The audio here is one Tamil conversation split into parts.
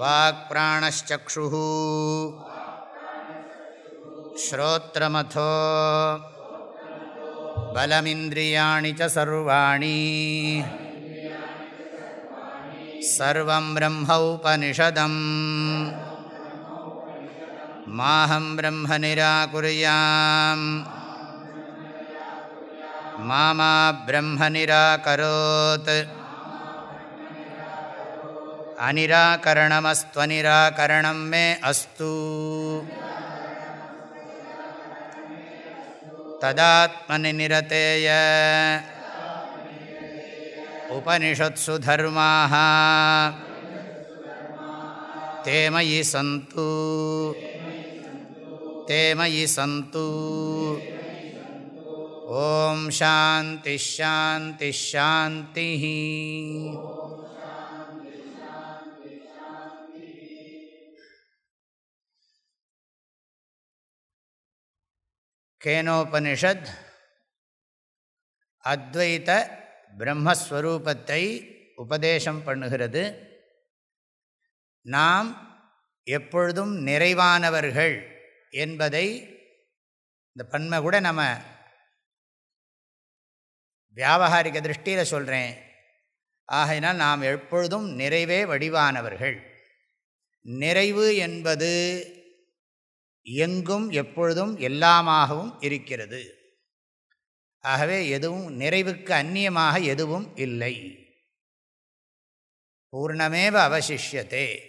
वाक्प्राणश्चक्षुः श्रोत्रमथो बलमिन्द्रियाणि च सर्वाणि सर्वं ब्रह्मौपनिषदम् माहं ब्रह्म निराकुर्याम् मा मा ब्रह्म निराकरोत् अनिराकरणमस्त्वनिराकरणं मे अस्तु तदात्मनि निरतेय उपनिषत्सु धर्माः ते मयि सन्तु ते मयि सन्तु ॐ शान्तिश्शान्तिश्शान्तिः கேனோபனிஷத் அத்வைத பிரம்மஸ்வரூபத்தை உபதேசம் பண்ணுகிறது. நாம் எப்பொழுதும் நிறைவானவர்கள் என்பதை இந்த பன்மை கூட நம்ம வியாபகாரிக திருஷ்டியில் சொல்கிறேன் ஆகையினால் நாம் எப்பொழுதும் நிறைவே வடிவானவர்கள். நிறைவு என்பது எங்கும் எப்பொழுதும் எல்லாமாகவும் இருக்கிறது. ஆகவே எதுவும் நிறைவுக்கு அந்நியமாக எதுவும் இல்லை. பூர்ணமேவ அவசிஷ்யத்தே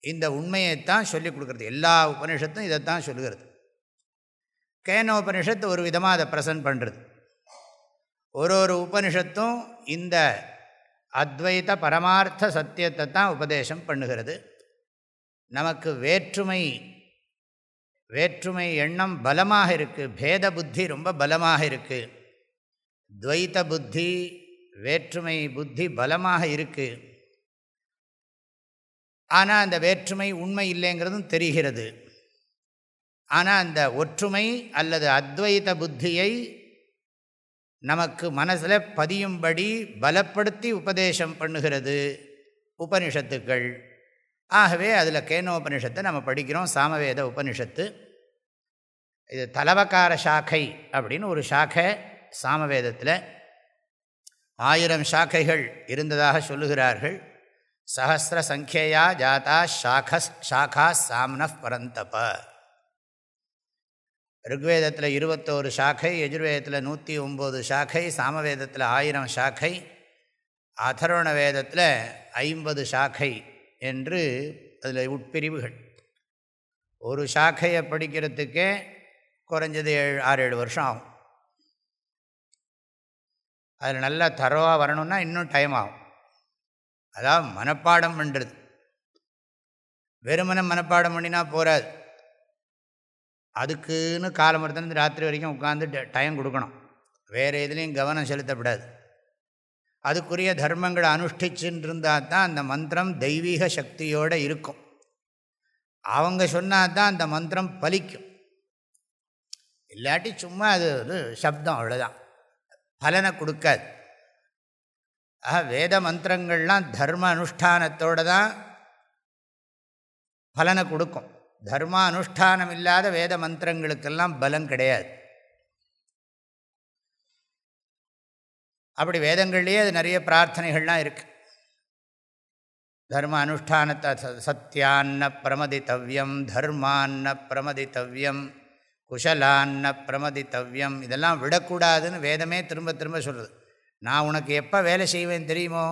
இந்த உண்மையைத்தான் சொல்லிக் கொடுக்குறது. எல்லா உபனிஷத்தும் இதைத்தான் சொல்லுகிறது கேனோபனிஷத்து ஒரு விதமாக அதை ப்ரெசன்ட் பண்ணுறது ஒரு ஒரு உபனிஷத்தும் இந்த அத்வைத பரமார்த்த சத்தியத்தை தான் உபதேசம் பண்ணுகிறது. நமக்கு வேற்றுமை வேற்றுமை எண்ணம் பலமாக இருக்குது பேத புத்தி ரொம்ப பலமாக இருக்குது துவைத்த புத்தி வேற்றுமை புத்தி பலமாக இருக்குது ஆனால் அந்த வேற்றுமை உண்மை இல்லைங்கிறதும் தெரிகிறது. ஆனால் அந்த ஒற்றுமை அல்லது அத்வைத புத்தியை நமக்கு மனசில் பதியும்படி பலப்படுத்தி உபதேசம் பண்ணுகிறது உபனிஷத்துக்கள். ஆகவே அதில் கேனோபனிஷத்தை நம்ம படிக்கிறோம் சாமவேத உபனிஷத்து. இது தலவக்கார சாக்கை அப்படின்னு ஒரு சாக்கை சாமவேதத்தில் ஆயிரம் சாக்கைகள் இருந்ததாக சொல்லுகிறார்கள். சஹசிர சங்கேயா ஜாதா ஷாக ஷாகா சாம்ன பரந்தப. ருக்வேதத்தில் இருபத்தோரு சாக்கை எஜுர்வேதத்தில் நூற்றி ஒம்பது சாக்கை சாமவேதத்தில் ஆயிரம் சாக்கை அதர்வண வேதத்தில் ஐம்பது சாக்கை என்று அதில் உட்பிரிவுகள். ஒரு சாக்கையை படிக்கிறதுக்கே குறைஞ்சது ஏழு ஆறு ஏழு வருஷம் ஆகும். அதில் நல்லா தரவாக வரணும்னா இன்னும் டைம் ஆகும். அதாவது மனப்பாடம் பண்ணுறது வெறுமனம் மனப்பாடம் பண்ணினா போகாது அதுக்குன்னு காலமரத்துலேருந்து ராத்திரி வரைக்கும் உட்காந்து டைம் கொடுக்கணும். வேறு எதுலேயும் கவனம் செலுத்தப்படாது. அதுக்குரிய தர்மங்களை அனுஷ்டிச்சுன்னு இருந்தால் தான் அந்த மந்திரம் தெய்வீக சக்தியோடு இருக்கும். அவங்க சொன்னால் தான் அந்த மந்திரம் பலிக்கும். இல்லாட்டி சும்மா அது ஒரு சப்தம் அவ்வளோதான் பலனை கொடுக்காது. ஆக வேத மந்திரங்கள்லாம் தர்ம அனுஷ்டானத்தோடு தான் பலனை கொடுக்கும். தர்ம அனுஷ்டானம் இல்லாத வேத மந்திரங்களுக்கெல்லாம் பலம் கிடையாது. அப்படி வேதங்கள்லேயே அது நிறைய பிரார்த்தனைகள்லாம் இருக்குது தர்ம அனுஷ்டானத்தை சத்தியான்ன பிரமதித்தவ்யம் தர்மான்ன பிரமதித்தவ்யம் குஷலான்ன பிரமதித்தவ்யம் இதெல்லாம் விடக்கூடாதுன்னு வேதமே திரும்ப திரும்ப சொல்கிறது நான் உனக்கு எப்போ வேலை செய்வேன் தெரியுமோ?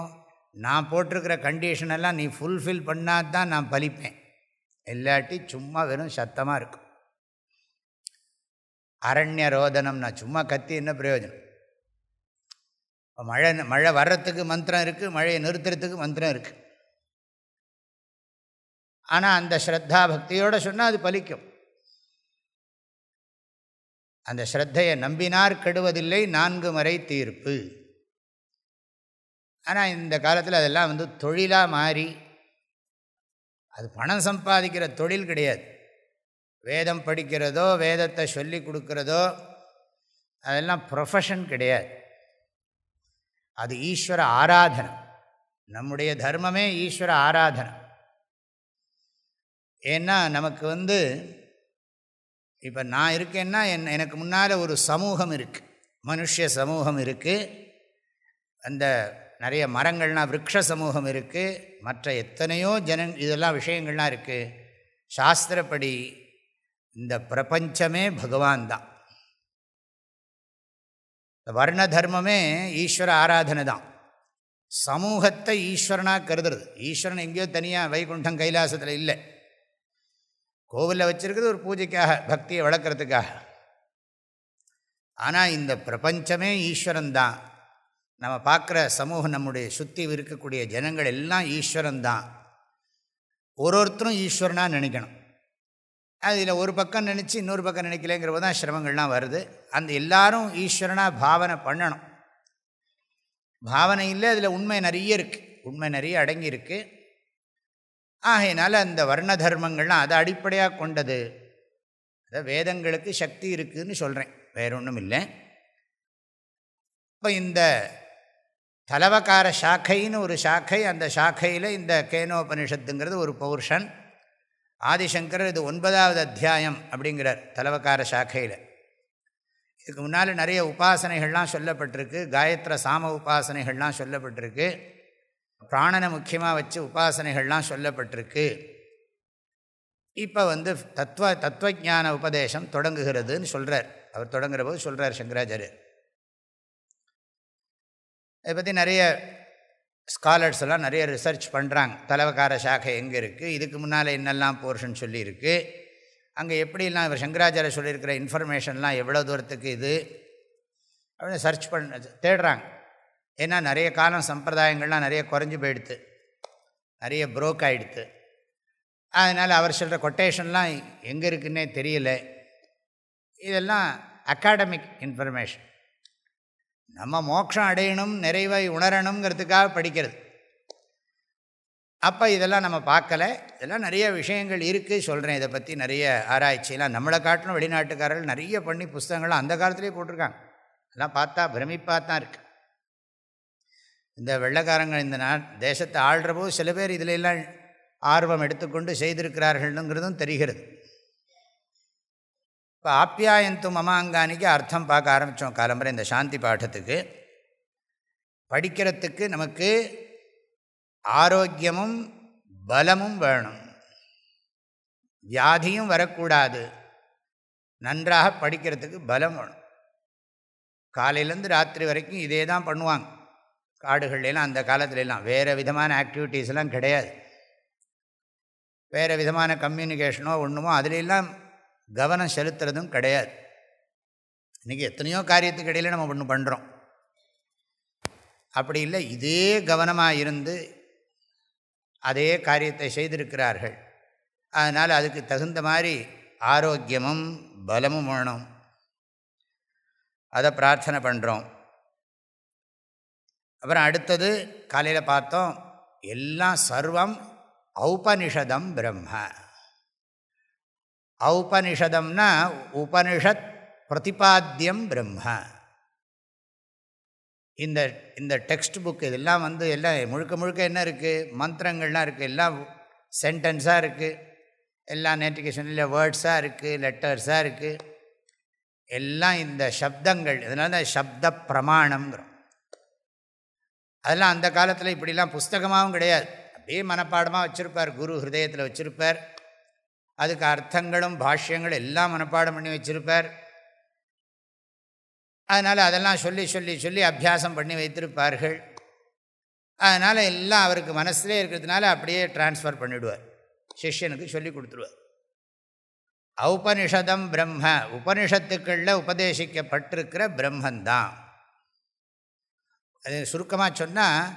நான் போட்டிருக்கிற கண்டிஷனெல்லாம் நீ ஃபுல்ஃபில் பண்ணால் தான் நான் பலிப்பேன். இல்லாட்டி சும்மா வெறும் சத்தமாக இருக்கும். அரண்ய நான் சும்மா கத்தி என்ன பிரயோஜனம்? இப்போ மழை மழை வர்றதுக்கு மந்திரம் இருக்குது மழையை நிறுத்துறதுக்கு மந்திரம் இருக்குது ஆனால் அந்த ஸ்ரத்தா பக்தியோடு சொன்னால் அது பலிக்கும். அந்த ஸ்ரத்தையை நம்பினார் கெடுவதில்லை நான்கு முறை தீர்ப்பு. ஆனால் இந்த காலத்தில் அதெல்லாம் வந்து தொழிலாக மாறி அது பணம் சம்பாதிக்கிற தொழில் கிடையாது. வேதம் படிக்கிறதோ வேதத்தை சொல்லி கொடுக்குறதோ அதெல்லாம் ப்ரொஃபஷன் கிடையாது. அது ஈஸ்வர ஆராதனம் நம்முடைய தர்மமே ஈஸ்வர ஆராதனம் ஏன்னா நமக்கு வந்து இப்போ நான் இருக்கேன்னா என் எனக்கு முன்னால் ஒரு சமூகம் இருக்குது மனுஷ சமூகம் இருக்குது அந்த நிறைய மரங்கள்லாம் விரக்ஷ சமூகம் இருக்குது மற்ற எத்தனையோ ஜன இதெல்லாம் விஷயங்கள்லாம் இருக்குது சாஸ்திரப்படி இந்த பிரபஞ்சமே பகவான் தான். வர்ண தர்மமே ஈஸ்வர ஆராதனை தான் சமூகத்தை ஈஸ்வரனாக கருதுறது. ஈஸ்வரன் எங்கேயோ தனியாக வைகுண்டம் கைலாசத்தில் இல்லை. கோவிலில் வச்சுருக்கிறது ஒரு பூஜைக்காக பக்தியை வளர்க்குறதுக்காக. ஆனால் இந்த பிரபஞ்சமே ஈஸ்வரன் தான் நம்ம பார்க்குற சமூகம் நம்முடைய சுற்றி இருக்கக்கூடிய ஜனங்கள் எல்லாம் ஈஸ்வரன் தான் ஒரு ஒருத்தரும் ஈஸ்வரனாக நினைக்கணும். அதில் ஒரு பக்கம் நினச்சி இன்னொரு பக்கம் நினைக்கலைங்கிறப்ப தான் சிரமங்கள்லாம் வருது. அந்த எல்லாரும் ஈஸ்வரனாக பாவனை பண்ணணும். பாவனை இல்லை அதில் உண்மை நிறைய இருக்குது உண்மை நிறைய அடங்கி இருக்குது ஆகையினால அந்த வர்ண தர்மங்கள்லாம் அதை அடிப்படையாக கொண்டது. அதை வேதங்களுக்கு சக்தி இருக்குதுன்னு சொல்கிறேன் வேற ஒன்றும் இல்லை. இப்போ இந்த தலவக்கார சாக்கைன்னு ஒரு சாக்கை அந்த சாக்கையில் இந்த கேனோபனிஷத்துங்கிறது ஒரு பௌர்ஷன். ஆதிசங்கர் இது ஒன்பதாவது அத்தியாயம் அப்படிங்கிறார் தலவக்கார சாக்கையில். இதுக்கு முன்னால் நிறைய உபாசனைகள்லாம் சொல்லப்பட்டிருக்கு காயத்ர சாம உபாசனைகள்லாம் சொல்லப்பட்டிருக்கு பிராணனை முக்கியமாக வச்சு உபாசனைகள்லாம் சொல்லப்பட்டிருக்கு. இப்போ வந்து தத்துவ தத்துவஜான உபதேசம் தொடங்குகிறதுன்னு சொல்கிறார் அவர் தொடங்குகிற போது சொல்கிறார் சங்கராச்சாரியர். இதை பற்றி நிறைய ஸ்காலர்ஸ் எல்லாம் நிறைய ரிசர்ச் பண்ணுறாங்க தலைவக்கார சாக்கை எங்கே இருக்குது இதுக்கு முன்னால் என்னெல்லாம் போர்ஷன் சொல்லியிருக்கு? அங்கே எப்படிலாம் இவர் சங்கராச்சாரிய சொல்லியிருக்கிற இன்ஃபர்மேஷன்லாம் எவ்வளோ தூரத்துக்கு இது? அப்படின்னு சர்ச் பண்ண தேடுறாங்க. ஏன்னா நிறைய காலம் சம்பிரதாயங்கள்லாம் நிறைய குறைஞ்சி போயிடுத்து. நிறைய ப்ரோக் ஆகிடுத்து அதனால் அவர் சொல்கிற கொட்டேஷன்லாம் எங்கே இருக்குன்னே தெரியல. இதெல்லாம் அகாடமிக் இன்ஃபர்மேஷன் நம்ம மோட்சம் அடையணும் நிறைவை உணரணுங்கிறதுக்காக படிக்கிறது. அப்போ இதெல்லாம் நம்ம பார்க்கலை. இதெல்லாம் நிறைய விஷயங்கள் இருக்குது சொல்கிறேன் இதை பற்றி நிறைய ஆராய்ச்சியெல்லாம் நம்மளை காட்டிலும் வெளிநாட்டுக்காரர்கள் நிறைய பண்ணி புஸ்தகங்கள்லாம் அந்த காலத்துலேயே போட்டிருக்காங்க. எல்லாம் பார்த்தா பிரமிப்பாக தான் இருக்குது இந்த வெள்ளக்காரங்க இந்த நா தேசத்தை ஆள்றபோது சில பேர் இதிலெல்லாம் ஆர்வம் எடுத்துக்கொண்டு செய்திருக்கிறார்கள்ங்கிறதும் தெரிகிறது. இப்போ ஆப்பியாயந்து மமாங்கானிக்கு அர்த்தம் பார்க்க ஆரம்பித்தோம் காலம்பரை இந்த சாந்தி பாடத்துக்கு. படிக்கிறதுக்கு நமக்கு ஆரோக்கியமும் பலமும் வேணும். வியாதியும் வரக்கூடாது. நன்றாக படிக்கிறதுக்கு பலம் வேணும். காலையிலேருந்து ராத்திரி வரைக்கும் இதே தான் பண்ணுவாங்க. காடுகள்லாம் அந்த காலத்துலலாம். வேறு விதமான ஆக்டிவிட்டீஸ்லாம் கிடையாது. வேறு விதமான கம்யூனிகேஷனோ ஒன்றுமோ அதுலெல்லாம் கவனம் செலுத்துறதும் கிடையாது. இன்றைக்கி எத்தனையோ காரியத்துக்கு இடையில் நம்ம ஒன்று பண்ணுறோம் அப்படி இல்லை இதே கவனமாக இருந்து அதே காரியத்தை செய்திருக்கிறார்கள். அதனால் அதுக்கு தகுந்த மாதிரி ஆரோக்கியமும் பலமும் வேணும். அதை பிரார்த்தனை பண்ணுறோம் அப்புறம் அடுத்தது காலையில் பார்த்தோம் எல்லாம் சர்வம் ஔபனிஷதம் பிரம்ம. ஔபனிஷதம்னா உபனிஷத் பிரதிபாத்தியம் பிரம்ம இந்த இந்த டெக்ஸ்ட் புக் இதெல்லாம் வந்து எல்லாம் முழுக்க முழுக்க என்ன இருக்குது மந்திரங்கள்லாம் இருக்குது எல்லாம் சென்டென்ஸாக இருக்குது எல்லாம் நேட்டிகேஷனில் வேர்ட்ஸாக இருக்குது லெட்டர்ஸாக இருக்குது எல்லாம் இந்த சப்தங்கள் இதனால தான் சப்த பிரமாணங்கிறோம் அதெல்லாம் அந்த காலத்தில் இப்படிலாம் புஸ்தகமாகவும் கிடையாது. அப்படியே மனப்பாடமாக வச்சுருப்பார் குரு ஹிருதயத்தில் வச்சுருப்பார். அதுக்கு அர்த்தங்களும் பாஷ்யங்களும் எல்லாம் மனப்பாடம் பண்ணி வச்சுருப்பார். அதனால் அதெல்லாம் சொல்லி சொல்லி சொல்லி அபியாசம் பண்ணி வைத்திருப்பார்கள். அதனால் எல்லாம் அவருக்கு மனசுலேயே இருக்கிறதுனால அப்படியே டிரான்ஸ்ஃபர் பண்ணிவிடுவார் சிஷ்யனுக்கு சொல்லி கொடுத்துருவார். ஔபனிஷதம் பிரம்ம. உபனிஷத்துக்களில் உபதேசிக்கப்பட்டிருக்கிற பிரம்மந்தான். அது சுருக்கமாக சொன்னால்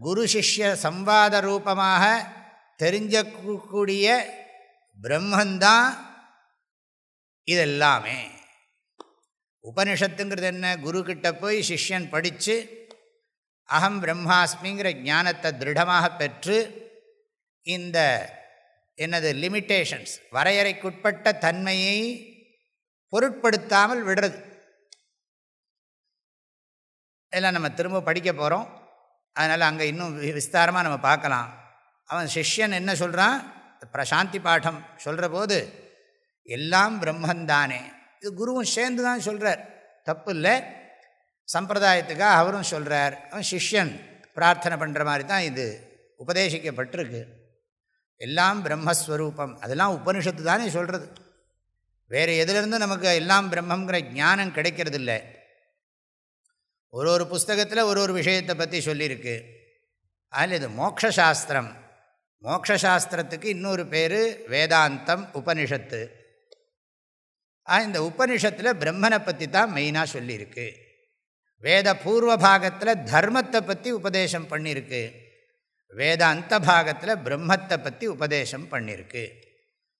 குரு சிஷ்ய சம்வாத ரூபமாக தெரிஞ்சக்கூடிய பிரம்மந்தான் இதெல்லாமே. உபனிஷத்துங்கிறது என்ன? குருக்கிட்ட போய் சிஷ்யன் படித்து அகம் பிரம்மாஸ்மிங்கிற ஞானத்தை திருடமாக பெற்று இந்த என்னது லிமிட்டேஷன்ஸ் வரையறைக்குட்பட்ட தன்மையை பொருட்படுத்தாமல் விடுறது. எல்லாம் நம்ம திரும்ப படிக்க போகிறோம் அதனால் அங்கே இன்னும் விஸ்தாரமாக நம்ம பார்க்கலாம். அவன் சிஷ்யன் என்ன சொல்கிறான் பிரசாந்தி பாடம் சொல்கிற போது எல்லாம் பிரம்மந்தானே இது குருவும் சேர்ந்து தான் சொல்கிறார் தப்பு இல்லை சம்பிரதாயத்துக்காக அவரும் சொல்கிறார் அவன் சிஷ்யன். பிரார்த்தனை பண்ணுற மாதிரி தான் இது உபதேசிக்கப்பட்டிருக்கு. எல்லாம் பிரம்மஸ்வரூபம். அதெல்லாம் உபனிஷத்து தானே சொல்கிறது வேறு எதுலேருந்து நமக்கு எல்லாம் பிரம்மங்கிற ஞானம் கிடைக்கிறதில்ல. ஒரு ஒரு புஸ்தகத்தில் ஒரு ஒரு விஷயத்தை பற்றி சொல்லியிருக்கு. அதில் இது மோக்ஷாஸ்திரம் மோக்ஷாஸ்திரத்துக்கு இன்னொரு பேர் வேதாந்தம் உபனிஷத்து. இந்த உபனிஷத்தில் பிரம்மனை பற்றி தான் மெயினாக சொல்லியிருக்கு. வேத பூர்வ பாகத்தில் தர்மத்தை பற்றி உபதேசம் பண்ணியிருக்கு. வேத அந்த பாகத்தில் பிரம்மத்தை பற்றி உபதேசம் பண்ணியிருக்கு.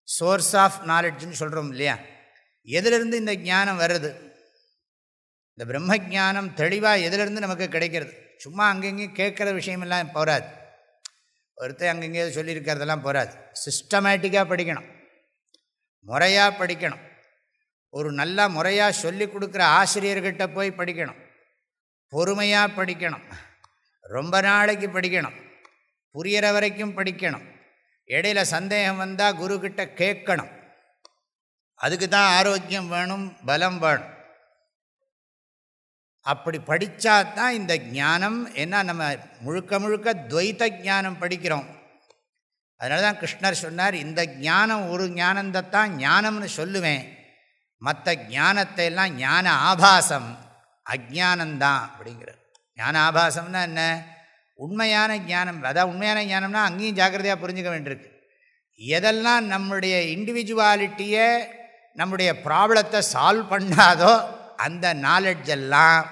சோர்ஸ் ஆஃப் நாலெட்ஜுன்னு சொல்கிறோம் இல்லையா? எதிலிருந்து இந்த ஞானம் வருது? இந்த பிரம்ம ஜானம் தெளிவாக எதிலிருந்து நமக்கு கிடைக்கிறது? சும்மா அங்கங்கேயும் கேட்குற விஷயமெல்லாம் போகாது ஒருத்தர் அங்கங்கேயோ சொல்லியிருக்கிறதெல்லாம் போகாது சிஸ்டமேட்டிக்காக படிக்கணும். முறையாக படிக்கணும். ஒரு நல்லா முறையாக சொல்லி கொடுக்குற ஆசிரியர்கிட்ட போய் படிக்கணும். பொறுமையாக படிக்கணும். ரொம்ப நாளைக்கு படிக்கணும். புரிகிற வரைக்கும் படிக்கணும். இடையில சந்தேகம் வந்தால் குருக்கிட்ட கேட்கணும். அதுக்கு தான் ஆரோக்கியம் வேணும் பலம் வேணும். அப்படி படித்தா தான் இந்த ஞானம் என்ன நம்ம முழுக்க முழுக்க துவைத்த ஞானம் படிக்கிறோம். அதனால தான் கிருஷ்ணர் சொன்னார் இந்த ஞானம் ஒரு ஞானந்தான் ஞானம்னு சொல்லுவேன். மற்ற ஞானத்தை எல்லாம் ஞான ஆபாசம் அஜானந்தான் அப்படிங்கிற ஞான ஆபாசம்னா என்ன? உண்மையான ஞானம். அதான் உண்மையான ஞானம்னா அங்கேயும் ஜாக்கிரதையாக புரிஞ்சுக்க வேண்டியிருக்கு. எதெல்லாம் நம்முடைய இண்டிவிஜுவாலிட்டியை நம்முடைய ப்ராப்ளத்தை சால்வ் பண்ணாதோ அந்த நாலெட்ஜ் எல்லாம்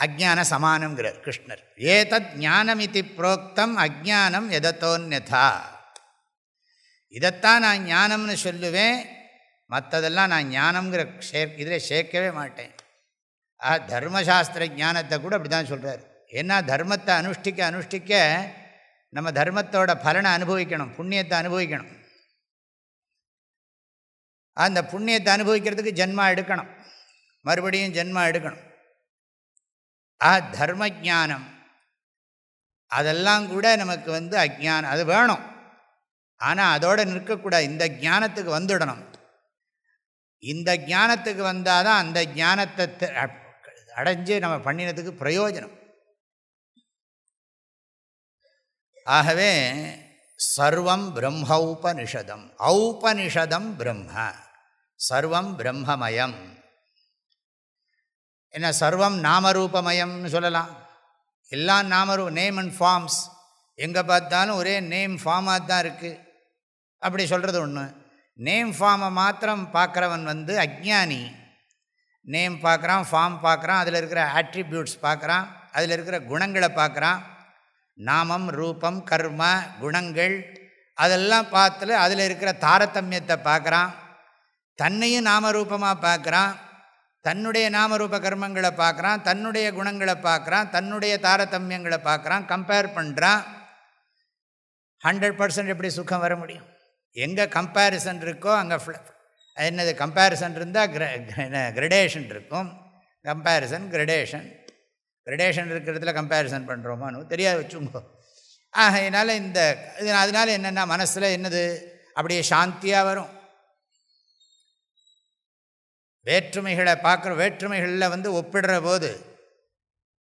அஜான சமானங்கிறார் கிருஷ்ணர். ஏதத் ஞானமிதி புரோக்தம் அஜானம் எதத்தோன்யதா இதைத்தான் நான் ஞானம்னு சொல்லுவேன் மற்றதெல்லாம் நான் ஞானம்ங்கிற சே இதில் சேர்க்கவே மாட்டேன். ஆ தர்மசாஸ்திர ஞானத்தை கூட அப்படி தான் சொல்கிறார் ஏன்னா தர்மத்தை அனுஷ்டிக்க அனுஷ்டிக்க நம்ம தர்மத்தோட பலனை அனுபவிக்கணும் புண்ணியத்தை அனுபவிக்கணும். அந்த புண்ணியத்தை அனுபவிக்கிறதுக்கு ஜென்மா எடுக்கணும். மறுபடியும் ஜென்மா எடுக்கணும். ஆ தர்ம ஜானம் அதெல்லாம் கூட நமக்கு வந்து அஜானம் அது வேணும். ஆனால் அதோடு நிற்கக்கூடாது. இந்த ஞானத்துக்கு வந்துடணும். இந்த ஞானத்துக்கு வந்தால் தான் அந்த ஞானத்தை அடைஞ்சு நம்ம பண்ணினதுக்கு பிரயோஜனம். ஆகவே சர்வம் பிரம்மௌபனிஷதம். ஔபனிஷதம் பிரம்ம. சர்வம் பிரம்மமயம். என்ன சர்வம் நாமரூபமயம்னு சொல்லலாம். எல்லாம் நாமரூ நேம் அண்ட் ஃபார்ம்ஸ் எங்கே பார்த்தாலும் ஒரே நேம் ஃபார்மாக தான் இருக்குது அப்படி சொல்கிறது ஒன்று நேம் ஃபார்மை மாத்திரம் பார்க்குறவன் வந்து அஜ்ஞானி. நேம் பார்க்குறான் ஃபார்ம் பார்க்குறான் அதில் இருக்கிற ஆட்ரிபியூட்ஸ் பார்க்குறான் அதில் இருக்கிற குணங்களை பார்க்குறான். நாமம் ரூபம் கர்ம குணங்கள் அதெல்லாம் பார்த்துல அதில் இருக்கிற தாரதமியத்தை பார்க்குறான். தன்னையும் நாமரூபமாக பார்க்குறான். தன்னுடைய நாமரூப கர்மங்களை பார்க்குறான் தன்னுடைய குணங்களை பார்க்குறான் தன்னுடைய தாரதமியங்களை பார்க்குறான் கம்பேர் பண்ணுறான். ஹண்ட்ரட் பர்சன்ட் எப்படி சுகம் வர முடியும்? எங்கே கம்பேரிசன் இருக்கோ அங்கே என்னது கம்பேரிசன் இருந்தால் கிர கிரடேஷன் இருக்கும். கம்பேரிசன் கிரடேஷன் கிரடேஷன் இருக்கிறதுல கம்பேரிசன் பண்ணுறோமான்னு தெரியாது வச்சுங்கோ ஆகையினால இந்த அதனால் என்னென்னா மனசில் என்னது அப்படியே சாந்தியாக வரும். வேற்றுமைகளை பார்க்குற வேற்றுமைகளில் வந்து ஒப்பிடுற போது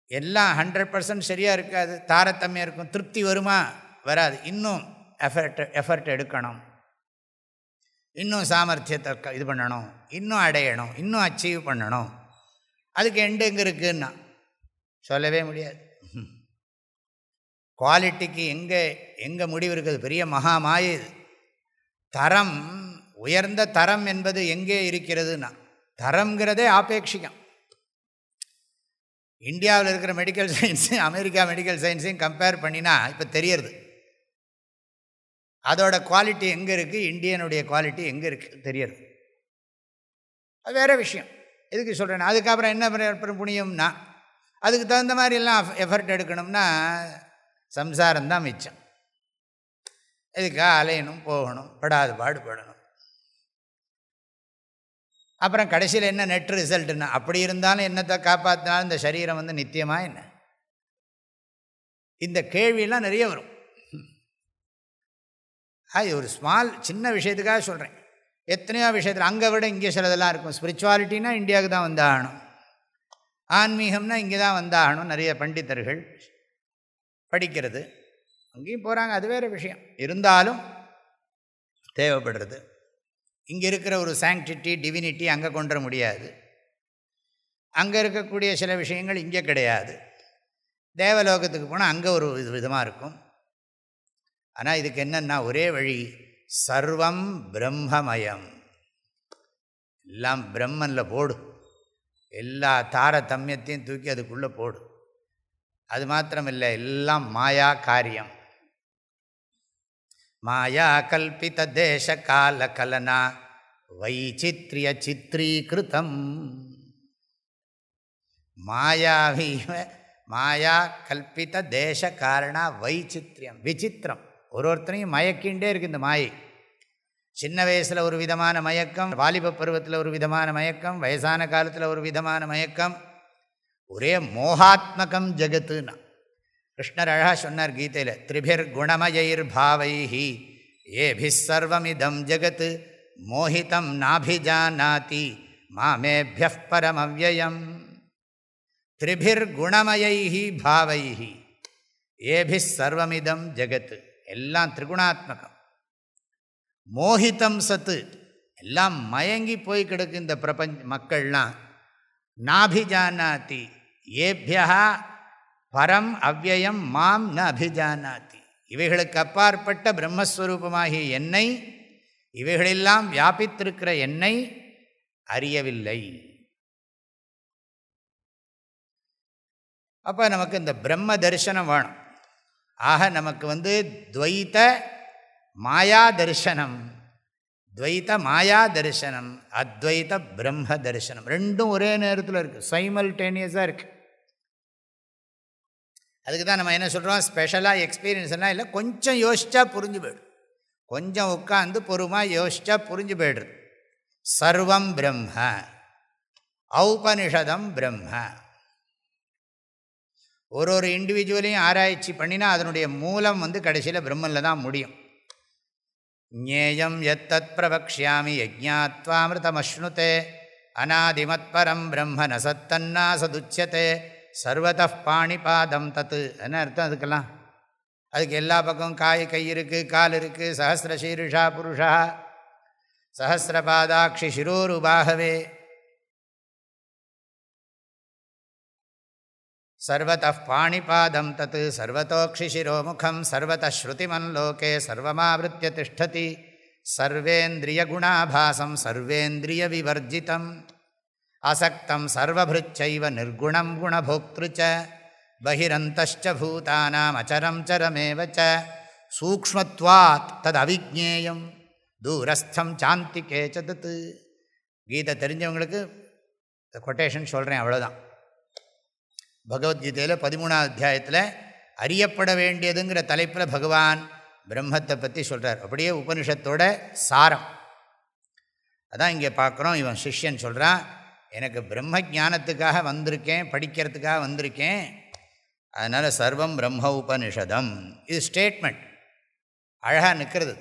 எல்லாம் ஹண்ட்ரட் பர்சன்ட் சரியாக இருக்காது தாரதமியம் இருக்கும் திருப்தி வருமா? வராது. இன்னும் எஃபர்ட் எஃபர்ட் எடுக்கணும். இன்னும் சாமர்த்தியத்தை இது பண்ணணும். இன்னும் அடையணும். இன்னும் அச்சீவ் பண்ணணும். அதுக்கு எண்டு எங்கே இருக்குன்னா சொல்லவே முடியாது. குவாலிட்டிக்கு எங்கே எங்கே முடிவு இருக்குது? பெரிய மகா தரம் உயர்ந்த தரம் என்பது எங்கே இருக்கிறதுனா தரம்ங்கிறதே ஆபேட்சிகம். இந்தியாவில் இருக்கிற மெடிக்கல் சயின்ஸு அமெரிக்கா மெடிக்கல் சயின்ஸையும் கம்பேர் பண்ணினா இப்போ தெரியறது. அதோட குவாலிட்டி எங்கே இருக்குது இந்தியனுடைய குவாலிட்டி எங்கே இருக்குது தெரியறது. அது வேறு விஷயம். எதுக்கு சொல்கிறேன் அதுக்கப்புறம் என்ன புண்ணியம்னா அதுக்கு தகுந்த மாதிரிலாம் எஃபர்ட் எடுக்கணும்னா சம்சாரம்தான் மிச்சம். இதுக்காக அலையணும் போகணும் படாது பாடுபடணும். அப்புறம் கடைசியில் என்ன நெட் ரிசல்ட்டுன்னா அப்படி இருந்தாலும் என்னத்தை காப்பாற்றினாலும் இந்த சரீரம் வந்து நித்தியமாக என்ன? இந்த கேள்வியெல்லாம் நிறைய வரும். அது ஒரு ஸ்மால் சின்ன விஷயத்துக்காக சொல்கிறேன் எத்தனையோ விஷயத்தில் அங்கே விட இங்கே சிலதெல்லாம் இருக்கும். ஸ்பிரிச்சுவாலிட்டின்னா இந்தியாவுக்கு தான் வந்தாகணும். ஆன்மீகம்னா இங்கே தான் வந்தாகணும். நிறைய பண்டிதர்கள் படிக்கிறது. அங்கேயும் போகிறாங்க அது வேறு விஷயம். இருந்தாலும் தேவைப்படுறது. இங்கே இருக்கிற ஒரு சாங்டிட்டி டிவினிட்டி அங்கே கொண்டு முடியாது. அங்கே இருக்கக்கூடிய சில விஷயங்கள் இங்கே கிடையாது. தேவலோகத்துக்கு போனால் அங்கே ஒரு இது விதமாக இருக்கும். ஆனால் இதுக்கு என்னென்னா ஒரே வழி சர்வம் பிரம்மமயம். எல்லாம் பிரம்மனில் போடு. எல்லா தாரதமியத்தையும் தூக்கி அதுக்குள்ளே போடு. அது மாத்திரமில்லை எல்லாம் மாயா காரியம். மாயா கல்பித தேச கால கலனா வைச்சித்ரிய சித்ரீகிருத்தம் மாயாவீவ மாயா கல்பித்த தேச காரணா வைச்சித்ரியம் விசித்திரம். ஒரு ஒருத்தனையும் மயக்கின்றே இருக்குது இந்த மாயை. சின்ன வயசில் ஒரு விதமான மயக்கம் வாலிப பருவத்தில் ஒரு விதமான மயக்கம் வயசான காலத்தில் ஒரு விதமான மயக்கம். ஒரே மோகாத்மகம் ஜெகத்துன்னா கிருஷ்ணர் அழகா சொன்னார் கீதையில் திரிபிர் குணமயிர் பாவைஹி ஏபி சர்வமிதம் ஜகத் மோஹிதம் நாபிஜானாதி மாமேபிய பரமவ்யயம். திரிபிர் குணமயைஹி பாவைஹி ஏபி சர்வமிதம் ஜகத் எல்லாம் திரிகுணாத்மகம். மோஹிதம் சத்து எல்லாம் மயங்கி போய் கிடக்கு இந்த பிரபஞ்ச மக்கள்லாம் நாபிஜானாதி ஏபியா பரம் அவ்வயம் மாம் ந அபிஜானாத்தி இவைகளுக்கு அப்பாற்பட்ட பிரம்மஸ்வரூபமாகிய என்னை இவைகளெல்லாம் வியாபித்திருக்கிற என்னை அறியவில்லை. அப்போ நமக்கு இந்த பிரம்ம தரிசனம் வேணும். ஆக நமக்கு வந்து துவைத்த மாயா தரிசனம் துவைத்த மாயா தரிசனம் அத்வைத பிரம்ம தரிசனம். ரெண்டும் ஒரே நேரத்தில் இருக்குது சைமல்டேனியஸாக இருக்குது அதுக்கு தான் நம்ம என்ன சொல்கிறோம் ஸ்பெஷலாக எக்ஸ்பீரியன்ஸ்லாம் இல்லை கொஞ்சம் யோசிச்சா புரிஞ்சு போய்டும். கொஞ்சம் உட்காந்து பொறுமாக யோசிச்சா புரிஞ்சு போய்டுறது. சர்வம் பிரம்ம. ஔபனிஷதம் பிரம்ம. ஒரு ஒரு இண்டிவிஜுவலையும் ஆராய்ச்சி பண்ணினா அதனுடைய மூலம் வந்து கடைசியில் பிரம்மனில் தான் முடியும். ஞேயம் எத்தத் பிரபக்ஷாமி யஜ்ஞாத்வாமிருதமஸ்னுதே அநாதிமத்பரம் பிரம்ம நசத்தன்னா சதுச்சதே. சர்வத பாணிபாதம் தத்து. என்ன அர்த்தம் அதுக்கெல்லாம்? அதுக்கு எல்லா பக்கம் காய் கை இருக்குது கால் இருக்குது சஹசிர சீருஷா புருஷா. சஹசிரபாதாட்சி சிரூருபாகவே. சர்வத பாணிபாதம் தத் சர்வத்தோக்ஷிசிரோமுகம் சர்வத ஸ்ருதிமன்லோகே சர்வமாவிருத்திய திஷ்டதி சர்வேந்திரியகுணாபாசம் சர்வேந்திரிய விவர்ஜிதம். அசக்தம் சர்வபிருச்சைவ நிர்குணம் குணபோக்திருச்ச பகிரந்தச்ச பூதானாம் அச்சரம் சரமேவ ச. சூக்மத்வாத் தது அவிஜேயம் தூரஸ்தம் சாந்தி கேச்சதத்து கீதை தெரிஞ்சவங்களுக்கு கொட்டேஷன் சொல்கிறேன் அவ்வளோதான் பகவத்கீதையில் பதிமூணாவது அத்தியாயத்தில் அறியப்பட வேண்டியதுங்கிற தலைப்பில் பகவான் பிரம்மத்தை பற்றி சொல்கிறார் அப்படியே உபனிஷத்தோட சாரம். அதான் இங்கே பார்க்குறோம் இவன் சிஷ்யன் சொல்கிறான் எனக்கு பிரம்ம ஜானத்துக்காக வந்திருக்கேன் படிக்கிறதுக்காக வந்திருக்கேன். அதனால் சர்வம் பிரம்ம உபனிஷதம். இது ஸ்டேட்மெண்ட் அழகாக நிற்கிறது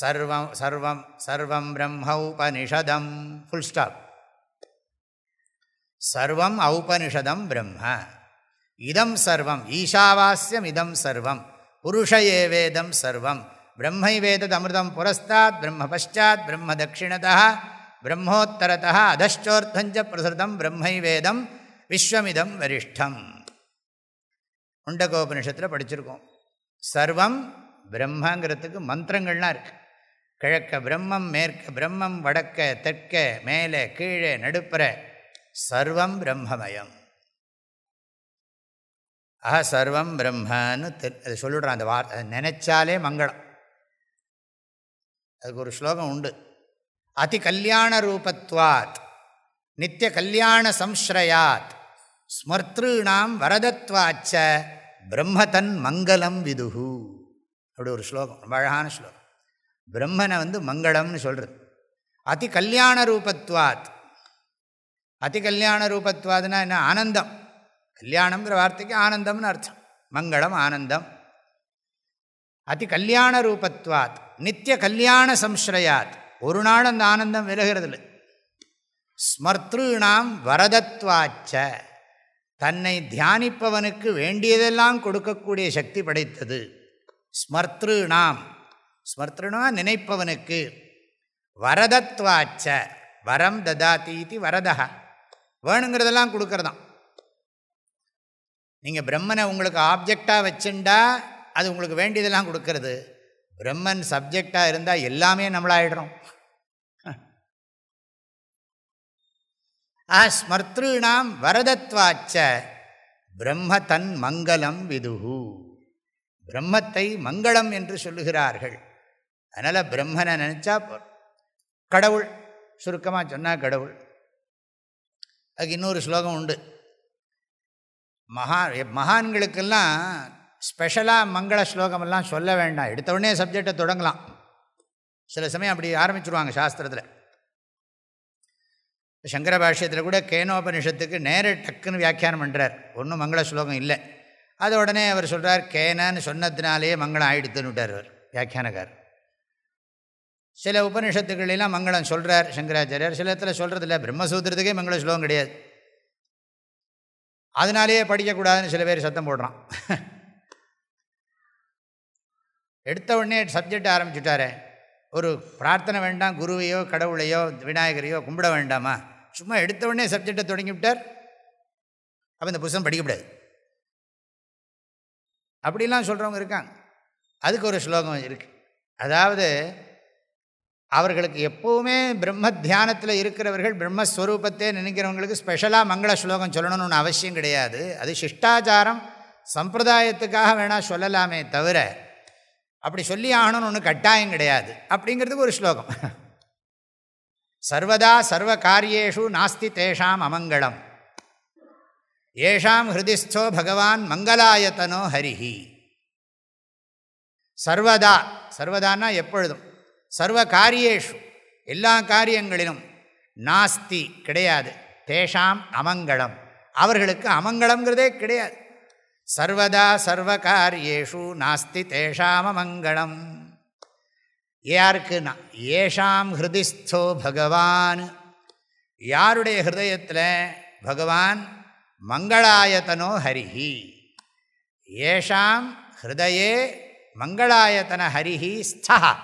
சர்வம் சர்வம் சர்வம் பிரம்ம உபனிஷதம். ஃபுல் ஸ்டாப் சர்வம் ஔபனிஷதம் பிரம்ம. இதம் சர்வம் ஈஷாவாஸ்யம் இதம் சர்வம். புருஷ ஏவேதம் சர்வம். பிரம்மை வேதத் அமிர்தம் புரஸ்தாத் பிரம்ம பஷாத் பிரம்ம தட்சிணதா. பிரம்மோத்தரதா அதச்சோர்த்தஞ்ச பிரசுதம் பிரம்மை வேதம் விஸ்வமிதம் வரிஷ்டம் உண்டகோபனிஷத்தில் படிச்சிருக்கோம்। சர்வம் பிரம்மங்கிறதுக்கு மந்திரங்கள்லாம் இருக்குது கிழக்க பிரம்மம் மேற்க பிரம்மம் வடக்க தெற்க மேலே கீழே நடுப்புற சர்வம் பிரம்மமயம். ஆஹா சர்வம் பிரம்மன்னு அது சொல்லிடுறான் அந்த வார்த்தை. நினைச்சாலே மங்களம். அதுக்கு ஒரு ஸ்லோகம் உண்டு. அதி கல்யாண ரூபத்வாத் நித்திய கல்யாண சம்ஸ்ரயாத் ஸ்மர்த்திருணாம் வரதத்வாச்ச பிரம்மதன் மங்களம் விதுகு. அப்படி ஒரு ஸ்லோகம் ரொம்ப அழகான ஸ்லோகம். பிரம்மனை வந்து மங்களம்னு சொல்கிறது அதி கல்யாண ரூபத்வாத் அதி கல்யாண ரூபத்வாதுனா என்ன? ஆனந்தம். கல்யாணம்ங்கிற வார்த்தைக்கு ஆனந்தம்னு அர்த்தம். மங்களம் ஆனந்தம். அதி கல்யாண ரூபத்வாத் நித்திய கல்யாண சம்ஸ்ரயாத் ஒரு நாள் அந்த ஆனந்தம் விலகிறது ஸ்மர்திருணாம் வரதத்வாச்ச. தன்னை தியானிப்பவனுக்கு வேண்டியதெல்லாம் கொடுக்கக்கூடிய சக்தி படைத்தது. ஸ்மர்திருணாம் ஸ்மர்த்திருணா நினைப்பவனுக்கு. வரதத்வாச்ச. வரம் ததாதி இது வரதா வேணுங்கிறதெல்லாம் கொடுக்கறதான் நீங்கள் பிரம்மனை உங்களுக்கு ஆப்ஜெக்டாக வச்சுண்டா அது உங்களுக்கு வேண்டியதெல்லாம் கொடுக்கறது. பிரம்மன் சப்ஜெக்டாக இருந்தால் எல்லாமே நம்மளாயிடுறோம். ஆ ஸ்மர்த்திருணாம் வரதத்வாச்ச பிரம்ம தன் மங்களம் விதுகு பிரம்மத்தை மங்களம் என்று சொல்லுகிறார்கள். அதனால் பிரம்மனை நினச்சா கடவுள் சுருக்கமாக சொன்னால் கடவுள். அதுக்கு இன்னொரு ஸ்லோகம் உண்டு. மகா மகான்களுக்கெல்லாம் ஸ்பெஷலாக மங்கள ஸ்லோகமெல்லாம் சொல்ல வேண்டாம். எடுத்த உடனே சப்ஜெக்டை தொடங்கலாம். சில சமயம் அப்படி ஆரம்பிச்சுருவாங்க சாஸ்திரத்தில். சங்கர பாஷ்யத்தில் கூட கேனோபனிஷத்துக்கு நேர டக்குன்னு வியாக்கியானம் பண்ணுறார் ஒன்றும் மங்கள ஸ்லோகம் இல்லை. அது உடனே அவர் சொல்கிறார் கேனன்னு சொன்னதுனாலேயே மங்களம் ஆயிடுத்துன்னு விட்டார் அவர் வியாக்கியானக்கார் சில உபனிஷத்துக்களெல்லாம் மங்களம் சொல்கிறார் சங்கராச்சாரியார். சில இடத்துல சொல்கிறதில்ல பிரம்மசூத்திரத்துக்கே மங்கள ஸ்லோகம் கிடையாது. அதனாலேயே படிக்கக்கூடாதுன்னு சில பேர் சத்தம் போடுறான். எடுத்த உடனே சப்ஜெக்ட் ஆரம்பிச்சுட்டாரே. ஒரு பிரார்த்தனை வேண்டாம் குருவையோ கடவுளையோ விநாயகரையோ கும்பிட வேண்டாமா? சும்மா எடுத்த உடனே சப்ஜெக்டை தொடங்கி விட்டார். அப்போ இந்த புத்தகம் படிக்கக்கூடாது அப்படிலாம் சொல்கிறவங்க இருக்காங்க. அதுக்கு ஒரு ஸ்லோகம் இருக்குது அதாவது அவர்களுக்கு எப்போவுமே பிரம்ம தியானத்தில் இருக்கிறவர்கள் பிரம்மஸ்வரூபத்தை நினைக்கிறவங்களுக்கு ஸ்பெஷலாக மங்கள ஸ்லோகம் சொல்லணும்னு அவசியம் கிடையாது. அது சிஷ்டாச்சாரம் சம்பிரதாயத்துக்காக வேணால் சொல்லலாமே தவிர அப்படி சொல்லி ஆகணும்னு ஒன்று கட்டாயம் கிடையாது. அப்படிங்கிறதுக்கு ஒரு ஸ்லோகம். சர்வதா சர்வ காரியேஷு நாஸ்தி தேஷாம் அமங்கலம். ஏஷாம் ஹிருதிஸ்தோ பகவான் மங்களாயத்தனோ ஹரிஹி. சர்வதா சர்வதானா எப்பொழுதும். சர்வ காரியேஷு எல்லா காரியங்களிலும் நாஸ்தி கிடையாது. தேஷாம் அமங்கலம். அவர்களுக்கு அமங்கலங்கிறதே கிடையாது. சர்வதா சர்வ காரியேஷு நாஸ்தி தேஷாம் அமங்கலம். யாருக்குன்னா? ஏஷாம் ஹிருதிஸ்தோ பகவான். யாருடைய ஹிருதயத்தில்? பகவான் மங்களாயத்தனோ ஹரிஹி. ஏஷாம் ஹிருதயே மங்களாயத்தன ஹரிஹி ஸ்தா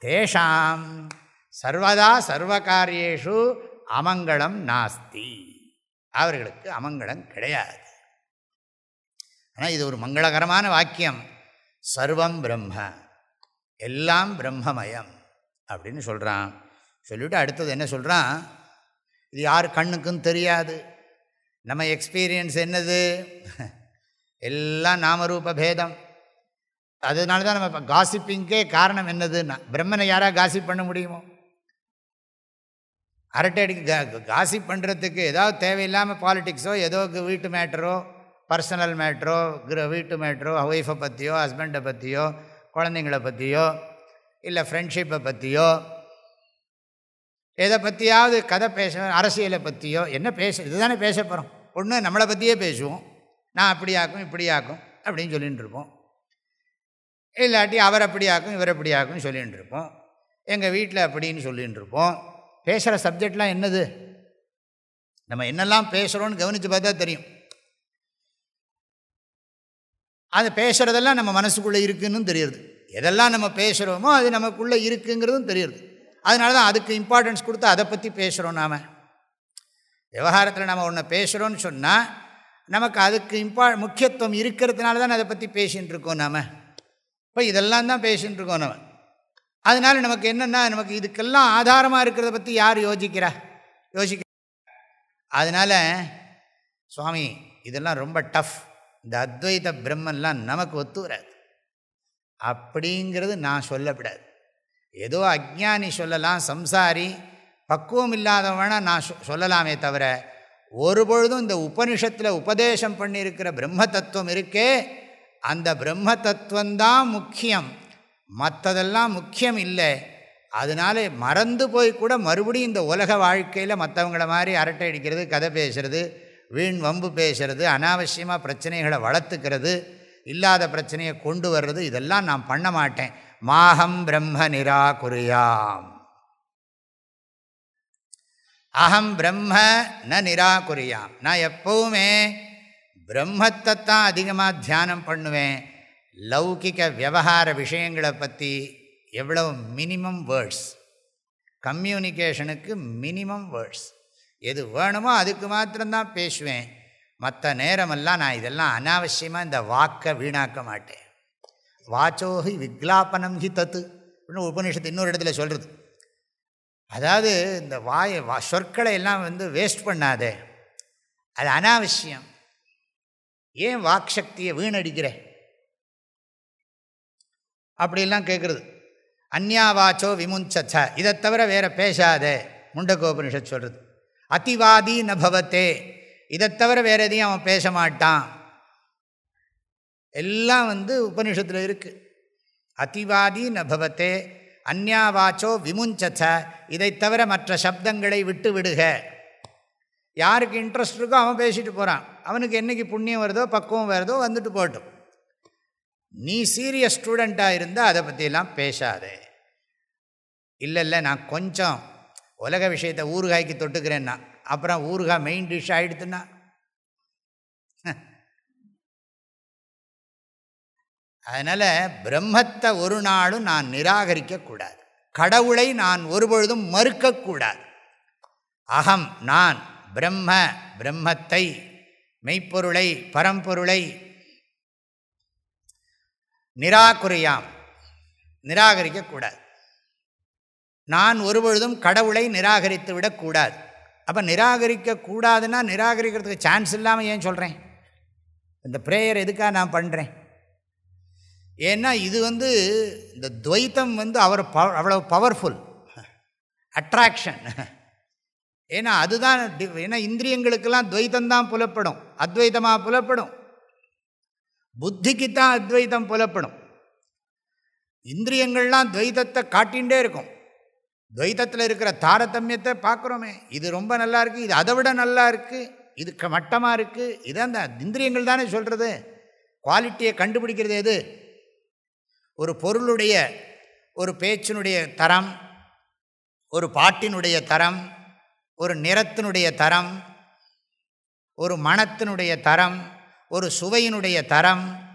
தேஷாம் சர்வதா சர்வகாரியேஷு அமங்கலம் நாஸ்தி. அவர்களுக்கு அமங்கலம் கிடையாது. ஆனால் இது ஒரு மங்களகரமான வாக்கியம். சர்வம் பிரம்ம. எல்லாம் பிரம்மமயம் அப்படின்னு சொல்கிறான் சொல்லிவிட்டு அடுத்தது என்ன சொல்கிறான் இது யார் கண்ணுக்கும் தெரியாது. நம்ம எக்ஸ்பீரியன்ஸ் என்னது? எல்லாம் நாமரூப பேதம். அதனால தான் நம்ம காசிப்பிங்கே காரணம் என்னதுன்னா பிரம்மனை யாராக காசிப் பண்ண முடியுமோ? அரட்டை அடிக்க காசிப் பண்ணுறதுக்கு ஏதாவது தேவையில்லாமல் பாலிட்டிக்ஸோ ஏதோ வீட்டு மேட்டரோ பர்சனல் மேட்ரோ வீட்டு மேட்ரோ ஒய்ஃபை பற்றியோ ஹஸ்பண்டை பற்றியோ குழந்தைங்கள பற்றியோ இல்லை ஃப்ரெண்ட்ஷிப்பை பற்றியோ எதை பற்றியாவது கதை பேச அரசியலை பற்றியோ என்ன பேச இதுதானே பேச போகிறோம் ஒன்று நம்மளை பற்றியே பேசுவோம். நான் அப்படியாக்கும் இப்படியாக்கும் அப்படின்னு சொல்லிகிட்டு இருப்போம். இல்லாட்டி அவர் அப்படியாக்கும் இவர் அப்படியாக்கும் சொல்லிகிட்டு இருப்போம். எங்கள் வீட்டில் அப்படின்னு சொல்லிகிட்டு இருப்போம். பேசுகிற சப்ஜெக்ட்லாம் என்னது? நம்ம என்னெல்லாம் பேசுகிறோன்னு கவனித்து பார்த்தா தெரியும். அது பேசுகிறதெல்லாம் நம்ம மனசுக்குள்ளே இருக்குன்னு தெரியுது எதெல்லாம் நம்ம பேசுகிறோமோ அது நமக்குள்ளே இருக்குங்கிறதும் தெரியுது அதனால தான் அதுக்கு இம்பார்ட்டன்ஸ் கொடுத்து அதை பற்றி பேசுகிறோம் நாம். விவகாரத்தில் நம்ம ஒன்று பேசுகிறோன்னு சொன்னால் நமக்கு அதுக்கு இம்பா முக்கியத்துவம் இருக்கிறதுனால தான் அதை பற்றி பேசின்னு இருக்கோம் நாம். இப்போ இதெல்லாம் தான் பேசின்னு இருக்கோம் நம்ம அதனால் நமக்கு என்னென்னா நமக்கு இதுக்கெல்லாம் ஆதாரமாக இருக்கிறத பற்றி யார் யோசிக்கிறா? யோசிக்க அதனால் சுவாமி இதெல்லாம் ரொம்ப டஃப் இந்த அத்வைத பிரம்மன்லாம் நமக்கு ஒத்து வராது. அப்படிங்கிறது நான் சொல்லப்படாது. ஏதோ அஜ்ஞானி சொல்லலாம் சம்சாரி பக்குவம் இல்லாதவனா நான் சொல்லலாமே தவிர ஒரு பொழுதும் இந்த உபனிஷத்தில் உபதேசம் பண்ணியிருக்கிற பிரம்ம தத்துவம் இருக்கே அந்த பிரம்ம தத்துவந்தான் முக்கியம். மற்றதெல்லாம் முக்கியம் இல்லை. அதனால மறந்து போய் கூட மறுபடியும் இந்த உலக வாழ்க்கையில் மற்றவங்கள மாதிரி அரட்டை அடிக்கிறது கதை பேசுகிறது வீண் வம்பு பேசுறது அனாவசியமாக பிரச்சனைகளை வளர்த்துக்கிறது இல்லாத பிரச்சனையை கொண்டு வர்றது இதெல்லாம் நான் பண்ண மாட்டேன். மாகம் பிரம்ம நிராகுரியாம். அகம் பிரம்ம ந நிராகுரியாம். நான் எப்போவுமே பிரம்மத்தை தான் அதிகமாக தியானம் பண்ணுவேன். லௌகிக விவகார விஷயங்களை பற்றி எவ்வளவு மினிமம் வேர்ட்ஸ் கம்யூனிகேஷனுக்கு மினிமம் வேர்ட்ஸ் எது வேணுமோ அதுக்கு மாத்திரம்தான் பேசுவேன். மற்ற நேரமெல்லாம் நான் இதெல்லாம் அனாவசியமாக இந்த வாக்கை வீணாக்க மாட்டேன். வாச்சோகி விக்லாபனம் ஹி தத்து அப்படின்னு உபநிஷத்து இன்னொரு இடத்துல சொல்கிறது அதாவது இந்த வாய வா சொற்களை எல்லாம் வந்து வேஸ்ட் பண்ணாதே. அது அனாவசியம். ஏன் வாக் சக்தியை வீணடிக்கிற? அப்படிலாம் கேட்குறது அந்யாவாச்சோ விமுஞ்சச்ச. இதை தவிர வேறு பேசாதே. முண்டகோபனிஷத் சொல்கிறது அதிவாதி நபவத்தே இதை தவிர வேறு எதையும் அவன் பேச மாட்டான். எல்லாம் வந்து உபனிஷத்தில் இருக்குது அதிவாதி நபவத்தே அந்யாவாச்சோ விமுஞ்சச்ச இதை தவிர மற்ற சப்தங்களை விட்டு விடுக. யாருக்கு இன்ட்ரெஸ்ட் இருக்கோ அவன் பேசிட்டு போகிறான் அவனுக்கு என்றைக்கு புண்ணியம் வருதோ பக்குவம் வருதோ வந்துட்டு போட்டும். நீ சீரியஸ் ஸ்டூடெண்ட்டாக இருந்தால் அதை பற்றியெல்லாம் பேசாதே. இல்லை இல்லை நான் கொஞ்சம் உலக விஷயத்தை ஊறுகாய்க்கு தொட்டுக்கிறேன்னா அப்புறம் ஊறுகாய் மெயின் டிஷ் ஆகிடுதுன்னா அதனால் பிரம்மத்தை ஒரு நாளும் நான் நிராகரிக்கக்கூடாது கடவுளை நான் ஒருபொழுதும் மறுக்கக்கூடாது அகம் நான் பிரம்ம பிரம்மத்தை மெய்ப்பொருளை பரம்பொருளை நிராகுரியாம் நிராகரிக்கக்கூடாது நான் ஒருபொழுதும் கடவுளை நிராகரித்து விடக்கூடாது. அப்போ நிராகரிக்கக்கூடாதுன்னா நிராகரிக்கிறதுக்கு சான்ஸ் இல்லாமல் ஏன் சொல்கிறேன் இந்த ப்ரேயர் எதுக்காக நான் பண்ணுறேன் ஏன்னா இது வந்து இந்த துவைத்தம் வந்து அவர் பவ அவ்வளோ பவர்ஃபுல் அட்ராக்ஷன் ஏன்னா அதுதான் ஏன்னா இந்திரியங்களுக்கெல்லாம் துவைத்தந்தான் புலப்படும். அத்வைத்தமாக புலப்படும். புத்திக்கு தான் அத்வைத்தம் புலப்படும். இந்திரியங்கள்லாம் துவைத்தத்தை காட்டிகிட்டே இருக்கும். துவைத்தத்தில் இருக்கிற தாரதமியத்தை பார்க்குறோமே இது ரொம்ப நல்லா இருக்குது இது அதை விட நல்லா இருக்குது இது மட்டமாக இருக்குது இதான் அந்த இந்திரியங்கள் தானே சொல்கிறது குவாலிட்டியை கண்டுபிடிக்கிறது எது? ஒரு பொருளுடைய ஒரு பேச்சினுடைய தரம் ஒரு பாட்டினுடைய தரம் ஒரு நிறத்தினுடைய தரம் ஒரு மனத்தினுடைய தரம் ஒரு சுவையினுடைய தரம்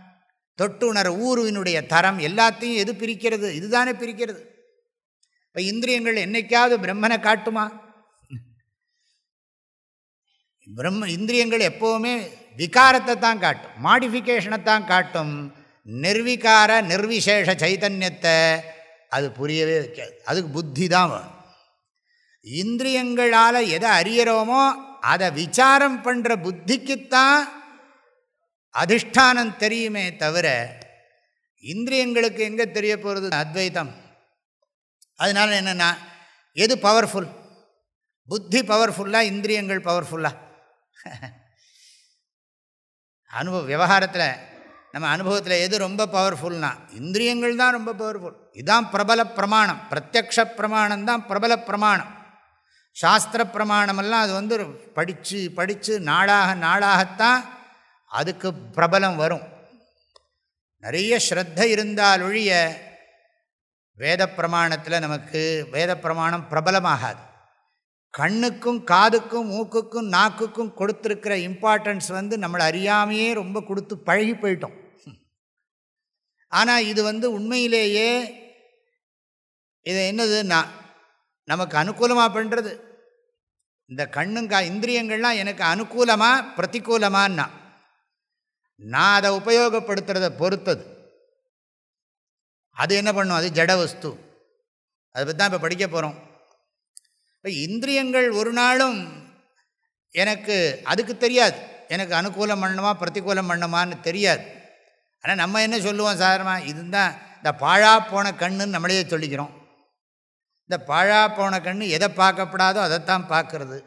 தொட்டுணர் ஊருவினுடைய தரம் எல்லாத்தையும் எது பிரிக்கிறது? இதுதானே பிரிக்கிறது. இப்போ இந்திரியங்கள் என்னைக்காவது பிரம்மனை காட்டுமா? பிரம்ம இந்திரியங்கள் எப்போவுமே விகாரத்தை தான் காட்டும். மாடிஃபிகேஷனை தான் காட்டும். நிர்விகார நிர்விசேஷ சைத்தன்யத்தை அது புரியவே வைக்காது. அதுக்கு புத்தி தான் வேணும். இந்திரியங்களால் எதை அறியறோமோ அதை விசாரம் பண்ணுற புத்திக்குத்தான் அதிஷ்டானம் தெரியுமே தவிர இந்திரியங்களுக்கு எங்கே தெரிய போகிறது அத்வைதம். அதனால் என்னென்னா எது பவர்ஃபுல் புத்தி பவர்ஃபுல்லாக இந்திரியங்கள் பவர்ஃபுல்லாக அனுபவ விவகாரத்தில் நம்ம அனுபவத்தில் எது ரொம்ப பவர்ஃபுல்னா இந்திரியங்கள் தான் ரொம்ப பவர்ஃபுல் இதுதான் பிரபல பிரமாணம். பிரத்யக்ஷ பிரமாணம் தான் பிரபல பிரமாணம். சாஸ்திர பிரமாணமெல்லாம் அது வந்து படித்து படித்து நாளாக நாளாகத்தான் அதுக்கு பிரபலம் வரும். நிறைய ஸ்ரத்த இருந்தால் ஒழிய வேத பிரமாணத்தில் நமக்கு வேத பிரமாணம் பிரபலமாகாது. கண்ணுக்கும் காதுக்கும் மூக்குக்கும் நாக்குக்கும் கொடுத்துருக்கிற இம்பார்ட்டன்ஸ் வந்து நம்மளை அறியாமையே ரொம்ப கொடுத்து பழகி போயிட்டோம். ஆனால் இது வந்து உண்மையிலேயே இது என்னதுன்னா நமக்கு அனுகூலமாக பண்ணுறது இந்த கண்ணுங்கா இந்திரியங்கள்லாம் எனக்கு அனுகூலமாக பிரதிகூலமான்னா நான் அதை உபயோகப்படுத்துகிறத பொறுத்தது. அது என்ன பண்ணும்? அது ஜட வஸ்து. அதை பற்றி தான் இப்போ படிக்க போகிறோம் இப்போ இந்திரியங்கள் ஒரு நாளும் எனக்கு அதுக்கு தெரியாது. எனக்கு அனுகூலம் பண்ணணுமா பிரதிகூலம் பண்ணணுமான்னு தெரியாது. ஆனால் நம்ம என்ன சொல்லுவோம் சாதாரணமாக இதுதான் இந்த பாழா போன கண்ணுன்னு நம்மளே சொல்லிக்கிறோம். இந்த பாழா போன கண்ணு எதை பார்க்கப்படாதோ அதைத்தான் பார்க்கறது.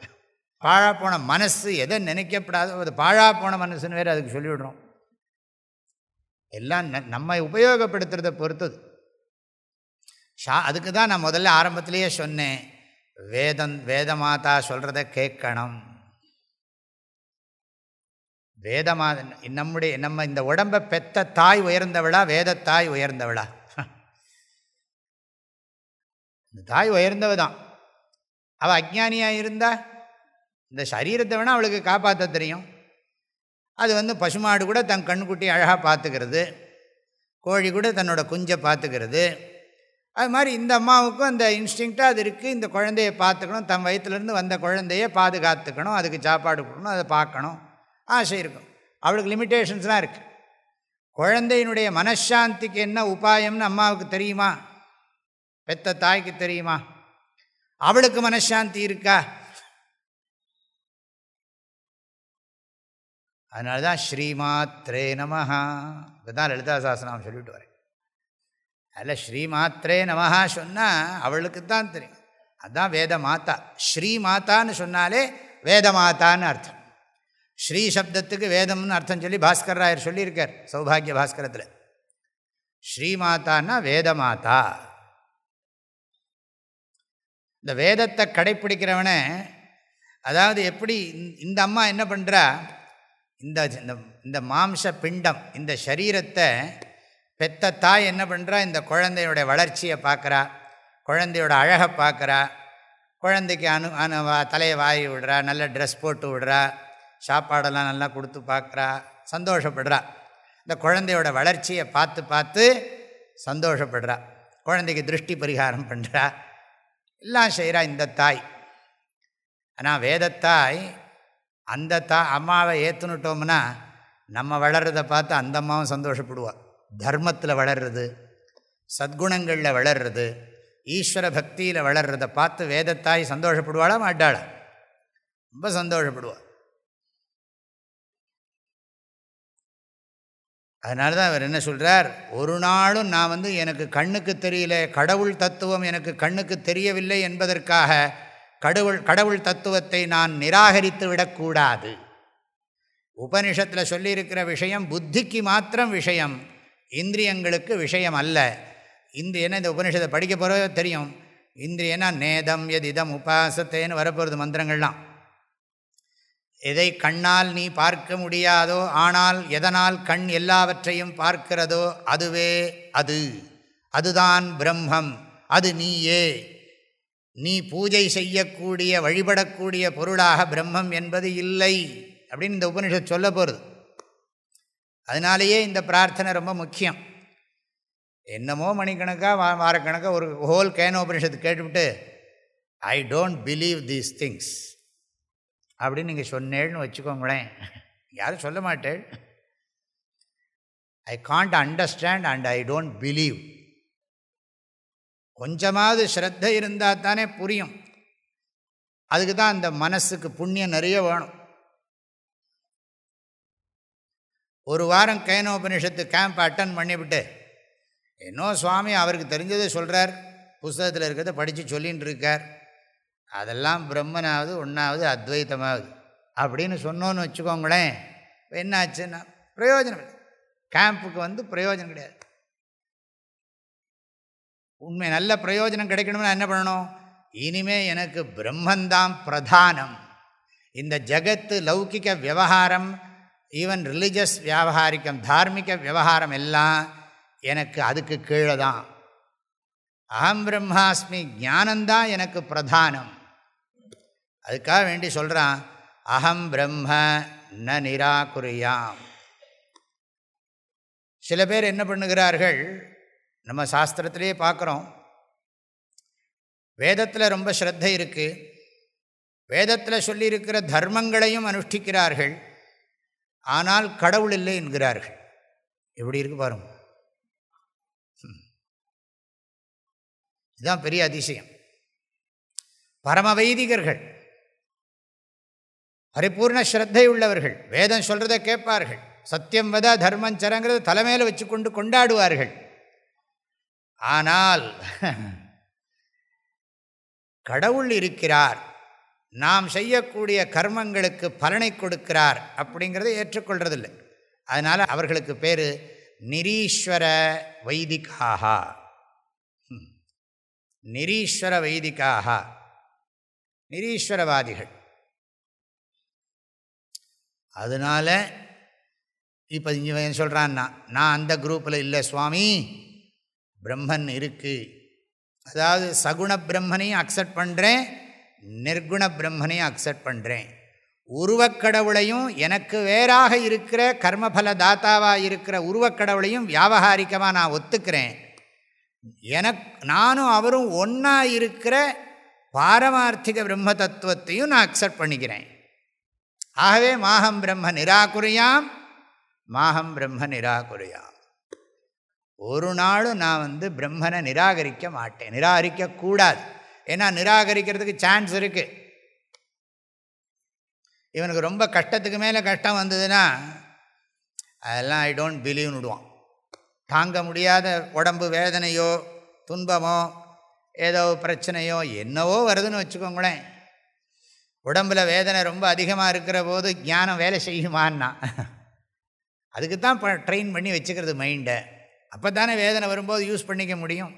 பாழா போன மனசு எதை நினைக்கப்படாதோ அது பாழா போன மனசுன்னு வேறு அதுக்கு சொல்லிவிடுறோம். எல்லாம் நம்ம உபயோகப்படுத்துறதை பொறுத்தது. ஷா அதுக்கு தான் நான் முதல்ல ஆரம்பத்திலேயே சொன்னேன். வேதம் வேதமாதா சொல்கிறத கேட்கணும். வேதமா நம்முடைய நம்ம இந்த உடம்பை பெத்த தாய் உயர்ந்தவளா வேத தாய் உயர்ந்தவளா? இந்த தாய் உயர்ந்தவ தான் அவள் அஜ்ஞானியாக இருந்தா இந்த சரீரத்தை வேணால் அவளுக்கு காப்பாற்ற தெரியும். அது வந்து பசுமாடு கூட தன் கண்ணுக்குட்டி அழகாக பார்த்துக்கிறது. கோழி கூட தன்னோட குஞ்சை பார்த்துக்கிறது. அது மாதிரி இந்த அம்மாவுக்கும் அந்த இன்ஸ்டிங்க்டாக அது இருக்குது இந்த குழந்தைய பார்த்துக்கணும். தன் வயிற்றுலேருந்து வந்த குழந்தைய பாதுகாத்துக்கணும். அதுக்கு சாப்பாடு கொடுக்கணும். அதை பார்க்கணும். ஆசை இருக்கும். அவளுக்கு லிமிட்டேஷன்ஸ்லாம் இருக்குது குழந்தையினுடைய மனசாந்திக்கு என்ன உபாயம்னு அம்மாவுக்கு தெரியுமா? பெத்த தாய்க்கு தெரியுமா? அவளுக்கு மனசாந்தி இருக்கா? அதனால தான் ஸ்ரீமாத்ரே நமஹா. இதுதான் லலிதா சாஸ்திரம் சொல்லிவிட்டு வரேன். அதில் ஸ்ரீமாத்ரே நமஹா சொன்னால் அவளுக்கு தான் தெரியும். அதுதான் வேத மாதா ஸ்ரீ மாதான்னு சொன்னாலே வேத மாதான்னு அர்த்தம். ஸ்ரீ சப்தத்துக்கு வேதம்னு அர்த்தம் சொல்லி பாஸ்கர் ராயர் சொல்லியிருக்கார் சௌபாகிய பாஸ்கரத்தில். ஸ்ரீமாதான்னா வேத மாதா இந்த வேதத்தை கடைப்பிடிக்கிறவனை அதாவது எப்படி இந்த அம்மா என்ன பண்ணுறா இந்த இந்த மாம்ச பிண்டம் இந்த சரீரத்தை பெத்த தாய் என்ன பண்ணுறா இந்த குழந்தையோட வளர்ச்சியை பார்க்குறா. குழந்தையோட அழகை பார்க்குறா. குழந்தைக்கு அனு அனு தலையை வாரி விடுறா நல்ல ட்ரெஸ் போட்டு விடுறா சாப்பாடெல்லாம் நல்லா கொடுத்து பார்க்குறா சந்தோஷப்படுறா. இந்த குழந்தையோட வளர்ச்சியை பார்த்து பார்த்து சந்தோஷப்படுறா. குழந்தைக்கு திருஷ்டி பரிகாரம் பண்ணுறா எல்லாம் செய்கிறா இந்த தாய். ஆனால் வேதத்தாய் அந்த தா அம்மாவை ஏற்றுனுட்டோம்னா நம்ம வளர்கிறத பார்த்து அந்த அம்மாவும் சந்தோஷப்படுவாள் தர்மத்தில் வளர்றது சத்குணங்களில் வளர்றது ஈஸ்வர பக்தியில் வளர்றதை பார்த்து வேதத்தாய் சந்தோஷப்படுவாளா மாட்டாளா? ரொம்ப சந்தோஷப்படுவாள் அதனால தான் அவர் என்ன சொல்கிறார் ஒரு நாளும் நான் வந்து எனக்கு கண்ணுக்கு தெரியல கடவுள் தத்துவம் எனக்கு கண்ணுக்கு தெரியவில்லை என்பதற்காக கடவுள் கடவுள் தத்துவத்தை நான் நிராகரித்து விடக்கூடாது. உபனிஷத்தில் சொல்லியிருக்கிற விஷயம் புத்திக்கு மாத்திரம் விஷயம் இந்திரியங்களுக்கு விஷயம் அல்ல. இந்திரியனா இந்த உபனிஷத்தை படிக்க போகிறதோ தெரியும். இந்திரியனா நேதம் எது இதம் உபாசத்தேன்னு வரப்போகிறது மந்திரங்கள்லாம். எதை கண்ணால் நீ பார்க்க முடியாதோ ஆனால் எதனால் கண் எல்லாவற்றையும் பார்க்கிறதோ அதுவே அது. அதுதான் பிரம்மம் அது நீயே. நீ பூஜை செய்யக்கூடிய வழிபடக்கூடிய பொருளாக பிரம்மம் என்பது இல்லை அப்படின்னு இந்த உபனிஷத் சொல்ல போகிறது அதனாலேயே இந்த பிரார்த்தனை ரொம்ப முக்கியம். என்னமோ மணிக்கணக்காக வா வாரக்கணக்காக ஒரு ஹோல் கேனோபனிஷத்து கேட்டுவிட்டு I don't believe these things அப்படின்னு நீங்கள் சொன்னேன்னு வச்சுக்கோங்களேன். யாரும் சொல்ல மாட்டேன் I can't understand and I don't believe கொஞ்சமாவது ஸ்ரத்த இருந்தால் தானே புரியும். அதுக்கு தான் அந்த மனசுக்கு புண்ணியம் நிறைய வேணும். ஒரு வாரம் கைனோபனிஷத்து கேம்ப் அட்டன் பண்ணிவிட்டு இன்னும் சுவாமி அவருக்கு தெரிஞ்சதை சொல்கிறார் புஸ்தகத்தில் இருக்கிறத படித்து சொல்லின்னு இருக்கார். அதெல்லாம் பிரம்மனாவது ஒன்றாவது அத்வைத்தமாவது அப்படின்னு சொன்னோன்னு வச்சுக்கோங்களேன் என்ன ஆச்சுன்னா பிரயோஜனம் இல்லை. கேம்புக்கு வந்து பிரயோஜனம் கிடையாது. உண்மை நல்ல பிரயோஜனம் கிடைக்கணும்னா என்ன பண்ணணும்? இனிமே எனக்கு பிரம்மந்தான் பிரதானம். இந்த ஜகத்து லௌகிக விவகாரம் ஈவன் ரிலிஜியஸ் வியாபாரிக்கம் தார்மிக விவகாரம் எல்லாம் எனக்கு அதுக்கு கீழே தான். அகம் பிரம்மாஸ்மி ஞானந்தான் எனக்கு பிரதானம். அதுக்காக வேண்டி சொல்கிறான் அகம் பிரம்ம ந நிராகுரியாம். சில பேர் என்ன பண்ணுகிறார்கள் நம்ம சாஸ்திரத்திலே பார்க்குறோம். வேதத்தில் ரொம்ப ஸ்ரத்தை இருக்குது வேதத்தில் சொல்லியிருக்கிற தர்மங்களையும் அனுஷ்டிக்கிறார்கள். ஆனால் கடவுள் இல்லை என்கிறார்கள். எப்படி இருக்கு பாருங்க. இதுதான் பெரிய அதிசயம். பரம வைதிகர்கள் பரிபூர்ண ஸ்ரத்தை உள்ளவர்கள் வேதம் சொல்கிறத கேட்பார்கள். சத்தியம் வத தர்மம் சரங்கிறத தலைமையில் வச்சு கொண்டு கொண்டாடுவார்கள். ஆனால் கடவுள் இருக்கிறார். நாம் செய்யக்கூடிய கர்மங்களுக்கு பலனை கொடுக்கிறார் அப்படிங்கிறத ஏற்றுக்கொள்றதில்லை. அதனால் அவர்களுக்கு பேர் நிரீஸ்வர வைதிகாகா நிரீஸ்வர வைதிகாகா நிரீஸ்வரவாதிகள். அதனால் இப்போ இங்கே சொல்கிறான்னா நான் அந்த குரூப்பில் இல்லை சுவாமி. பிரம்மன் இருக்குது அதாவது சகுண பிரம்மனையும் அக்செப்ட் பண்ணுறேன் நிர்குண பிரம்மனையும் அக்செப்ட் பண்ணுறேன் உருவக்கடவுளையும் எனக்கு வேறாக இருக்கிற கர்மபல தாத்தாவாக இருக்கிற உருவக்கடவுளையும் வியாபகாரிக்கமாக நான் ஒத்துக்கிறேன். எனக் நானும் அவரும் ஒன்றா இருக்கிற பாரமார்த்திக பிரம்ம தத்துவத்தையும் நான் அக்செப்ட் பண்ணிக்கிறேன். ஆகவே மாகம் பிரம்ம நிராகுரியாம் மாகம் பிரம்ம நிராகுரியாம். ஒரு நாளும் நான் வந்து பிரம்மனை நிராகரிக்க மாட்டேன். நிராகரிக்கக்கூடாது. ஏன்னா நிராகரிக்கிறதுக்கு சான்ஸ் இருக்குது இவனுக்கு ரொம்ப கஷ்டத்துக்கு மேலே கஷ்டம் வந்ததுன்னா அதெல்லாம் ஐ டோன்ட் பிலீவ்னு விடுவான். தாங்க முடியாத உடம்பு வேதனையோ துன்பமோ ஏதோ பிரச்சனையோ என்னவோ வருதுன்னு வச்சுக்கோங்களேன். உடம்பில் வேதனை ரொம்ப அதிகமாக இருக்கிற போது ஞானம் வேலை செய்யுமான்னா அதுக்கு தான் ட்ரெயின் பண்ணி வச்சுக்கிறது மைண்டை அப்போ தானே வேதனை வரும்போது யூஸ் பண்ணிக்க முடியும்.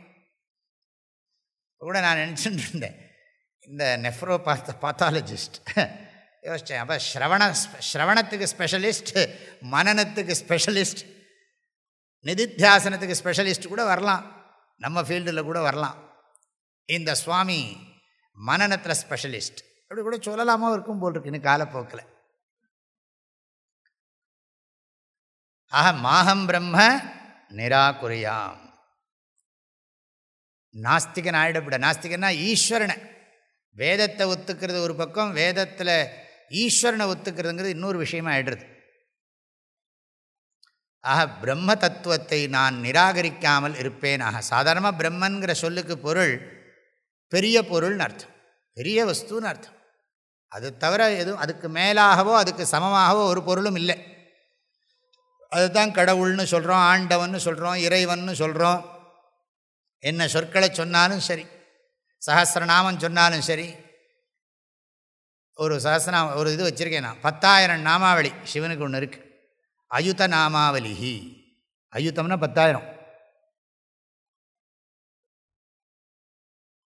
கூட நான் நினச்சிட்டு இருந்தேன். இந்த நெஃப்ரோ பாத்த பாத்தாலஜிஸ்ட் யோசித்தேன் அப்போ ஸ்ரவண ஸ்ரவணத்துக்கு ஸ்பெஷலிஸ்ட் மனநத்துக்கு ஸ்பெஷலிஸ்ட் நிதித்தியாசனத்துக்கு ஸ்பெஷலிஸ்ட் கூட வரலாம். நம்ம ஃபீல்டில் கூட வரலாம். இந்த சுவாமி மனநத்தில் ஸ்பெஷலிஸ்ட் அப்படி கூட சொல்லலாமோ இருக்கும் போல் இருக்கு. இன்னும் காலப்போக்கில். ஆக மாகம் பிரம்ம நிராகுரியாம். நாஸ்திகன் ஆயிடப்பட நாஸ்திகன்னா ஈஸ்வரனை. வேதத்தை ஒத்துக்கிறது ஒரு பக்கம் வேதத்தில் ஈஸ்வரனை ஒத்துக்கிறதுங்கிறது இன்னொரு விஷயமா ஆயிடுறது. ஆக பிரம்ம தத்துவத்தை நான் நிராகரிக்காமல் இருப்பேன். ஆக சாதாரணமாக பிரம்மன்கிற சொல்லுக்கு பொருள் பெரிய பொருள்னு அர்த்தம். பெரிய வஸ்துன்னு அர்த்தம். அது தவிர எதுவும் அதுக்கு மேலாகவோ அதுக்கு சமமாகவோ ஒரு பொருளும் இல்லை. அதுதான் கடவுள்னு சொல்கிறோம் ஆண்டவன் சொல்கிறோம் இறைவன் சொல்கிறோம் என்ன சொற்களை சொன்னாலும் சரி சகசிரநாமம் சொன்னாலும் சரி ஒரு சகசிரநா ஒரு இது வச்சுருக்கேன் நான். பத்தாயிரம் நாமாவளி சிவனுக்கு ஒன்று இருக்குது அயுத நாமாவலிஹி அயுத்தம்னா பத்தாயிரம்.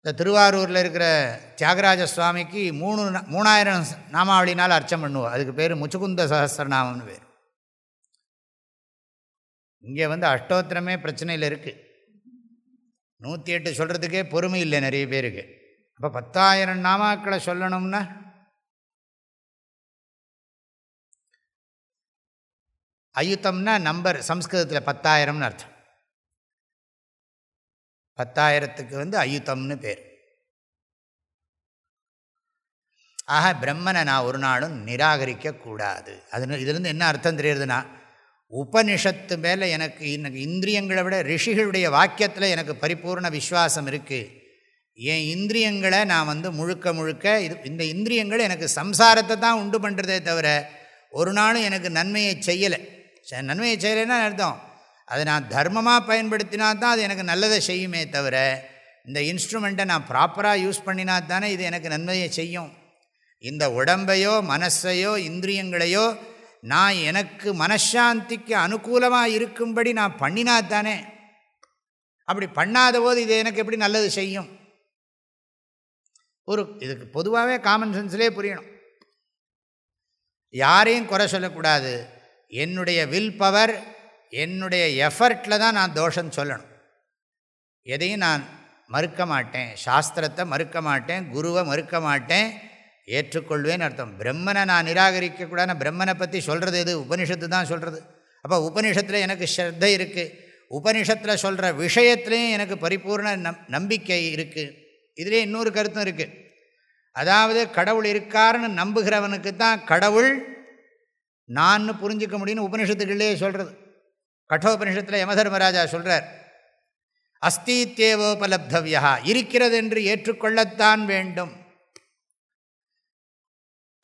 இந்த திருவாரூரில் இருக்கிற தியாகராஜ சுவாமிக்கு மூணு மூணாயிரம் நாமாவளினால் அர்ச்சம் பண்ணுவோம். அதுக்கு பேர் முச்சுகுந்த சகசிரநாமம்னு பேர். இங்கே வந்து அஷ்டோத்திரமே பிரச்சனையில் இருக்குது நூற்றி எட்டு சொல்கிறதுக்கே பொறுமை இல்லை நிறைய பேருக்கு. அப்போ பத்தாயிரம் நாமாக்களை சொல்லணும்னா? அயுத்தம்னா நம்பர் சம்ஸ்கிருதத்தில் பத்தாயிரம்னு அர்த்தம். பத்தாயிரத்துக்கு வந்து அயுத்தம்னு பேர். ஆக பிரம்மனை நான் ஒரு நாளும் நிராகரிக்கக்கூடாது. அது இதுலேருந்து என்ன அர்த்தம் தெரியுதுன்னா உபனிஷத்து மேலே எனக்கு எனக்கு இந்திரியங்களை விட ரிஷிகளுடைய வாக்கியத்தில் எனக்கு பரிபூர்ண விஸ்வாசம் இருக்குது என் இந்திரியங்களை நான் வந்து முழுக்க முழுக்க இது இந்த இந்திரியங்கள் எனக்கு சம்சாரத்தை தான் உண்டு பண்ணுறதே தவிர ஒரு நாளும் எனக்கு நன்மையை செய்யலை. நன்மையை செய்யலைன்னா அர்த்தம். அதை நான் தர்மமாக பயன்படுத்தினா தான் அது எனக்கு நல்லதை செய்யுமே தவிர இந்த இன்ஸ்ட்ருமெண்ட்டை நான் ப்ராப்பராக யூஸ் பண்ணினா தானே இது எனக்கு நன்மையை செய்யும். இந்த உடம்பையோ மனசையோ இந்திரியங்களையோ நான் எனக்கு மனசாந்திக்கு அனுகூலமாக இருக்கும்படி நான் பண்ணினா தானே. அப்படி பண்ணாத போது இது எனக்கு எப்படி நல்லது செய்யும்? ஒரு இதுக்கு பொதுவாகவே காமன் சென்ஸ்லேயே புரியணும். யாரையும் குறை சொல்லக்கூடாது. என்னுடைய வில் பவர் என்னுடைய எஃபர்ட்டில் தான் நான் தோஷம் சொல்லணும். எதையும் நான் மறுக்க மாட்டேன். சாஸ்திரத்தை மறுக்க மாட்டேன். குருவை மறுக்க மாட்டேன். ஏற்றுக்கொள்வேன்னு அர்த்தம். பிரம்மனை நான் நிராகரிக்கக்கூடாது பிரம்மனை பற்றி சொல்கிறது எது? உபனிஷத்து தான் சொல்கிறது அப்போ உபனிஷத்தில் எனக்கு ஸ்ரத்தை இருக்குது உபனிஷத்தில் சொல்கிற விஷயத்துலேயும் எனக்கு பரிபூர்ண நம் நம்பிக்கை இருக்குது இதுலேயே இன்னொரு கருத்தும் இருக்குது அதாவது கடவுள் இருக்காருன்னு நம்புகிறவனுக்கு தான் கடவுள் நான் புரிஞ்சிக்க முடியும்னு உபனிஷத்துக்குள்ளேயே சொல்கிறது கட்டோபனிஷத்தில் யமதர்மராஜா சொல்கிறார் அஸ்தித்தேவோபலப்தவியா இருக்கிறது என்று ஏற்றுக்கொள்ளத்தான் வேண்டும்.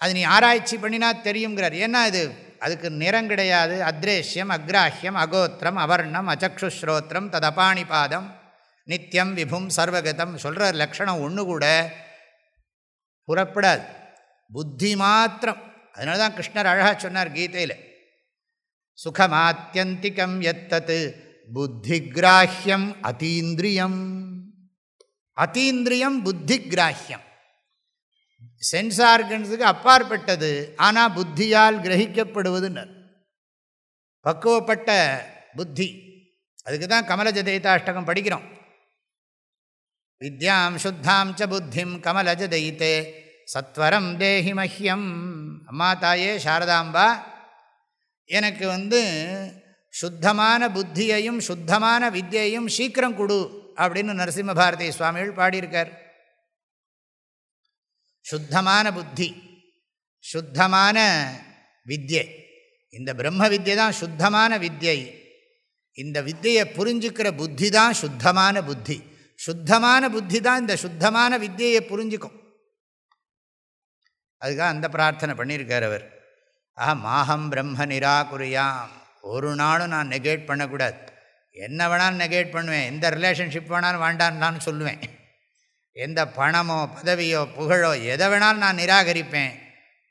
அது நீ ஆராய்ச்சி பண்ணினா தெரியுங்கிறார் ஏன்னா இது அதுக்கு நிறம் கிடையாது. அத்ரேஷ்யம் அக்ராஹ்யம் அகோத்திரம் அவர்ணம் அச்சக்ஷுஸ்ரோத்திரம் ததபாணிபாதம் நித்தியம் விபும் சர்வகதம். சொல்கிற லக்ஷணம் ஒன்று கூட புறப்படாது. புத்தி மாத்திரம். அதனால தான் கிருஷ்ணர் அழகாக சொன்னார் கீதையில். சுகமாத்தியந்திகம் புத்தி கிராஹ்யம் அதீந்திரியம். அதீந்திரியம் புத்தி கிராஹ்யம் சென்ஸ் ஆர்கன்ஸுக்கு அப்பாற்பட்டது ஆனால் புத்தியால் கிரகிக்கப்படுவதுன்னு பக்குவப்பட்ட புத்தி. அதுக்கு தான் கமலஜதயிதாஷ்டகம் படிக்கிறோம். வித்யாம் சுத்தாம் ச புத்திம் கமலஜதயித்தே சத்வரம் தேஹி மஹ்யம். அம்மா தாயே சாரதாம்பா எனக்கு வந்து சுத்தமான புத்தியையும் சுத்தமான வித்தியையும் சீக்கிரம் கொடு அப்படின்னு நரசிம்ம பாரதி சுவாமிகள் பாடியிருக்கார். சுத்தமான புத்தி சுத்தமான வித்யை. இந்த பிரம்ம வித்யை தான் சுத்தமான வித்யை. இந்த வித்தியை புரிஞ்சுக்கிற புத்தி தான் சுத்தமான புத்தி. சுத்தமான புத்தி தான் இந்த சுத்தமான வித்தியை புரிஞ்சுக்கும். அதுக்காக அந்த பிரார்த்தனை பண்ணியிருக்கார் அவர். ஆஹா மாஹம் பிரம்ம நிராகுரியாம். ஒரு நாளும் நான் நெகேட் பண்ணக்கூடாது. என்ன வேணாலும் நெகேட் பண்ணுவேன். எந்த ரிலேஷன்ஷிப் வேணாலும் வேண்டான்னு சொல்லுவேன். எந்த பணமோ பதவியோ புகழோ எதை வேணாலும் நான் நிராகரிப்பேன்.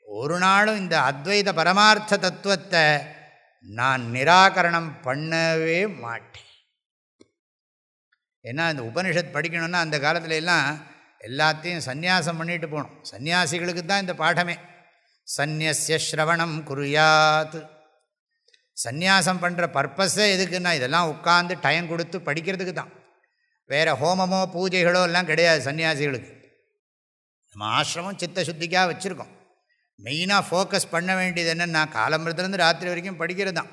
ஒரு நாளும் இந்த அத்வைத பரமார்த்த தத்துவத்தை நான் நிராகரணம் பண்ணவே மாட்டேன். ஏன்னா இந்த உபனிஷத் படிக்கணும்னா அந்த காலத்துல எல்லாம் எல்லாத்தையும் சந்நியாசம் பண்ணிட்டு போகணும். சன்னியாசிகளுக்கு தான் இந்த பாடமே. சந்நியசிய ஸ்ரவணம் குறியாத் சந்நியாசம் பண்ணுற பர்பஸே எதுக்குன்னா இதெல்லாம் உட்காந்து டைம் கொடுத்து படிக்கிறதுக்கு தான். வேறு ஹோமமோ பூஜைகளோ எல்லாம் கிடையாது சன்னியாசிகளுக்கு. நம்ம ஆசிரமம் சித்த சுத்திக்காக வச்சுருக்கோம். மெயினாக ஃபோக்கஸ் பண்ண வேண்டியது என்னென்னா காலம்பரத்துலேருந்து ராத்திரி வரைக்கும் படிக்கிறது தான்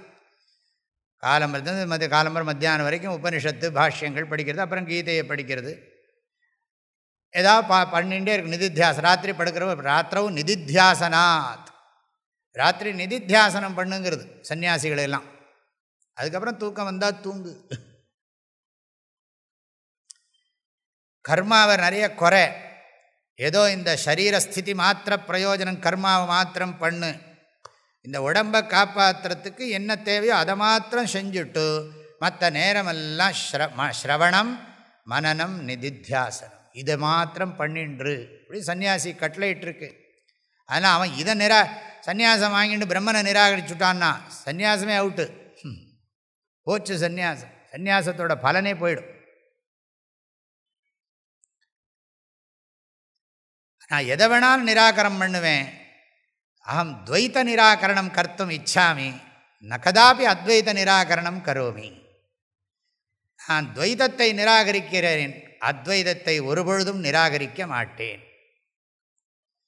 காலம்பரத்துலேருந்து மத்திய காலம்பரம் மத்தியானம் வரைக்கும் உபனிஷத்து பாஷ்யங்கள் படிக்கிறது அப்புறம் கீதையை படிக்கிறது. ஏதாவது பா பண்ணிகிட்டே இருக்கு நிதித்தியாசம் ராத்திரி படுக்கிற ராத்திரவும் நிதித்தியாசனாத். ராத்திரி நிதித்தியாசனம் பண்ணுங்கிறது சன்னியாசிகளெல்லாம். அதுக்கப்புறம் தூக்கம் வந்தால் தூங்கு. கர்மாவை நிறைய குறை. ஏதோ இந்த சரீரஸ்திதி மாத்திர பிரயோஜனம் கர்மாவை மாத்திரம் பண்ணு. இந்த உடம்பை காப்பாற்றுறதுக்கு என்ன தேவையோ அதை மாத்திரம் செஞ்சுட்டு மற்ற நேரமெல்லாம் ஸ்ர ஸ்ரவணம் மனநம் நிதித்தியாசனம். இதை மாத்திரம் பண்ணின்று. இப்படி சன்னியாசி கட்டளையிட்டுருக்கு. அதனால் அவன் இதை நிரா சன்னியாசம் வாங்கிட்டு பிரம்மனை நிராகரிச்சுட்டான்னா சன்னியாசமே அவுட்டு. போச்சு சந்நியாசம் சந்நியாசத்தோட பலனே போயிடும். நான் எதை வேணாலும் நிராகரம் பண்ணுவேன். அகம் துவைத்த நிராகரணம் கர்த்தும் இச்சாமி நகதாபி அத்வைத நிராகரணம் கரோமி. நான் துவைதத்தை நிராகரிக்கிறேன் அத்வைதத்தை ஒருபொழுதும் நிராகரிக்க மாட்டேன்.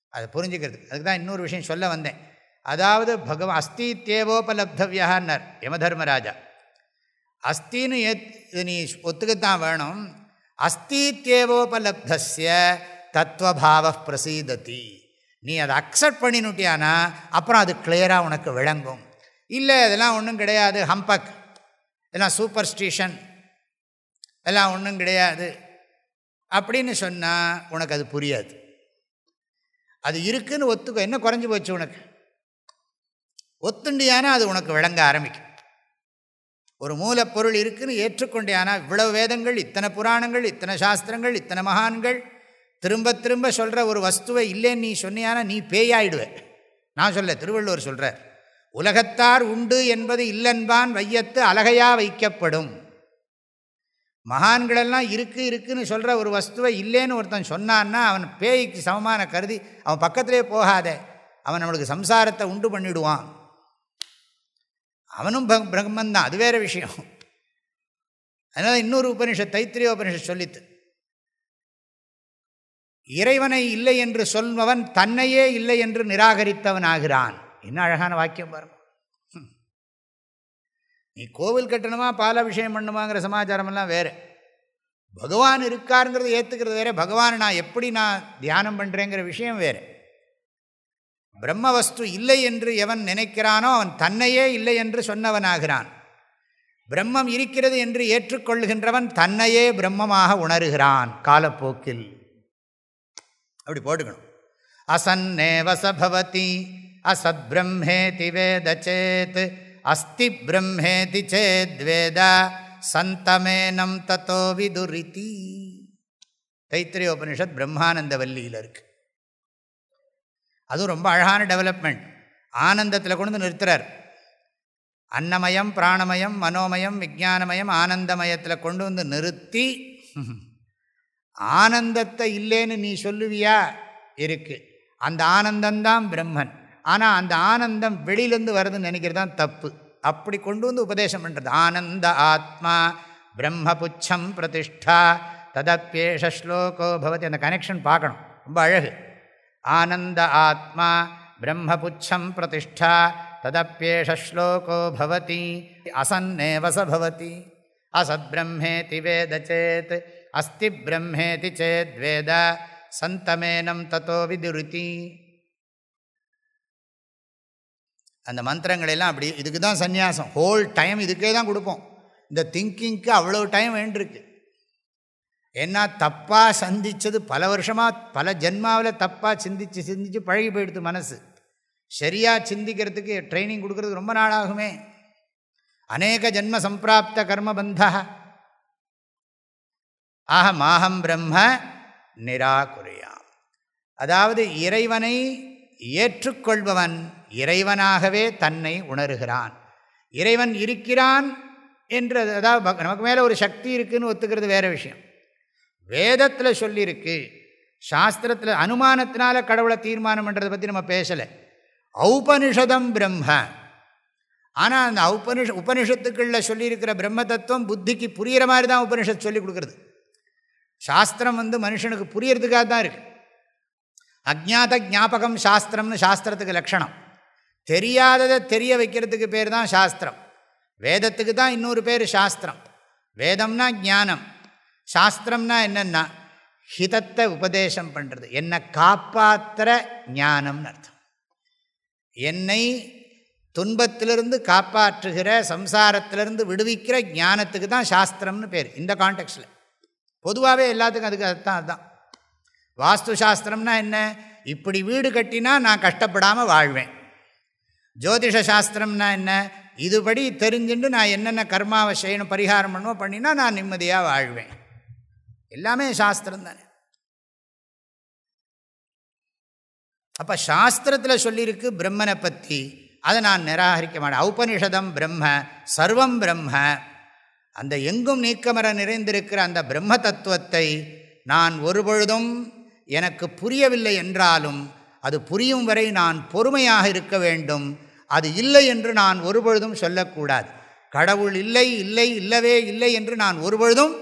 அதை புரிஞ்சுக்கிறது. அதுக்கு தான் இன்னொரு விஷயம் சொல்ல வந்தேன். அதாவது பகவ அஸ்தித்யேவோபலப்தவியான்னர் யமதர்மராஜா. அஸ்தின்னு ஏத் நீ ஒத்துக்கத்தான் வேணும். அஸ்தி தேவோபலப்தஸ்ய தத்துவபாவ பிரசீதத்தி நீ அதை அக்செப்ட் பண்ணினுட்டியானா அப்புறம் அது கிளியராக உனக்கு விளங்கும். இல்லை இதெல்லாம் ஒன்றும் கிடையாது ஹம்பக் இதெல்லாம் சூப்பர் ஸ்டீஷன் இதெல்லாம் ஒன்றும் கிடையாது. அப்படின்னு சொன்னால் உனக்கு அது புரியாது. அது இருக்குதுன்னு ஒத்துக்கோ. என்ன குறைஞ்சி போச்சு உனக்கு? ஒத்துண்டியானா அது உனக்கு விளங்க ஆரம்பிக்கும். ஒரு மூலப்பொருள் இருக்குதுன்னு ஏற்றுக்கொண்டே ஆனால் இவ்வளவு வேதங்கள் இத்தனை புராணங்கள் இத்தனை சாஸ்திரங்கள் இத்தனை மகான்கள் திரும்ப திரும்ப சொல்கிற ஒரு வஸ்துவை இல்லைன்னு நீ சொன்னியானா நீ பேயாயிடுவேன் நான் சொல்ல திருவள்ளுவர் சொல்கிறார் உலகத்தார் உண்டு என்பது இல்லென்பான் வையத்து அழகையாக வைக்கப்படும். மகான்களெல்லாம் இருக்குது இருக்குதுன்னு சொல்கிற ஒரு வஸ்துவை இல்லைன்னு ஒருத்தன் சொன்னான்னா அவன் பேய்க்கு சமமான கருதி அவன் பக்கத்திலே போகாத அவன் நம்மளுக்கு சம்சாரத்தை உண்டு பண்ணிவிடுவான் அவனும் பிரம்மந்தான் அது வேறு விஷயம். அதனால் இன்னொரு உபனிஷத் தைத்திரிய உபனிஷத் சொல்லித்து இறைவனை இல்லை என்று சொல்பவன் தன்னையே இல்லை என்று நிராகரித்தவன் ஆகிறான் என்ன அழகான வாக்கியம் பாருங்க. நீ கோவில் கட்டணுமா பாலாபிஷேகம் பண்ணுமாங்கிற சமாச்சாரமெல்லாம் வேறு. பகவான் இருக்காருங்கிறத ஏற்றுக்கிறது வேறு. பகவானை நான் எப்படி நான் தியானம் பண்ணுறேங்கிற விஷயம் வேறு. பிரம்ம வஸ்து இல்லை என்று எவன் நினைக்கிறானோ அவன் தன்னையே இல்லை என்று சொன்னவனாகிறான். பிரம்மம் இருக்கிறது என்று ஏற்றுக்கொள்கின்றவன் தன்னையே பிரம்மமாக உணர்கிறான். காலப்போக்கில் அப்படி போட்டுக்கணும். அசன்னேவசபவதி அசத் பிரம்மேதி வேத சேத் அஸ்தி பிரம்மேதி சேத்வேத சந்தமேனம் தத்தோ விதுரிதி. தைத்திரிய உபனிஷத் பிரம்மானந்த வல்லியில் இருக்கு. அதுவும் ரொம்ப அழகான டெவலப்மெண்ட். ஆனந்தத்தில் கொண்டு நிறுத்துறார். அன்னமயம் பிராணமயம் மனோமயம் விஜானமயம் ஆனந்தமயத்தில் கொண்டு வந்து நிறுத்தி ஆனந்தத்தை இல்லைன்னு நீ சொல்லுவியா? இருக்கு. அந்த ஆனந்தந்தான் பிரம்மன். ஆனால் அந்த ஆனந்தம் வெளியிலேருந்து வருதுன்னு நினைக்கிறது தான் தப்பு. அப்படி கொண்டு வந்து உபதேசம் பண்ணுறது ஆனந்த ஆத்மா பிரம்மபுச்சம் பிரதிஷ்டா ததப்பேஷ ஸ்லோகோ பவதி. அந்த கனெக்ஷன் பார்க்கணும். ரொம்ப அழகு. ஆனந்த ஆத்மா பிரம்மபுச்சம் பிரதிஷ்டா ததப்பேஷ ஸ்லோகோ பவதி. அசன்னேவச பவதி. அசத் பிரம்மேதி வேத அஸ்தி பிரம்மேதி சேத்வேத சந்தமேனம் தத்தோ விதுருதி. அந்த மந்திரங்களெல்லாம் அப்படி இதுக்கு தான் சந்நியாசம். ஹோல் டைம் இதுக்கே தான் கொடுப்போம். இந்த திங்கிங்க்கு அவ்வளோ டைம் வேண்டிருக்கு. ஏன்னா தப்பாக சந்தித்தது பல வருஷமாக பல ஜென்மாவில் தப்பாக சிந்தித்து சிந்தித்து பழகி போயிடுது மனசு. சரியாக சிந்திக்கிறதுக்கு ட்ரைனிங் கொடுக்கறதுக்கு ரொம்ப நாளாகுமே. அநேக ஜென்ம சம்பிராப்த கர்மபந்தா. ஆக மாகம் பிரம்ம நிராகுறையாம் அதாவது இறைவனை ஏற்றுக்கொள்பவன் இறைவனாகவே தன்னை உணர்கிறான். இறைவன் இருக்கிறான் என்று அதாவது நமக்கு மேலே ஒரு சக்தி இருக்குதுன்னு ஒத்துக்கிறது வேறு விஷயம். வேதத்தில் சொல்லியிருக்கு சாஸ்திரத்தில் அனுமானத்தினால கடவுளை தீர்மானம் பண்ணுறதை பற்றி நம்ம பேசலை. ஔபனிஷதம் பிரம்ம. ஆனால் அந்த உபனிஷ உபனிஷத்துக்களில் சொல்லியிருக்கிற பிரம்ம தத்துவம் புத்திக்கு புரிகிற மாதிரி தான் உபனிஷத் சொல்லி கொடுக்குறது. சாஸ்திரம் வந்து மனுஷனுக்கு புரியறதுக்காக தான் இருக்குது அஜாத ஜாபகம் சாஸ்திரம்னு சாஸ்திரத்துக்கு லட்சணம். தெரியாததை தெரிய வைக்கிறதுக்கு பேர் தான் சாஸ்திரம். வேதத்துக்கு தான் இன்னொரு பேர் சாஸ்திரம். வேதம்னா ஞானம். சாஸ்திரம்னா என்னென்னா ஹிதத்தை உபதேசம் பண்ணுறது என்னை காப்பாற்றுற ஞானம்னு அர்த்தம். என்னை துன்பத்திலிருந்து காப்பாற்றுகிற சம்சாரத்திலிருந்து விடுவிக்கிற ஞானத்துக்கு தான் சாஸ்திரம்னு பேர். இந்த கான்டெக்ட்டில் பொதுவாகவே எல்லாத்துக்கும் அதுக்கு அதுதான் அதுதான் வாஸ்து சாஸ்திரம்னா என்ன? இப்படி வீடு கட்டினா நான் கஷ்டப்படாமல் வாழ்வேன். ஜோதிஷ சாஸ்திரம்னா என்ன? இதுபடி தெரிஞ்சுட்டு நான் என்னென்ன கர்மாவை செய்யணும் பரிகாரம் பண்ணுவோம் பண்ணினா நான் நிம்மதியாக வாழ்வேன். எல்லாமே சாஸ்திரம் தானே. அப்போ சாஸ்திரத்தில் சொல்லியிருக்கு பிரம்மனை பற்றி அதை நான் நிராகரிக்க மாட்டேன். ஔபனிஷதம் பிரம்ம சர்வம் பிரம்ம. அந்த எங்கும் நீக்கமர நிறைந்திருக்கிற அந்த பிரம்ம தத்துவத்தை நான் ஒருபொழுதும் எனக்கு புரியவில்லை என்றாலும் அது புரியும் வரை நான் பொறுமையாக இருக்க வேண்டும். அது இல்லை என்று நான் ஒருபொழுதும் சொல்லக்கூடாது. கடவுள் இல்லை இல்லை இல்லவே இல்லை என்று நான் ஒருபொழுதும்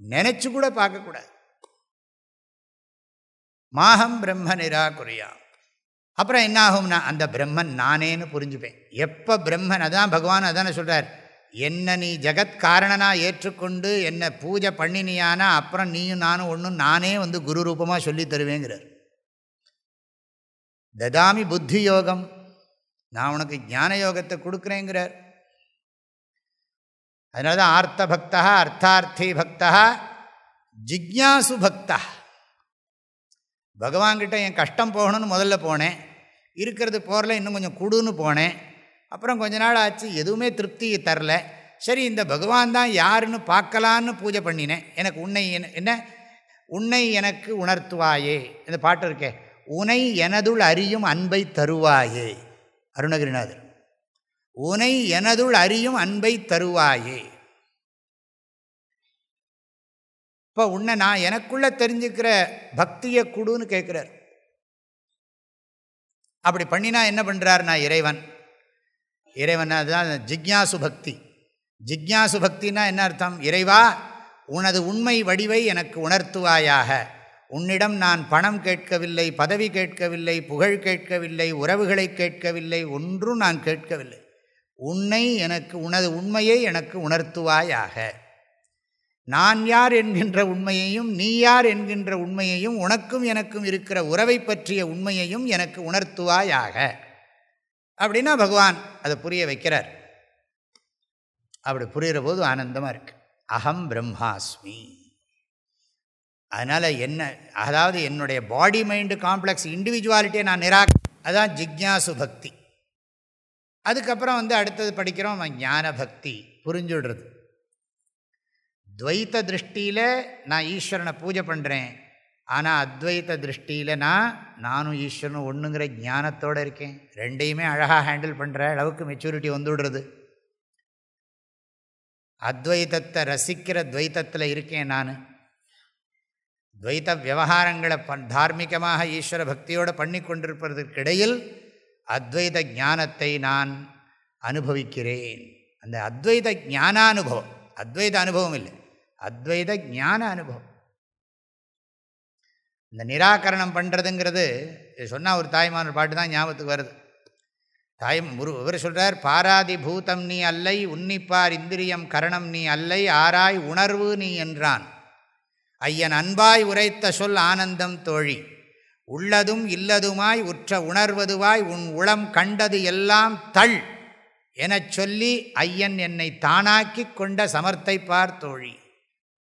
நினச்சி கூட பார்க்கக்கூடாது. மாகம் பிரம்ம நிராகுரியா அப்புறம் என்ன ஆகும்னா அந்த பிரம்மன் நானேன்னு புரிஞ்சுப்பேன். எப்போ பிரம்மன் அதான் பகவான் அதானே சொல்கிறார் என்ன நீ ஜெகத்காரணனாக ஏற்றுக்கொண்டு என்னை பூஜை பண்ணினியானா அப்புறம் நீயும் நானும் ஒன்றும் நானே வந்து குரு ரூபமாக சொல்லி தருவேங்கிறார். ததாமி புத்தி யோகம். நான் உனக்கு ஞான யோகத்தை கொடுக்குறேங்கிறார். அதனால தான் ஆர்த்த பக்தா அர்த்தார்த்தி பக்தா ஜிக்யாசு பக்தா பகவான்கிட்ட என் கஷ்டம் போகணும்னு முதல்ல போனேன். இருக்கிறது போரில் இன்னும் கொஞ்சம் குடுன்னு போனேன். அப்புறம் கொஞ்ச நாள் ஆச்சு எதுவுமே திருப்தி தரல. சரி இந்த பகவான் தான் யாருன்னு பார்க்கலான்னு பூஜை பண்ணினேன். எனக்கு உன்னை என்ன? உன்னை எனக்கு உணர்த்துவாயே. இந்த பாட்டு இருக்கே. உனை எனதுள் அறியும் அன்பை தருவாயே. அருணகிரிநாதர். உனை எனதுள் அறியும் அன்பை தருவாயே. இப்போ உன்னை நான் எனக்குள்ளே தெரிஞ்சுக்கிற பக்தியை கொடுன்னு கேட்குறார் அப்படி பண்ணினா என்ன பண்ணுறார் நான் இறைவன்? இறைவன் அதுதான் ஜிக்யாசு பக்தி. ஜிக்யாசு பக்தினா என்ன அர்த்தம்? இறைவா உனது உண்மை வடிவை எனக்கு உணர்த்துவாயாக. உன்னிடம் நான் பணம் கேட்கவில்லை பதவி கேட்கவில்லை புகழ் கேட்கவில்லை உறவுகளை கேட்கவில்லை ஒன்றும் நான் கேட்கவில்லை. உன்னை எனக்கு உனது உண்மையை எனக்கு உணர்த்துவாயாக. நான் யார் என்கின்ற உண்மையையும் நீ யார் என்கின்ற உண்மையையும் உனக்கும் எனக்கும் இருக்கிற உறவை பற்றிய உண்மையையும் எனக்கு உணர்த்துவாயாக. அப்படின்னா பகவான் அதை புரிய வைக்கிறார். அப்படி புரிகிற போது ஆனந்தமாக இருக்கு. அகம் பிரம்மாஸ்மி. அதனால் என்ன அதாவது என்னுடைய பாடி மைண்டு காம்ப்ளெக்ஸ் இண்டிவிஜுவாலிட்டியை நான் நிரா அதுதான் ஜிக்யாசு பக்தி. அதுக்கப்புறம் வந்து அடுத்தது படிக்கிறோம் ஞான பக்தி புரிஞ்சுடுறது. துவைத்த திருஷ்டியில் நான் ஈஸ்வரனை பூஜை பண்ணுறேன் ஆனால் அத்வைத்த திருஷ்டியில் நான் நானும் ஈஸ்வரனும் ஒன்றுங்கிற ஞானத்தோடு இருக்கேன். ரெண்டையுமே அழகாக ஹேண்டில் பண்ணுற அளவுக்கு மெச்சூரிட்டி வந்துவிடுறது அத்வைத்தத்தை ரசிக்கிற துவைத்தத்தில் இருக்கேன் நான். துவைத்த விவகாரங்களை பண் தார்மீகமாக ஈஸ்வர பக்தியோடு பண்ணி கொண்டிருப்பதற்கிடையில் அத்வைத ஞானத்தை நான் அனுபவிக்கிறேன். அந்த அத்வைத ஞானானுபவம் அத்வைத அனுபவம் இல்லை. அத்வைத ஞான அனுபவம். இந்த நிராகரணம் பண்ணுறதுங்கிறது சொன்னால் ஒரு தாய்மான பாட்டு தான் ஞாபகத்துக்கு வருது. தாய் முரு இவர் சொல்கிறார் பாராதி பூதம் நீ அல்லை உன்னிப்பார் இந்திரியம் கரணம் நீ அல்லை ஆராய் உணர்வு நீ என்றான். ஐயன் அன்பாய் உரைத்த சொல் ஆனந்தம் தோழி. உள்ளதும் இல்லதுமாய் உற்ற உணர்வதுவாய் உன் உளம் கண்டது எல்லாம் தள் எனச் சொல்லி ஐயன் என்னை தானாக்கி கொண்ட சமர்த்தை பார் தோழி.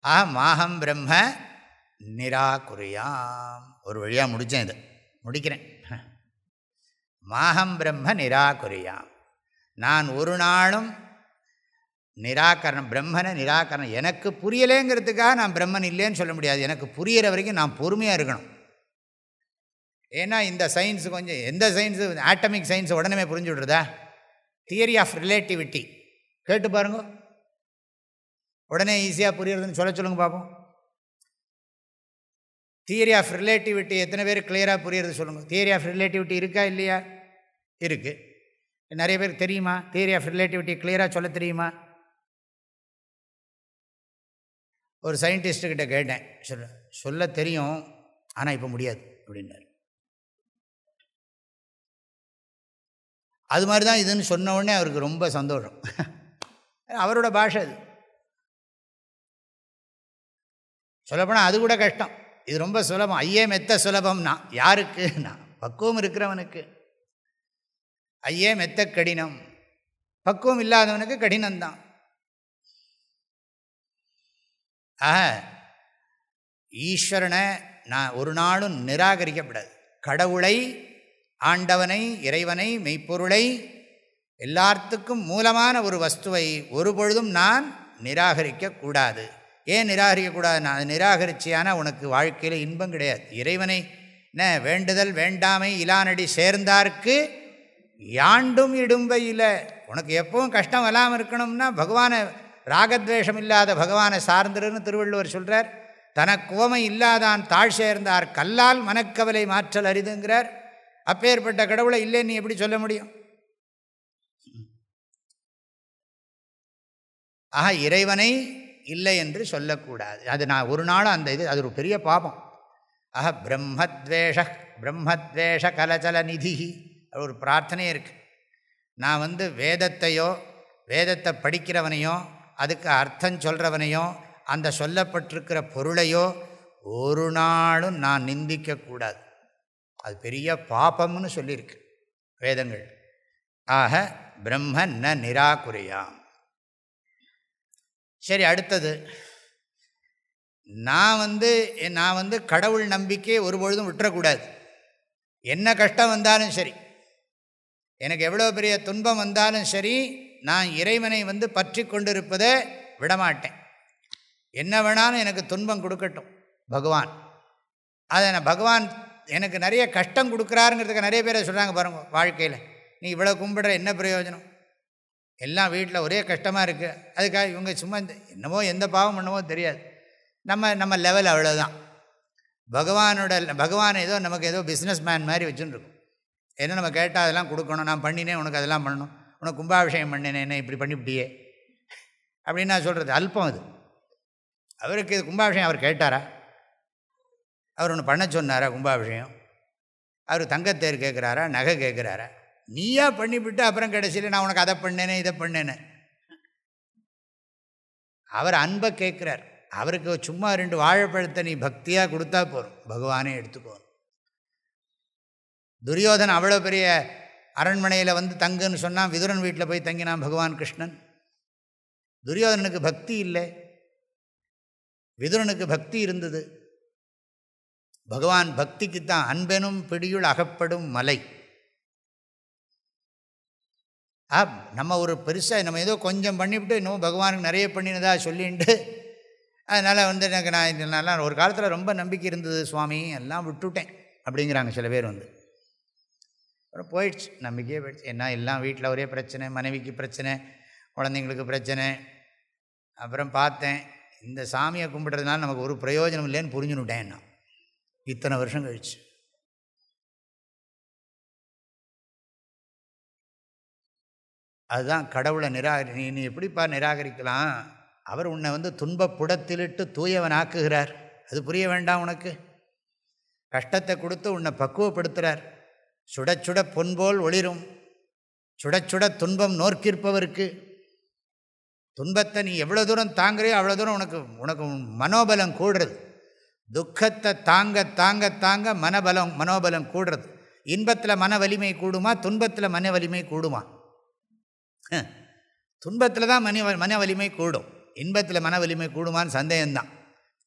ஆ மாகம் பிரம்ம நிராகுரியாம். ஒரு வழியாக முடித்தேன் இது. முடிக்கிறேன். மாகம் பிரம்ம நிராகுரியாம். நான் ஒரு நாளும் நிராகரணம் பிரம்மனை நிராகரணம் எனக்கு புரியலேங்கிறதுக்காக நான் பிரம்மன் இல்லைன்னு சொல்ல முடியாது. எனக்கு புரிகிற வரைக்கும் நான் பொறுமையாக இருக்கணும். ஏன்னா இந்த சயின்ஸு கொஞ்சம் எந்த சயின்ஸு ஆட்டமிக் சயின்ஸ் உடனே புரிஞ்சு விடுறதா? தியரி ஆஃப் ரிலேட்டிவிட்டி கேட்டு பாருங்க. உடனே ஈஸியாக புரியுறதுன்னு சொல்ல சொல்லுங்க பார்ப்போம் தியரி ஆஃப் ரிலேட்டிவிட்டி எத்தனை பேர் கிளியராக புரியுறது சொல்லுங்கள் தியரி ஆஃப் ரிலேட்டிவிட்டி இருக்கா இல்லையா? இருக்குது நிறைய பேருக்கு தெரியுமா? தியரி ஆஃப் ரிலேட்டிவிட்டி கிளியராக சொல்ல தெரியுமா? ஒரு சயின்டிஸ்ட்டுக்கிட்ட கேட்டேன். சொல்ல சொல்ல தெரியும் ஆனால் இப்போ முடியாது அப்படின்னாரு. அது மாதிரி தான் இதுன்னு சொன்ன உடனே அவருக்கு ரொம்ப சந்தோஷம். அவரோட பாஷை அது. சொல்லப்போனால் அது கூட கஷ்டம். இது ரொம்ப சுலபம். ஐயே மெத்த சுலபம்னா யாருக்குன்னா? பக்குவம் இருக்கிறவனுக்கு. ஐயே மெத்த கடினம். பக்குவம் இல்லாதவனுக்கு கடினம்தான். ஆக ஈஸ்வரனை நான் ஒரு நாளும் நிராகரிக்கப்படாது. கடவுளை ஆண்டவனை இறைவனை மெய்ப்பொருளை எல்லாத்துக்கும் மூலமான ஒரு வஸ்துவை ஒரு பொழுதும் நான் நிராகரிக்கக்கூடாது. ஏன் நிராகரிக்கக்கூடாது? நான் நிராகரிச்சியான உனக்கு வாழ்க்கையில் இன்பம் கிடையாது. இறைவனை என்ன வேண்டுதல் வேண்டாமை இலானடி சேர்ந்தார்க்கு யாண்டும் இடும்பையில் உனக்கு எப்பவும் கஷ்டம் வராமல் இருக்கணும்னா பகவானை ராகத்வேஷம் இல்லாத பகவானை சார்ந்துருன்னு திருவள்ளுவர் சொல்கிறார் தனக்குவமை இல்லாதான் தாழ் சேர்ந்தார். கல்லால் மனக்கவலை மாற்றல் அரிதுங்கிறார். அப்பேற்பட்ட கடவுளை இல்லைன்னு நீ எப்படி சொல்ல முடியும்? ஆக இறைவனை இல்லை என்று சொல்லக்கூடாது. அது நான் ஒரு நாளும் அந்த இது அது ஒரு பெரிய பாபம். ஆஹ பிரம்மத்வேஷ பிரம்மத்வேஷ கலச்சல நிதி. ஒரு பிரார்த்தனையே இருக்குது நான் வந்து வேதத்தையோ வேதத்தை படிக்கிறவனையோ அதுக்கு அர்த்தம் சொல்கிறவனையோ அந்த சொல்லப்பட்டிருக்கிற பொருளையோ ஒரு நாளும் நான் நிந்திக்கக்கூடாது. அது பெரிய பாபம்னு சொல்லியிருக்கு வேதங்கள். ஆக பிரம்ம ந நிராகுறையாம் சரி அடுத்தது. நான் வந்து நான் வந்து கடவுள் நம்பிக்கையை ஒரு பொழுதும் விட்டுறக்கூடாது. என்ன கஷ்டம் வந்தாலும் சரி. எனக்கு எவ்வளோ பெரிய துன்பம் வந்தாலும் சரி நான் இறைவனை வந்து பற்றி கொண்டிருப்பதை விடமாட்டேன். என்ன வேணாலும் எனக்கு துன்பம் கொடுக்கட்டும் பகவான். அதை நான் பகவான் எனக்கு நிறைய கஷ்டம் கொடுக்குறாருங்கிறதுக்கு நிறைய பேரை சொல்கிறாங்க பாருங்க வாழ்க்கையில். நீ இவ்வளோ கும்பிடுற என்ன பிரயோஜனம்? எல்லாம் வீட்டில் ஒரே கஷ்டமாக இருக்குது அதுக்காக இவங்க சும்மா என்னமோ எந்த பாவம் பண்ணமோ தெரியாது. நம்ம நம்ம லெவல் அவ்வளோதான் பகவானோட பகவான் ஏதோ நமக்கு ஏதோ பிஸ்னஸ் மேன் மாதிரி வச்சுன்னு இருக்கும் என்ன நம்ம கேட்டால் அதெல்லாம் கொடுக்கணும். நான் பண்ணினேன் உனக்கு அதெல்லாம் பண்ணணும். உனக்கு கும்பாபிஷேகம் பண்ணினேன் என்ன இப்படி பண்ணிவிட்டியே. அப்படின்னு நான் சொல்கிறது அல்பம் அது. அவருக்கு இது கும்பாபிஷேகம் அவர் கேட்டாரா? அவர் ஒன்று பண்ண சொன்னாரா கும்பாபிஷேகம்? அவர் தங்கத்தேர் கேட்குறாரா? நகை கேட்குறாரா? நீயா பண்ணிவிட்டு அப்புறம் கடைசியில் நான் உனக்கு அதை பண்ணேனே இதை பண்ணேனே. அவர் அன்பை கேட்குறார். அவருக்கு சும்மா ரெண்டு வாழைப்பழத்தை நீ பக்தியாக கொடுத்தா போகிறோம் பகவானே எடுத்துக்கோ. துரியோதன் அவ்வளோ பெரிய அரண்மனையில் வந்து தங்குன்னு சொன்னால் விதுரன் வீட்டில் போய் தங்கினான் பகவான் கிருஷ்ணன். துரியோதனனுக்கு பக்தி இல்லை. விதுரனுக்கு பக்தி இருந்தது. பகவான் பக்திக்குத்தான் அன்பெனும் பிடியுள் அகப்படும் மலை. ஆ நம்ம ஒரு பெருசாக நம்ம ஏதோ கொஞ்சம் பண்ணிவிட்டு இன்னும் பகவானுக்கு நிறைய பண்ணினதா சொல்லிட்டு அதனால் வந்து எனக்கு நான் நல்லா ஒரு காலத்தில் ரொம்ப நம்பிக்கை இருந்தது சுவாமி எல்லாம் விட்டுவிட்டேன் அப்படிங்கிறாங்க சில பேர் வந்து. அப்புறம் போயிடுச்சு நம்பிக்கையே போயிடுச்சு. என்ன எல்லாம் வீட்டில் ஒரே பிரச்சனை மனைவிக்கு பிரச்சனை குழந்தைங்களுக்கு பிரச்சனை. அப்புறம் பார்த்தேன் இந்த சாமியை கும்பிட்றதுனால நமக்கு ஒரு பிரயோஜனம் இல்லைன்னு புரிஞ்சுன்னுட்டேன் நான். இத்தனை வருஷம் கழிச்சு. அதுதான் கடவுளை நிராகரி நீ நீ எப்படிப்பா நிராகரிக்கலாம்? அவர் உன்னை வந்து துன்பப்புடத்திலிட்டு தூயவன் ஆக்குகிறார். அது புரிய வேண்டாம் உனக்கு. கஷ்டத்தை கொடுத்து உன்னை பக்குவப்படுத்துகிறார் சுட சுட பொன்போல் ஒளிரும். சுட சுட துன்பம் நோர்க்கிருப்பவருக்கு. துன்பத்தை நீ எவ்வளோ தூரம் தாங்குறியோ அவ்வளோ தூரம் உனக்கு உனக்கு மனோபலம் கூடுறது. துக்கத்தை தாங்க தாங்க தாங்க மனபலம் மனோபலம் கூடுறது. இன்பத்தில் மன வலிமை கூடுமா? துன்பத்தில் மன வலிமை கூடுமா? துன்பத்தில் தான் மனி மன வலிமை கூடும். இன்பத்தில் மன வலிமை கூடுமான்னு சந்தேகம்தான்.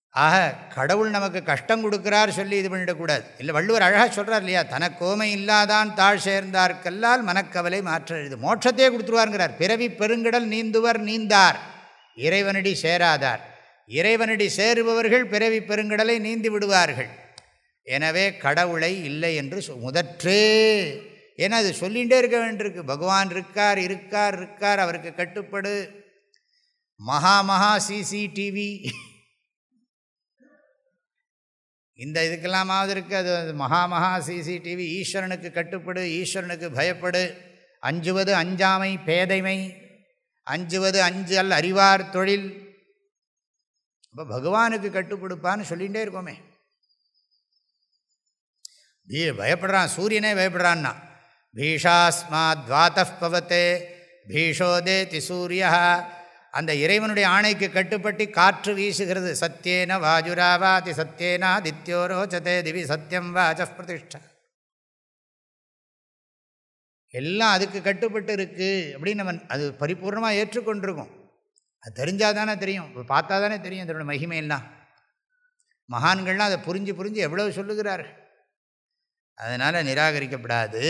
ஆக கடவுள் நமக்கு கஷ்டம் கொடுக்குறார் சொல்லி இது பண்ணிடக்கூடாது. இல்லை வள்ளுவர் அழகாக சொல்கிறார் இல்லையா? தனக்கோமை இல்லாதான் தாழ் சேர்ந்தார்க்கல்லால் மனக்கவலை மாற்ற இது மோட்சத்தையே கொடுத்துருவாருங்கிறார். பிறவி பெருங்கடல் நீந்துவர் நீந்தார். இறைவனடி சேராதார். இறைவனடி சேருபவர்கள் பிறவி பெருங்கடலை நீந்தி விடுவார்கள். எனவே கடவுளை இல்லை என்று முதற்றே ஏன்னா அது சொல்லிகிட்டே இருக்க வேண்டியிருக்கு. பகவான் இருக்கார் இருக்கார் இருக்கார் அவருக்கு கட்டுப்படு. மகா மகா சிசிடிவி இந்த இதுக்கெல்லாமாவது இருக்குது அது மகா மகா சிசிடிவி ஈஸ்வரனுக்கு கட்டுப்படு ஈஸ்வரனுக்கு பயப்படு. அஞ்சுவது அஞ்சாமை பேதைமை. அஞ்சுவது அஞ்சு அல் அறிவார் தொழில். இப்போ பகவானுக்கு கட்டுப்படுப்பான்னு சொல்லிகிட்டே இருக்கோமே. பயப்படுறான். சூரியனே பயப்படுறான்னா. பவத்தே பீஷோதேதி சூரியா அந்த இறைவனுடைய ஆணைக்கு கட்டுப்பட்டு காற்று வீசுகிறது. சத்தியேன வாஜுராவாதி சத்தியேனா ரோச்சதே திவி சத்தியம் வாஜ பிரதிஷ்டா. எல்லாம் அதுக்கு கட்டுப்பட்டு இருக்குது அப்படின்னு நம்ம அது பரிபூர்ணமாக ஏற்றுக்கொண்டிருக்கோம். அது தெரிஞ்சால் தானே தெரியும். இப்போ பார்த்தா தானே தெரியும் அதோட மகிமையெல்லாம். மகான்கள்லாம் அதை புரிஞ்சு புரிஞ்சு எவ்வளோ சொல்லுகிறார் அதனால் நிராகரிக்கப்படாது.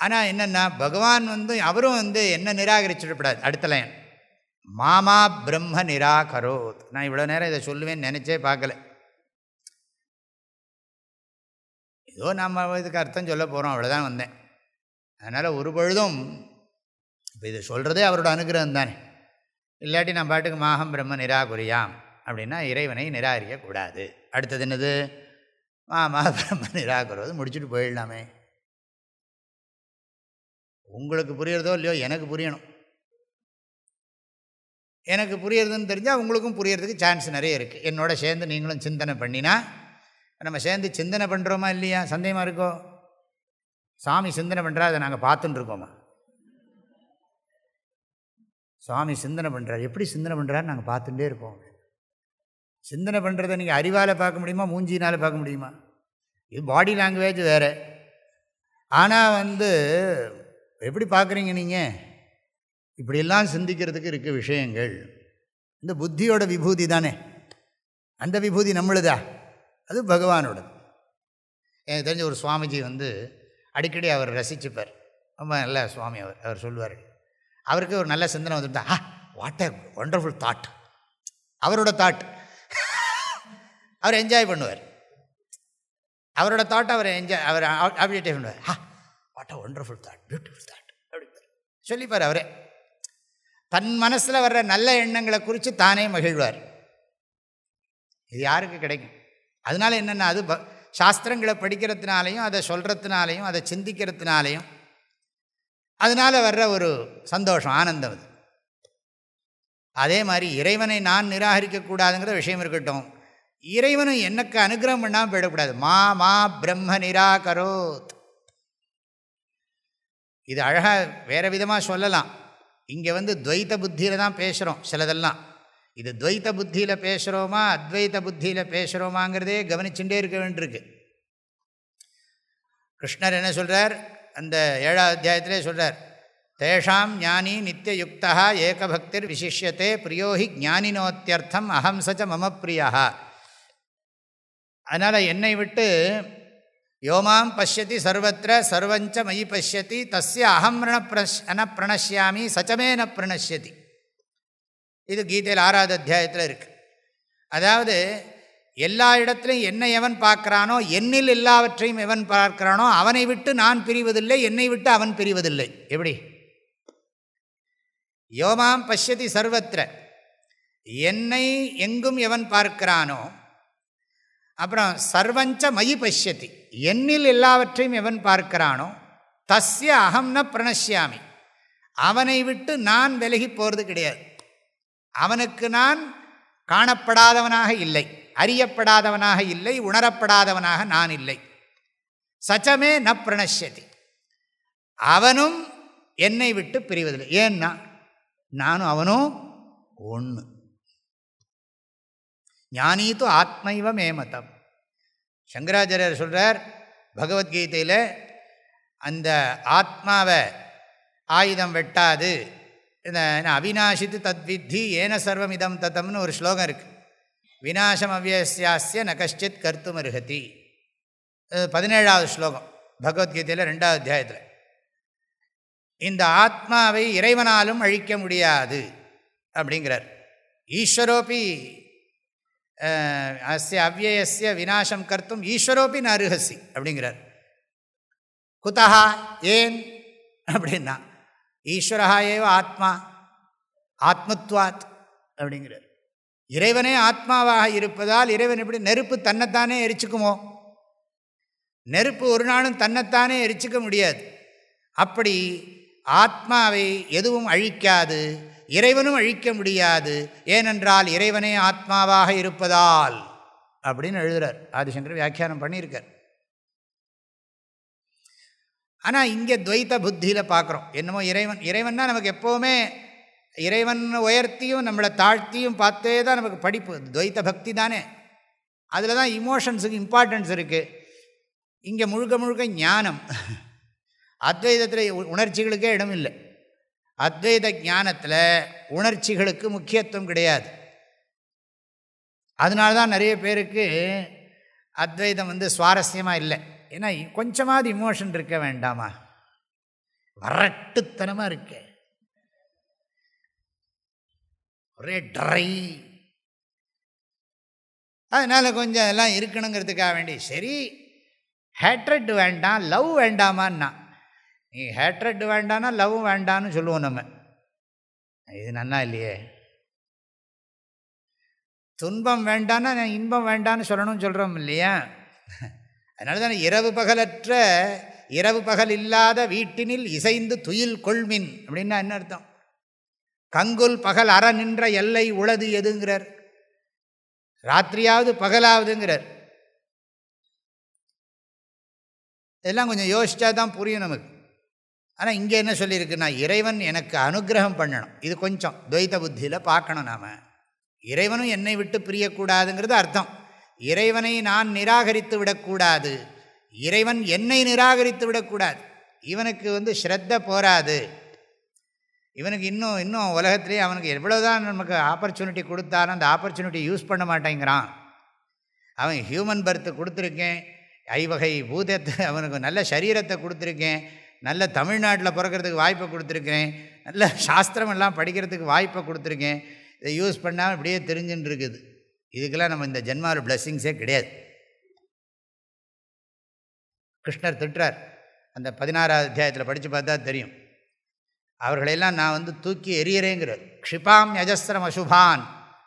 ஆனால் என்னென்னா பகவான் வந்து அவரும் வந்து என்ன நிராகரிச்சுடப்படாது. அடுத்த லைன் மாமா பிரம்ம நிராகரோத். நான் இவ்வளோ நேரம் இதை சொல்லுவேன்னு நினச்சே பார்க்கல. ஏதோ நம்ம இதுக்கு அர்த்தம் சொல்ல போகிறோம் அவ்வளோதான் வந்தேன். அதனால் ஒரு பொழுதும் இப்போ இது சொல்கிறதே அவரோட அனுகிரகம் தானே. இல்லாட்டி நான் பாட்டுக்கு மாகம் பிரம்ம நிராகுரியாம் அப்படின்னா இறைவனை நிராகரிக்கக்கூடாது அடுத்தது என்னது? மாமா பிரம்ம நிராகரோது முடிச்சுட்டு போயிடலாமே. உங்களுக்கு புரியறதோ இல்லையோ எனக்கு புரியணும். எனக்கு புரியறதுன்னு தெரிஞ்சால் உங்களுக்கும் புரியறதுக்கு சான்ஸ் நிறைய இருக்குது என்னோட சேர்ந்து நீங்களும் சிந்தனை பண்ணினா நம்ம சேர்ந்து சிந்தனை பண்ணுறோமா இல்லையா? சந்தேகமாக இருக்கோ? சாமி சிந்தனை பண்ணுறா அதை நாங்கள் பார்த்துட்டு இருக்கோமா? சுவாமி சிந்தனை பண்ணுறாரு எப்படி சிந்தனை பண்ணுறாரு நாங்கள் பார்த்துட்டே இருப்போம். சிந்தனை பண்ணுறதை நீங்கள் அறிவால் பார்க்க முடியுமா? மூஞ்சினால் பார்க்க முடியுமா? இது பாடி லாங்குவேஜ் வேறு. ஆனால் வந்து எப்படி பார்க்குறீங்க நீங்கள் இப்படியெல்லாம் சிந்திக்கிறதுக்கு இருக்க விஷயங்கள். இந்த புத்தியோட விபூதி தானே? அந்த விபூதி நம்மளுதா? அது பகவானோடது. எனக்கு தெரிஞ்ச ஒரு சுவாமிஜி வந்து அடிக்கடி அவர் ரசிச்சுப்பார். ரொம்ப நல்ல சுவாமி அவர் அவர் சொல்லுவார். அவருக்கு ஒரு நல்ல சிந்தனை வந்துட்டா ah what a wonderful thought அவரோட தாட் அவர் என்ஜாய் பண்ணுவார். அவரோட தாட் அவர் என்ஜாய் அவர் அப்டேட் பண்ணுவார். ஆ what a wonderful thought beautiful thought அப்படி சொல்லிப்பார் அவரே. தன் மனசில் வர்ற நல்ல எண்ணங்களை குறித்து தானே மகிழ்வார். இது யாருக்கு கிடைக்கும்? அதனால் என்னென்னா அது சாஸ்திரங்களை படிக்கிறதுனாலையும் அதை சொல்கிறதுனாலையும் அதை சிந்திக்கிறதுனாலையும் அதனால் வர்ற ஒரு சந்தோஷம் ஆனந்தம் அது. அதே மாதிரி இறைவனை நான் நிராகரிக்கக்கூடாதுங்கிற விஷயம் இருக்கட்டும். இறைவனும் எனக்கு அனுகிரகம் பண்ணாமல் போயிடக்கூடாது. மா மா பிரம்ம நிராகரோத். இது அழகாக வேறு விதமாக சொல்லலாம். இங்கே வந்து துவைத்த புத்தியில் தான் பேசுகிறோம் சிலதெல்லாம். இது துவைத்த புத்தியில் பேசுகிறோமா அத்வைத்த புத்தியில் பேசுகிறோமாங்கிறதே கவனிச்சுட்டே இருக்க வேண்டியிருக்கு. கிருஷ்ணர் என்ன சொல்கிறார் அந்த ஏழாவது அத்தியாயத்திலே சொல்கிறார் தேஷாம் ஞானி நித்தியயுக்தா ஏகபக்திர் விசிஷ்யத்தே பிரியோஹி ஞானினோத்தியர்த்தம் அகம் சச்ச மம பிரியா. அதனால் என்னை விட்டு யோமாம் பசியதி சர்வத்திர சர்வஞ்ச மயி பசியதி தஸ்ய அகம் ரணப்பிரஷ் அன பிரணசியாமி சச்சமே ந பிரணஷ்யதி. இது கீதையில் ஆறாவது அத்தியாயத்தில் இருக்குது அதாவது எல்லா இடத்துலையும் என்னை எவன் பார்க்குறானோ என்னில் எல்லாவற்றையும் எவன் பார்க்கிறானோ அவனை விட்டு நான் பிரிவதில்லை என்னை விட்டு அவன் பிரிவதில்லை. எப்படி? யோமாம் பசியதி சர்வத்திர என்னை எங்கும் எவன் பார்க்கிறானோ அப்புறம் சர்வஞ்ச மயி பசியத்தி என்னில் எல்லாவற்றையும் எவன் பார்க்கிறானோ தஸ்ய அகம்ன பிரணசியாமி அவனை விட்டு நான் விலகி போகிறது கிடையாது. அவனுக்கு நான் காணப்படாதவனாக இல்லை அறியப்படாதவனாக இல்லை உணரப்படாதவனாக நான் இல்லை. சச்சமே ந பிரணசியதி அவனும் என்னை விட்டு பிரிவதில்லை. ஏன்னா நானும் அவனும் ஒன்று ஞானீத்து ஆத்மைவ மேமதம். சங்கராச்சாரியர் சொல்கிறார் பகவத்கீதையில் அந்த ஆத்மாவை ஆயுதம் வெட்டாது இந்த அவிநாசித்து தத்வித்தி ஏன சர்வமிதம் தத்தம்னு ஒரு ஸ்லோகம் இருக்குது விநாசம் அவ்யசியாசிய ந கஷ்டித் கருத்தும் அருகதி பதினேழாவது ஸ்லோகம் பகவத்கீதையில் ரெண்டாவது அத்தியாயத்தில். இந்த ஆத்மாவை இறைவனாலும் அழிக்க முடியாது அப்படிங்கிறார். ஈஸ்வரோப்பி அஸ்ய அவ்வயசிய விநாசம் கர்த்தும் ஈஸ்வரோப்பி நருகசி அப்படிங்கிறார். குதா ஏன்? அப்படின்னா ஈஸ்வரா ஏவ ஆத்மா ஆத்மத்வாத் அப்படிங்கிறார். இறைவனே ஆத்மாவாக இருப்பதால் இறைவன் எப்படி நெருப்பு தன்னைத்தானே எரிச்சுக்குமோ? நெருப்பு ஒரு நாளும் தன்னைத்தானே எரிச்சிக்க முடியாது. அப்படி ஆத்மாவை எதுவும் அழிக்காது. இறைவனும் அழிக்க முடியாது. ஏனென்றால் இறைவனே ஆத்மாவாக இருப்பதால். அப்படின்னு எழுதுறார். ஆதிசங்கர் வியாக்கியானம் பண்ணியிருக்கார். ஆனால் இங்கே துவைத்த புத்தியில் பார்க்குறோம் என்னமோ இறைவன் இறைவன்னா நமக்கு எப்போவுமே இறைவன் உயர்த்தியும் நம்மளை தாழ்த்தியும் பார்த்தே தான் நமக்கு படிப்பு. துவைத்த பக்தி தானே. அதில் தான் இமோஷன்ஸுக்கு இம்பார்ட்டன்ஸ் இருக்குது இங்கே முழுக்க முழுக்க ஞானம். அத்வைதத்தில் உணர்ச்சிகளுக்கே இடம் இல்லை அத்வைத ஞானத்தில் உணர்ச்சிகளுக்கு முக்கியத்துவம் கிடையாது. அதனால தான் நிறைய பேருக்கு அத்வைதம் வந்து சுவாரஸ்யமாக இல்லை. ஏன்னா கொஞ்சமாவது இமோஷன் இருக்க வேண்டாமா? வரட்டுத்தனமாக இருக்க. ஒரே ட்ரை அதனால் கொஞ்சம் எல்லாம் இருக்கணுங்கிறதுக்காக வேண்டி சரி ஹேட்ரட் வேண்டாம் லவ் வேண்டாமான்னா நீ ஹேட்ரட் வேண்டானா லவ்வும் வேண்டான்னு சொல்லுவோம் நம்ம. இது நன்னா இல்லையே? துன்பம் வேண்டான்னா நான் இன்பம் வேண்டான்னு சொல்லணும்னு சொல்கிறோம் இல்லையா? அதனால தான் இரவு பகலற்ற இரவு பகல் இல்லாத வீட்டினில் இசைந்து துயில் கொள்மின் அப்படின்னா என்ன அர்த்தம்? கங்குல் பகல் அற நின்ற எல்லை உளது எதுங்கிறார்? ராத்திரியாவது பகலாவதுங்கிறார். இதெல்லாம் கொஞ்சம் யோசிச்சா தான் புரியும் நமக்கு. ஆனால் இங்கே என்ன சொல்லியிருக்குன்னா இறைவன் எனக்கு அனுகிரகம் பண்ணணும். இது கொஞ்சம் துவைத புத்தியில் பார்க்கணும் நாம். இறைவனும் என்னை விட்டு பிரியக்கூடாதுங்கிறது அர்த்தம். இறைவனை நான் நிராகரித்து விடக்கூடாது. இறைவன் என்னை நிராகரித்து விடக்கூடாது. இவனுக்கு வந்து ஸ்ரத்த போராது இவனுக்கு இன்னும் இன்னும் உலகத்திலே அவனுக்கு எவ்வளோதான் நமக்கு ஆப்பர்ச்சுனிட்டி கொடுத்தாலும் அந்த ஆப்பர்ச்சுனிட்டி யூஸ் பண்ண மாட்டேங்கிறான். அவன் ஹியூமன் பர்த்து கொடுத்துருக்கேன். ஐவகை பூதத்தை அவனுக்கு நல்ல சரீரத்தை கொடுத்துருக்கேன். நல்ல தமிழ்நாட்டில் பிறக்கிறதுக்கு வாய்ப்பை கொடுத்துருக்கேன் நல்ல சாஸ்திரம் எல்லாம் படிக்கிறதுக்கு வாய்ப்பை கொடுத்துருக்கேன். இதை யூஸ் பண்ணாமல் இப்படியே தெரிஞ்சுன்னு இருக்குது. இதுக்கெல்லாம் நம்ம இந்த ஜென்மாவில் பிளஸ்ஸிங்ஸே கிடையாது. கிருஷ்ணர் திட்டுறார். அந்த பதினாறாவது அத்தியாயத்தில் படித்து பார்த்தா தெரியும். அவர்களையெல்லாம் நான் வந்து தூக்கி எரியறேங்கிறார் க்ஷிபாம் யஜஸ்திரம் அசுபான்.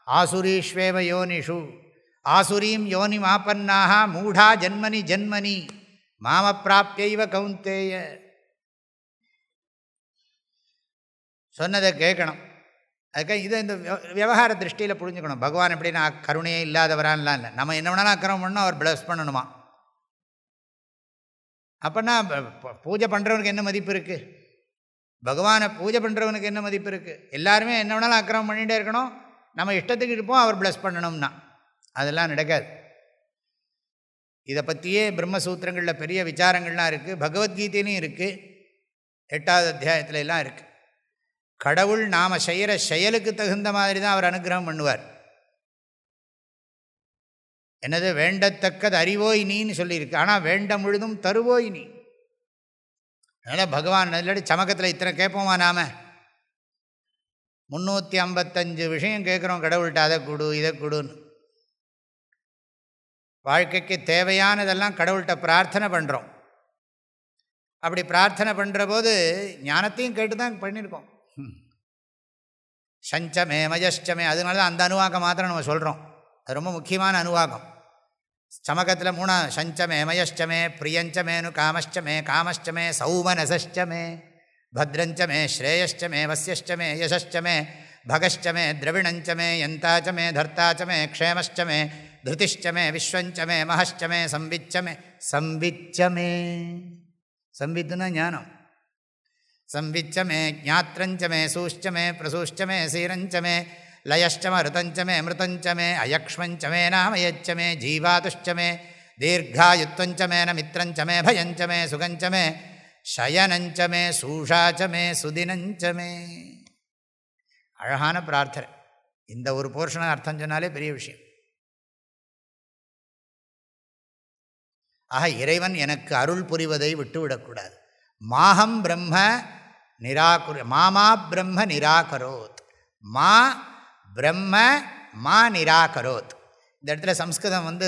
ஆசுரீஸ்வேவ யோனிஷு. ஆசுரீம் யோனி மாப்பன்னாக மூடா ஜன்மனி ஜன்மனி. மாம கவுந்தேய சொன்னதை கேட்கணும். அதுக்காக இதை இந்த விவகார திருஷ்டியில் புரிஞ்சுக்கணும். பகவான் எப்படின்னா கருணையே இல்லாதவரான்லாம் இல்லை. நம்ம என்ன வேணாலும் அக்கிரமம் பண்ணோம் அவர் ப்ளஸ் பண்ணணுமா? அப்போனா பூஜை பண்ணுறவனுக்கு என்ன மதிப்பு இருக்குது பகவானை பூஜை பண்ணுறவனுக்கு என்ன மதிப்பு இருக்குது எல்லாருமே என்ன வேணாலும் அக்கிரமம் பண்ணிகிட்டே இருக்கணும். நம்ம இஷ்டத்துக்கு இருப்போம் அவர் ப்ளஸ் பண்ணணும்னா. அதெல்லாம் நடக்காது. இதை பற்றியே பிரம்மசூத்திரங்களில் பெரிய விசாரங்கள்லாம் இருக்குது பகவத்கீதையிலையும் இருக்குது எட்டாவது அத்தியாயத்துல எல்லாம் இருக்குது கடவுள் நாம் செய்கிற செயலுக்கு தகுந்த மாதிரி தான் அவர் அனுகிரகம் பண்ணுவார். என்னது வேண்டத்தக்கது அறிவோய் நீன்னு சொல்லியிருக்கு. ஆனால் வேண்ட முழுதும் தருவோய் நீ. அதனால் பகவான் இல்லாட்டி சமக்கத்தில் இத்தனை கேட்போமா நாம்? முந்நூற்றி ஐம்பத்தஞ்சு விஷயம் கேட்குறோம் கடவுள்கிட்ட அதை கொடு இதை கொடுன்னு. வாழ்க்கைக்கு தேவையானதெல்லாம் கடவுள்கிட்ட பிரார்த்தனை பண்ணுறோம் அப்படி பிரார்த்தனை பண்ணுற போது ஞானத்தையும் கேட்டு தான் பண்ணியிருக்கோம். சஞ்சமே மஜஷ்டமே அதனால தான் அந்த அனுவாகம் மாத்திரம் நம்ம சொல்கிறோம் அது ரொம்ப முக்கியமான அனுவாகம். சமகத்தில் மூணா சஞ்சமே மயஷ்டமே பிரியஞ்சமேனு காமஷ்டமே காமஷ்டமே சௌமனசஷ்டமே பத்ரஞ்சமே ஸ்ரேயஷ்டமே வசியஷ்டமே யசஷ்டமே பகஷ்டமே திரவிணஞ்சமே யந்தாச்சமே தர்த்தாச்சமே க்ஷேமஷ்டமே திருதிஷ்டமே விஸ்வஞ்சமே மகஷ்டமே சம்பிச்சமே சம்பிச்சமே சம்பித்துனா ஞானம். சம்விச்சமே ஜாத்திரஞ்சமே சூஷ்டமே பிரசூஷ்டமே சீரஞ்சமே லயஷ்டம मित्रञ्च மிருதஞ்சமே அயக்ஷ்மஞ்சமே நாமயச்சமே ஜீவாதுஷ்டமே मे மித்திரஞ்சமே பயஞ்சமே சுகஞ்சமே சயனஞ்சமே சூஷாச்சமே சுதினஞ்சமே அழகான பிரார்த்தனை. இந்த ஒரு போர்ஷனை அர்த்தம் சொன்னாலே பெரிய விஷயம். ஆக இறைவன் எனக்கு அருள் புரிவதை விட்டுவிடக்கூடாது. மாஹம் பிரம்ம நிராகுர மாமா பிரம்ம நிராகரோத். மா பிரம்ம மா நிராகரோத். இந்த இடத்துல சம்ஸ்கிருதம் வந்து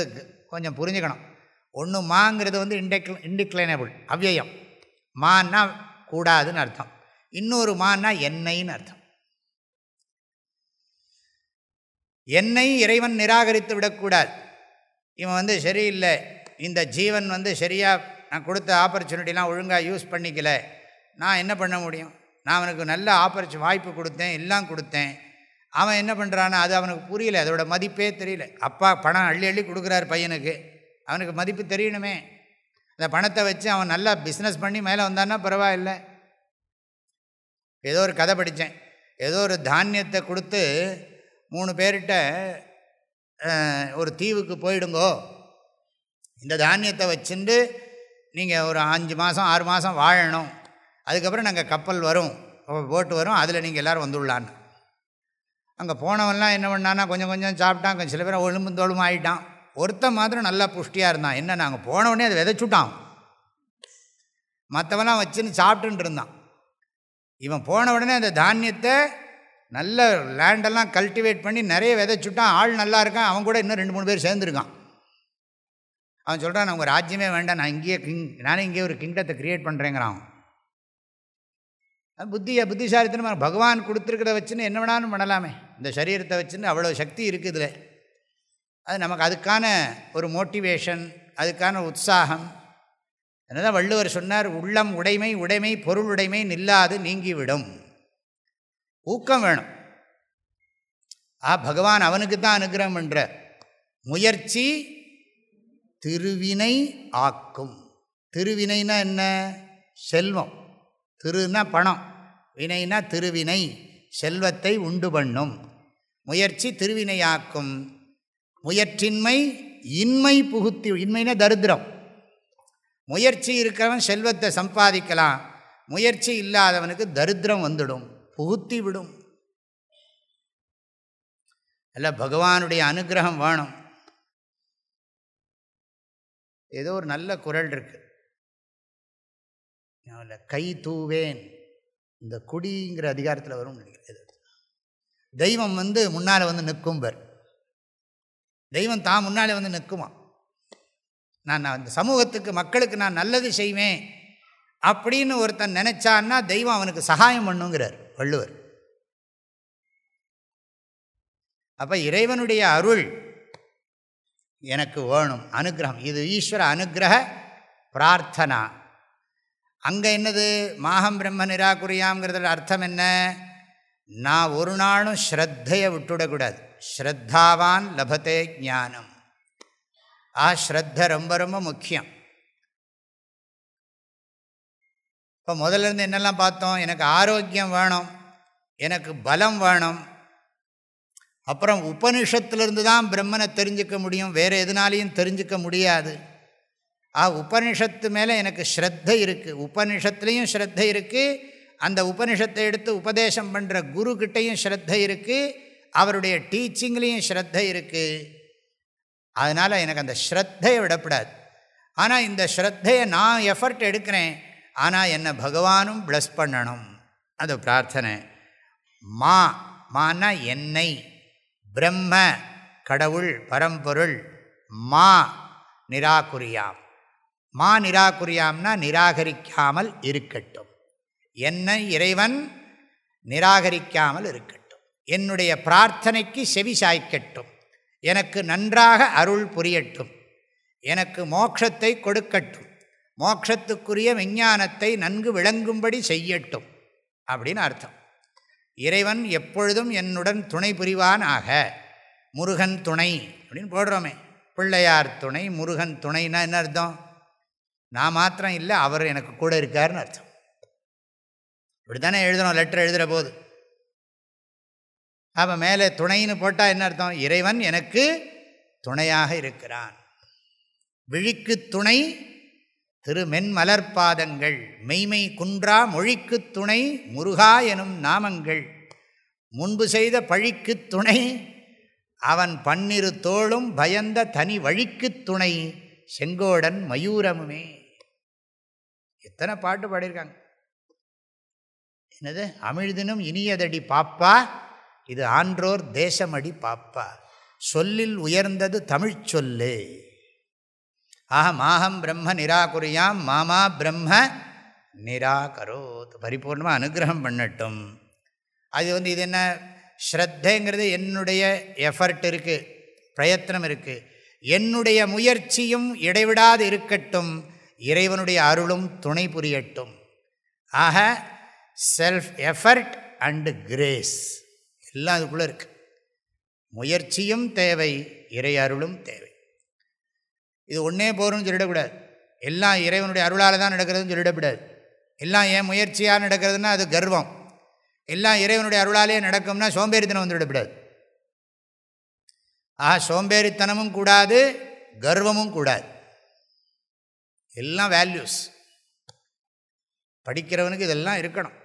கொஞ்சம் புரிஞ்சுக்கணும். ஒன்று மாங்கிறது வந்து இன்டெக் இன்டிக்ளைனபிள் அவ்வியம். மான்னா கூடாதுன்னு அர்த்தம். இன்னொரு மான்னா என்னைன்னு அர்த்தம். என்னை இறைவன் நிராகரித்து விடக்கூடாது. இவன் வந்து சரியில்லை. இந்த ஜீவன் வந்து சரியாக நான் கொடுத்த ஆப்பர்ச்சுனிட்டிலாம் ஒழுங்காக யூஸ் பண்ணிக்கல. நான் என்ன பண்ண முடியும்? நான் அவனுக்கு நல்ல ஆப்பர்ச்சு வாய்ப்பு கொடுத்தேன் எல்லாம் கொடுத்தேன். அவன் என்ன பண்ணுறான்னா அது அவனுக்கு புரியல அதோட மதிப்பே தெரியல. அப்பா பணம் அள்ளி அள்ளி கொடுக்குறாரு பையனுக்கு. அவனுக்கு மதிப்பு தெரியணுமே. அந்த பணத்தை வச்சு அவன் நல்லா பிஸ்னஸ் பண்ணி மேலே வந்தான்னா பரவாயில்ல. ஏதோ ஒரு கதை படித்தேன். ஏதோ ஒரு தானியத்தை கொடுத்து மூணு பேர்கிட்ட ஒரு தீவுக்கு போயிடுங்கோ. இந்த தானியத்தை வச்சுட்டு நீங்கள் ஒரு அஞ்சு மாதம் ஆறு மாதம் வாழணும். அதுக்கப்புறம் நாங்கள் கப்பல் வரும். போட்டு வரும். அதில் நீங்கள் எல்லோரும் வந்துள்ளான்னு அங்கே போனவன்லாம் என்ன பண்ணான்னா கொஞ்சம் கொஞ்சம் சாப்பிட்டான். கொஞ்சம் சில பேர் ஒழும்பு தோளும் ஆகிட்டான் ஒருத்தன் மாத்திரம் நல்லா புஷ்டியாக இருந்தான். என்ன நாங்கள் போனவுடனே அதை விதைச்சுட்டான். மற்றவெல்லாம் வச்சுன்னு சாப்பிட்டுன்னு இருந்தான். இவன் போன உடனே அந்த தானியத்தை நல்ல லேண்டெல்லாம் கல்டிவேட் பண்ணி நிறைய விதைச்சுட்டான். ஆள் நல்லா இருக்கான். அவன் கூட இன்னும் ரெண்டு மூணு பேர் சேர்ந்துருக்கான். அவன் சொல்கிறான் நான் உங்கள் ராஜ்யமே வேண்டாம். நான் இங்கேயே கிங் நானே இங்கேயே ஒரு கிங்டத்தை க்ரியேட் பண்ணுறேங்கிறான் புத்தியை புத்திசாலித்தனமாக பகவான் கொடுத்துருக்கிறத வச்சுன்னு என்ன வேணாலும் பண்ணலாமே. இந்த சரீரத்தை வச்சுன்னு அவ்வளோ சக்தி இருக்குது இதில். அது நமக்கு அதுக்கான ஒரு மோட்டிவேஷன் அதுக்கான உற்சாகம். என்னதான் வள்ளுவர் சொன்னார் உள்ளம் உடைமை உடைமை பொருள் உடைமை நில்லாது நீங்கிவிடும். ஊக்கம் வேணும். ஆ பகவான் அவனுக்கு தான் அனுகிரகம் என்ற முயற்சி திருவினை ஆக்கும். திருவினைனா என்ன? செல்வம். திருன்னா பணம். வினைனா திருவினை செல்வத்தை உண்டு பண்ணும். முயற்சி திருவினையாக்கும். முயற்சின்மை இன்மை புகுத்தி இன்மைனா தரித்திரம். முயற்சி இருக்கிறவன் செல்வத்தை சம்பாதிக்கலாம். முயற்சி இல்லாதவனுக்கு தரித்திரம் வந்துடும் புகுத்தி விடும். அல்ல பகவானுடைய அனுகிரகம் வேணும். ஏதோ ஒரு நல்ல குரல் இருக்கு. கை தூவேன் இந்த குடிங்கிற அதிகாரத்தில் வரும் நினைக்கிறேன் தெய்வம் வந்து முன்னால் வந்து நிற்கும்பர். தெய்வம் தான் முன்னாலே வந்து நிற்குமா? நான் அந்த சமூகத்துக்கு மக்களுக்கு நான் நல்லது செய்வேன் அப்படின்னு ஒருத்தன் நினச்சான்னா தெய்வம் அவனுக்கு சகாயம் பண்ணுங்கிறார் வள்ளுவர். அப்போ இறைவனுடைய அருள் எனக்கு வேணும் அனுகிரகம். இது ஈஸ்வர அனுகிரக பிரார்த்தனா. அங்கே என்னது? மாகம் பிரம்ம நிராகுரியாங்கிறதுல அர்த்தம் என்ன? நான் ஒரு நாளும் ஸ்ரத்தையை விட்டுவிடக்கூடாது ஸ்ரத்தாவான் லபத்தே ஞானம். ஆ ஸ்ரத்த ரொம்ப ரொம்ப முக்கியம். இப்போ முதல்ல இருந்து என்னெல்லாம் பார்த்தோம்? எனக்கு ஆரோக்கியம் வேணும். எனக்கு பலம் வேணும். அப்புறம் உபனிஷத்துலேருந்து தான் பிரம்மனை தெரிஞ்சுக்க முடியும். வேறு எதுனாலையும் தெரிஞ்சுக்க முடியாது. ஆ உபனிஷத்து மேலே எனக்கு ஸ்ரத்தை இருக்குது உபனிஷத்துலேயும் ஸ்ரத்தை இருக்குது அந்த உபனிஷத்தை எடுத்து உபதேசம் பண்ணுற குருக்கிட்டையும் ஸ்ரத்தை இருக்குது அவருடைய டீச்சிங்லேயும் ஸ்ரத்தை இருக்குது அதனால் எனக்கு அந்த ஸ்ரத்தையை விடப்படாது. ஆனால் இந்த ஸ்ரத்தையை நான் எஃபர்ட் எடுக்கிறேன். ஆனால் என்னை பகவானும் ப்ளஸ் பண்ணணும். அது பிரார்த்தனை. மா மானா என்னை. பிரம்ம கடவுள் பரம்பொருள். மா நிராகுரியாம். மா நிராகுரியாம்னா நிராகரிக்காமல் இருக்கட்டும். என்னை இறைவன் நிராகரிக்காமல் இருக்கட்டும். என்னுடைய பிரார்த்தனைக்கு செவி சாய்க்கட்டும். எனக்கு நன்றாக அருள் புரியட்டும். எனக்கு மோட்சத்தை கொடுக்கட்டும். மோட்சத்துக்குரிய விஞ்ஞானத்தை நன்கு விளங்கும்படி செய்யட்டும். அப்படின்னு அர்த்தம். இறைவன் எப்பொழுதும் என்னுடன் துணை புரிவான் ஆக முருகன் துணை அப்படின்னு போடுறோமே. பிள்ளையார் துணை முருகன் துணைன்னா என்ன அர்த்தம்? நான் மாத்திரம் இல்லை அவர் எனக்கு கூட இருக்காருன்னு அர்த்தம். இப்படி தானே எழுதணும் லெட்டர் எழுதுகிற போது. அப்போ மேலே துணைன்னு போட்டால் என்ன அர்த்தம்? இறைவன் எனக்கு துணையாக இருக்கிறான். விழிக்கு துணை திரு மென்மலர்பாதங்கள் மெய்மை குன்றா மொழிக்கு துணை முருகா எனும் நாமங்கள். முன்பு செய்த பழிக்கு துணை அவன் பன்னிரு தோளும் பயந்த தனி வழிக்கு துணை. செங்கோடன் மயூரமுமே. எத்தனை பாட்டு பாடியிருக்காங்க? என்னது? அமிழ்தினும் இனியதடி பாப்பா இது ஆன்றோர் தேசமடி பாப்பா. சொல்லில் உயர்ந்தது தமிழ் சொல்லு. ஆக மாஹம் பிரம்ம நிராகுரியாம் மாமா பிரம்ம நிராகரோத். பரிபூர்ணமாக அனுகிரகம் பண்ணட்டும். அது வந்து இது என்ன? ஸ்ரத்தைங்கிறது என்னுடைய எஃபர்ட் இருக்குது பிரயத்தனம் இருக்குது என்னுடைய முயற்சியும் இடைவிடாது இருக்கட்டும். இறைவனுடைய அருளும் துணை புரியட்டும். ஆக செல்ஃப் எஃபர்ட் அண்டு கிரேஸ் எல்லாம் அதுக்குள்ளே இருக்குது முயற்சியும் தேவை இறை அருளும் தேவை. இது ஒன்றே போகிறோம்னு சொல்லிடக்கூடாது. எல்லாம் இறைவனுடைய அருளால் தான் நடக்கிறதுன்னு சொல்லிடக்கூடாது. எல்லாம் ஏன் முயற்சியாக நடக்கிறதுனா அது கர்வம். எல்லாம் இறைவனுடைய அருளாலே நடக்கும்னா சோம்பேறித்தனம் வந்துவிடக்கூடாது ஆஹா சோம்பேறித்தனமும் கூடாது கர்வமும் கூடாது. எல்லாம் வேல்யூஸ் படிக்கிறவனுக்கு இதெல்லாம் இருக்கணும்.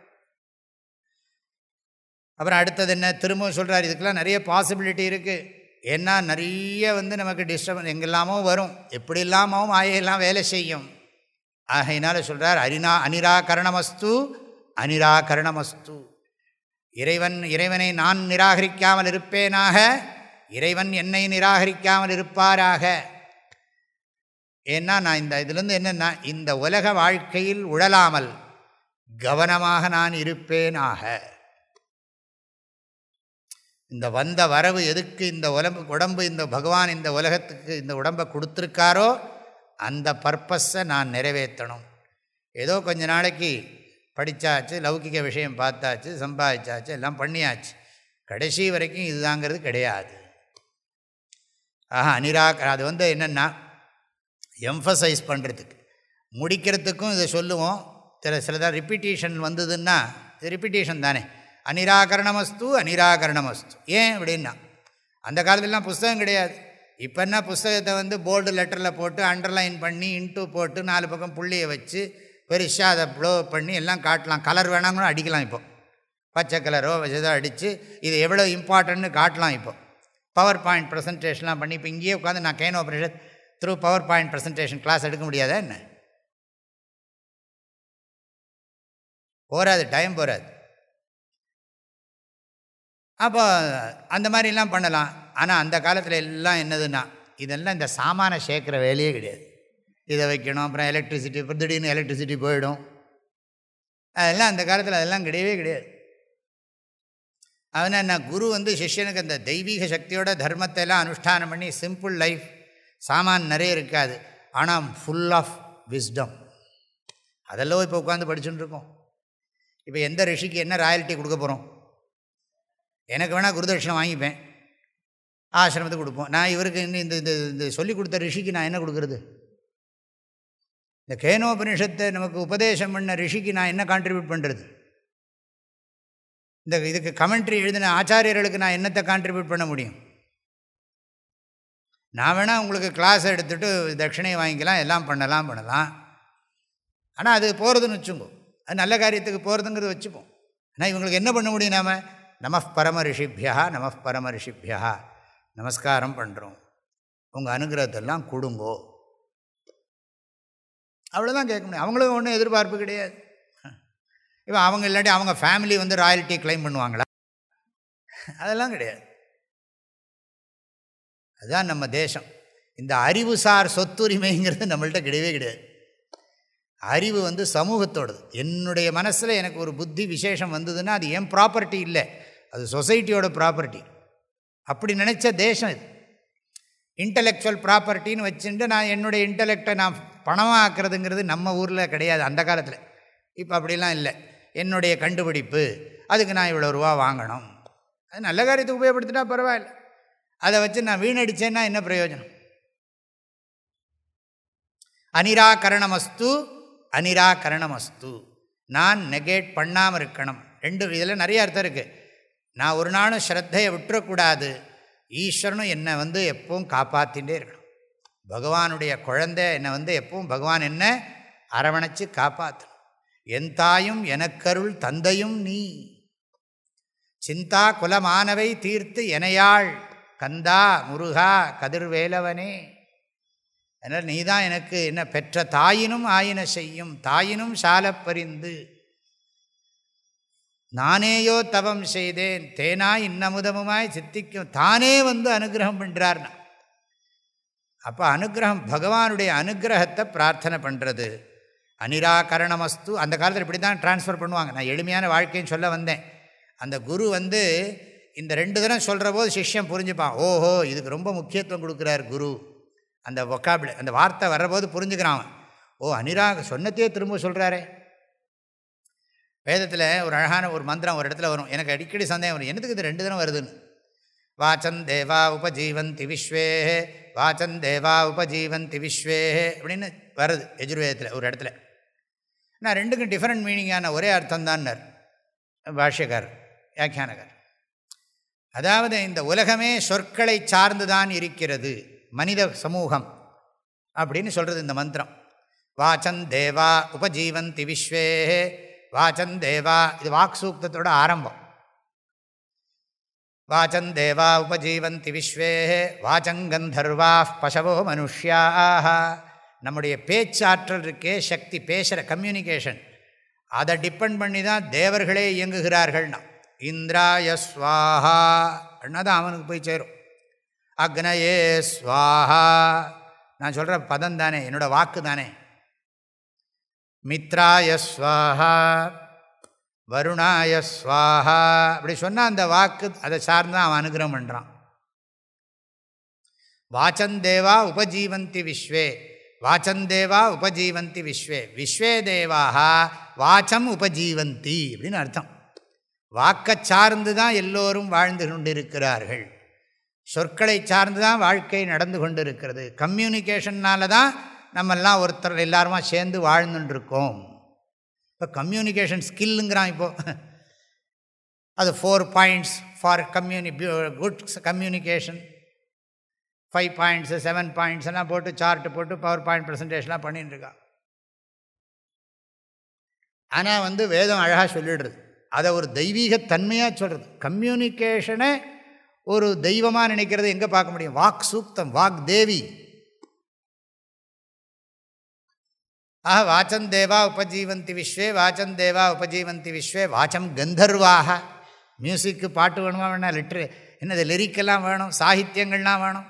அப்புறம் அடுத்தது என்ன? திரும்பவும் சொல்கிறார் இதுக்கெல்லாம் நிறைய பாசிபிலிட்டி இருக்குது ஏன்னா நிறைய வந்து நமக்கு டிஸ்டர்பன்ஸ் எங்கெல்லாமோ வரும். எப்படி இல்லாமவும் ஆயெல்லாம் வேலை செய்யும். ஆகையினால சொல்கிறார் அரினா அனிராகரணமஸ்து அனிராகரணமஸ்து இறைவன் இறைவனை நான் நிராகரிக்காமல் இருப்பேனாக இறைவன் என்னை நிராகரிக்காமல் இருப்பாராக. ஏன்னா நான் இந்த இதுலேருந்து என்னென்னா இந்த உலக வாழ்க்கையில் உழலாமல் கவனமாக நான் இருப்பேனாக இந்த வந்த வரவு எதுக்கு இந்த உடம்பு உடம்பு இந்த பகவான் இந்த உலகத்துக்கு இந்த உடம்பை கொடுத்துருக்காரோ அந்த பர்பஸை நான் நிறைவேற்றணும். ஏதோ கொஞ்ச நாளைக்கு படித்தாச்சு லௌகிக விஷயம் பார்த்தாச்சு சம்பாதிச்சாச்சு எல்லாம் பண்ணியாச்சு. கடைசி வரைக்கும் இதுதாங்கிறது கிடையாது. ஆஹா அனிராக அது வந்து என்னென்னா எம்ஃபசைஸ் பண்ணுறதுக்கு முடிக்கிறதுக்கும் இதை சொல்லுவோம். சில சிலதாக ரிப்பீட்டேஷன் வந்ததுன்னா இது ரிப்பீட்டேஷன் தானே. அநிராகரணமஸ்து அநிராகரணமஸ்து. ஏன் அப்படின்னா அந்த காலத்துலலாம் புஸ்தகம் கிடையாது. இப்போ என்ன புஸ்தகத்தை வந்து போர்டு லெட்டரில் போட்டு அண்டர்லைன் பண்ணி இன்ட்டு போட்டு நாலு பக்கம் புள்ளியை வச்சு பெருசாக அதை ப்ளோ பண்ணி எல்லாம் காட்டலாம். கலர் வேணாங்கன்னு அடிக்கலாம் இப்போ. பச்சை கலரோ ஏதோ அடித்து இது எவ்வளோ இம்பார்ட்டன்ட்னு காட்டலாம் இப்போ. பவர் பாயிண்ட் ப்ரெசன்டேஷன்லாம் பண்ணி இப்போ இங்கேயே உட்காந்து நான் can operation through PowerPoint presentation class எடுக்க முடியாதா என்ன? போகாது டைம் போகாது அப்போ அந்த மாதிரிலாம் பண்ணலாம். ஆனால் அந்த காலத்தில் எல்லாம் என்னதுன்னா இதெல்லாம் இந்த சாமானை சேர்க்குற வேலையே கிடையாது. இதை வைக்கணும் அப்புறம் எலக்ட்ரிசிட்டி இப்போ திடீர்னு எலக்ட்ரிசிட்டி போயிடும். அதெல்லாம் அந்த காலத்தில் அதெல்லாம் கிடையவே கிடையாது. அதனால் நான் குரு வந்து சிஷ்யனுக்கு அந்த தெய்வீக சக்தியோட தர்மத்தை எல்லாம் அனுஷ்டானம் பண்ணி சிம்பிள் லைஃப் சாமான் நிறைய இருக்காது. ஆனால் ஃபுல் ஆஃப் விஸ்டம் அதெல்லாம் இப்போ உட்காந்து படிச்சுட்டு இருக்கோம். இப்போ எந்த ரிஷிக்கு என்ன ராயல்ட்டி கொடுக்க போகிறோம் எனக்கு வேணால் குருதட்சிணம் வாங்கிப்பேன். ஆசிரமத்துக்கு கொடுப்போம். நான் இவருக்கு இன்னும் இந்த இந்த இந்த சொல்லி கொடுத்த ரிஷிக்கு நான் என்ன கொடுக்குறது? இந்த கேனோபனிஷத்தை நமக்கு உபதேசம் பண்ண ரிஷிக்கு நான் என்ன கான்ட்ரிபியூட் பண்ணுறது இந்த இதுக்கு கமெண்ட்ரி எழுதின ஆச்சாரியர்களுக்கு நான் என்னத்தை கான்ட்ரிபியூட் பண்ண முடியும்? நான் வேணால் உங்களுக்கு கிளாஸ் எடுத்துகிட்டு தட்சிணையை வாங்கிக்கலாம் எல்லாம் பண்ணலாம் பண்ணலாம். ஆனால் அது போகிறதுன்னு வச்சுங்கோ. அது நல்ல காரியத்துக்கு போகிறதுங்கிறது வச்சுப்போம். ஆனால் இவங்களுக்கு என்ன பண்ண முடியும் நாம்? நம பரம ரிஷிபியா நம பரம ரிஷிபியா. நமஸ்காரம் பண்ணுறோம் உங்கள் அனுகிரகத்தெல்லாம் கொடுங்கோ. அவ்வளோதான் கேட்க முடியும். அவங்களும் ஒன்றும் எதிர்பார்ப்பு கிடையாது. இப்போ அவங்க இல்லாட்டி அவங்க ஃபேமிலி வந்து ராயல்ட்டி கிளைம் பண்ணுவாங்களா? அதெல்லாம் கிடையாது. அதுதான் நம்ம தேசம். இந்த அறிவுசார் சொத்துரிமைங்கிறது நம்மள்கிட்ட கிடையவே கிடையாது. அறிவு வந்து சமூகத்தோடது. என்னுடைய மனசில் எனக்கு ஒரு புத்தி விசேஷம் வந்ததுன்னா அது என் ப்ராப்பர்ட்டி இல்லை. அது சொசைட்டியோட ப்ராப்பர்ட்டி அப்படி நினச்ச தேசம் இது. இன்டலெக்சுவல் ப்ராப்பர்ட்டின்னு வச்சுட்டு நான் என்னுடைய இன்டலெக்டை நான் பணமாக ஆக்கிறதுங்கிறது நம்ம ஊரில் கிடையாது அந்த காலத்தில். இப்போ அப்படிலாம் இல்லை. என்னுடைய கண்டுபிடிப்பு அதுக்கு நான் இவ்வளோ ரூபா வாங்கணும். அது நல்ல காரியத்துக்கு உபயோகப்படுத்தினா பரவாயில்ல. அதை வச்சு நான் வீணடித்தேன்னா என்ன பிரயோஜனம்? அனிராகரணமஸ்து அனிராகரணமஸ்து. நான் நெகேட் பண்ணாமல் இருக்கணும். ரெண்டு இதில் நிறைய அர்த்தம் இருக்குது நான் ஒரு நாளும் ஸ்ரத்தையை விட்டுறக்கூடாது. ஈஸ்வரனும் என்னை வந்து எப்பவும் காப்பாற்றிகிட்டே இருக்கணும். பகவானுடைய குழந்தை என்னை வந்து எப்பவும் பகவான் என்ன? அரவணைச்சு காப்பாற்றணும் என் தாயும் எனக்கருள் தந்தையும் நீ. சிந்தா குலமானவை தீர்த்து எனையாள். கந்தா முருகா கதிர்வேலவனே. அதனால் நீ தான் எனக்கு என்ன பெற்ற தாயினும் ஆயின செய்யும் தாயினும் சாலப்பறிந்து நானேயோ தவம் செய்தேன் தேனாய் இன்னமுதமுமாய் சித்திக்கும் தானே வந்து அனுகிரகம் பண்ணுறார்னா அப்போ அனுகிரகம் பகவானுடைய அனுகிரகத்தை பிரார்த்தனை பண்ணுறது அனிராகரணமஸ்து அந்த காலத்தில் இப்படி தான் டிரான்ஸ்ஃபர் பண்ணுவாங்க. நான் எளிமையான வாழ்க்கைன்னு சொல்ல வந்தேன். அந்த குரு வந்து இந்த ரெண்டு தினம் சொல்கிற போது சிஷ்யம் புரிஞ்சுப்பான் ஓஹோ இதுக்கு ரொம்ப முக்கியத்துவம் கொடுக்குறார் குரு. அந்த ஒக்காபிள் அந்த வார்த்தை வர்றபோது புரிஞ்சுக்கிறான் ஓ அனிராக சொன்னத்தையே திரும்ப சொல்கிறாரே வேதத்தில் ஒரு அழகான ஒரு மந்திரம் ஒரு இடத்துல வரும். எனக்கு அடிக்கடி சந்தேகம் வரும். எனக்கு இது ரெண்டு தினம் வருதுன்னு? வாச்சன் தேவா உபஜீவந்தி விஸ்வே வாச்சன் தேவா உபஜீவந்தி விஸ்வே அப்படின்னு வருது எஜுர்வேதத்தில் ஒரு இடத்துல. நான் ரெண்டுக்கும் டிஃப்ரெண்ட் மீனிங்கான ஒரே அர்த்தம் தான்னர் பாஷ்யக்கார் வியாக்கியானகர் அதாவது இந்த உலகமே சொற்களை சார்ந்துதான் இருக்கிறது. மனித சமூகம். அப்படின்னு சொல்கிறது இந்த மந்திரம். வாச்சன் தேவா உபஜீவந்தி விஸ்வே. வாச்சன் தேவா இது வாக் சூக்தத்தோட ஆரம்பம். வாச்சன் தேவா உபஜீவந்தி விஸ்வே. வாச்சங்கந்தர்வா பசவோ மனுஷியாக நம்முடைய பேச்சாற்றல் இருக்கே சக்தி பேசுகிற கம்யூனிகேஷன் அதை டிபெண்ட் பண்ணி தான் தேவர்களே இயங்குகிறார்கள்னா. இந்திராய ஸ்வாஹா தான் அவனுக்கு போய் சேரும். அக்னயே ஸ்வாஹா. நான் சொல்கிற பதம் தானே என்னோடய வாக்கு தானே. மித்ராய ஸ்வாஹா வருணாய ஸ்வாஹா. அப்படி சொன்னால் அந்த வாக்கு அதை சார்ந்து அவன் அனுகிரகம் பண்ணுறான் வாச்சந்தேவா உபஜீவந்தி விஸ்வே. வாச்சந்தேவா உபஜீவந்தி விஸ்வே. விஸ்வே தேவாக வாச்சம் உபஜீவந்தி அப்படின்னு அர்த்தம். வாக்கை சார்ந்து தான் எல்லோரும் வாழ்ந்து கொண்டிருக்கிறார்கள். சொற்களை சார்ந்து தான் வாழ்க்கை நடந்து கொண்டு இருக்கிறது கம்யூனிகேஷன்னால தான் நம்மெல்லாம் ஒருத்தர் எல்லாருமா சேர்ந்து வாழ்ந்துட்டுருக்கோம் இப்போ கம்யூனிகேஷன் ஸ்கில்லுங்கிறான் இப்போது அது four points for கம்யூனி good communication five points seven points எல்லாம் போட்டு சார்ட்டு போட்டு பவர் பாயிண்ட் ப்ரெசன்டேஷன்லாம் பண்ணிட்டுருக்கான் ஆனால் வந்து வேதம் அழகாக சொல்லிடுறது. அதை ஒரு தெய்வீகத்தன்மையாக சொல்கிறது கம்யூனிகேஷனை ஒரு தெய்வமாக நினைக்கிறது எங்கே பார்க்க முடியும்? வாக் சூக்தம் வாக் தேவி. ஆஹா வாச்சம் தேவா உபஜீவந்தி விஸ்வே வாச்சம் தேவா உபஜீவந்தி விஸ்வே வாச்சம் கந்தர்வாக. மியூசிக்கு பாட்டு வேணுமா வேணாம் லிட்ரு என்னது லிரிக்கெல்லாம் வேணும் சாகித்யங்கள்லாம் வேணும்.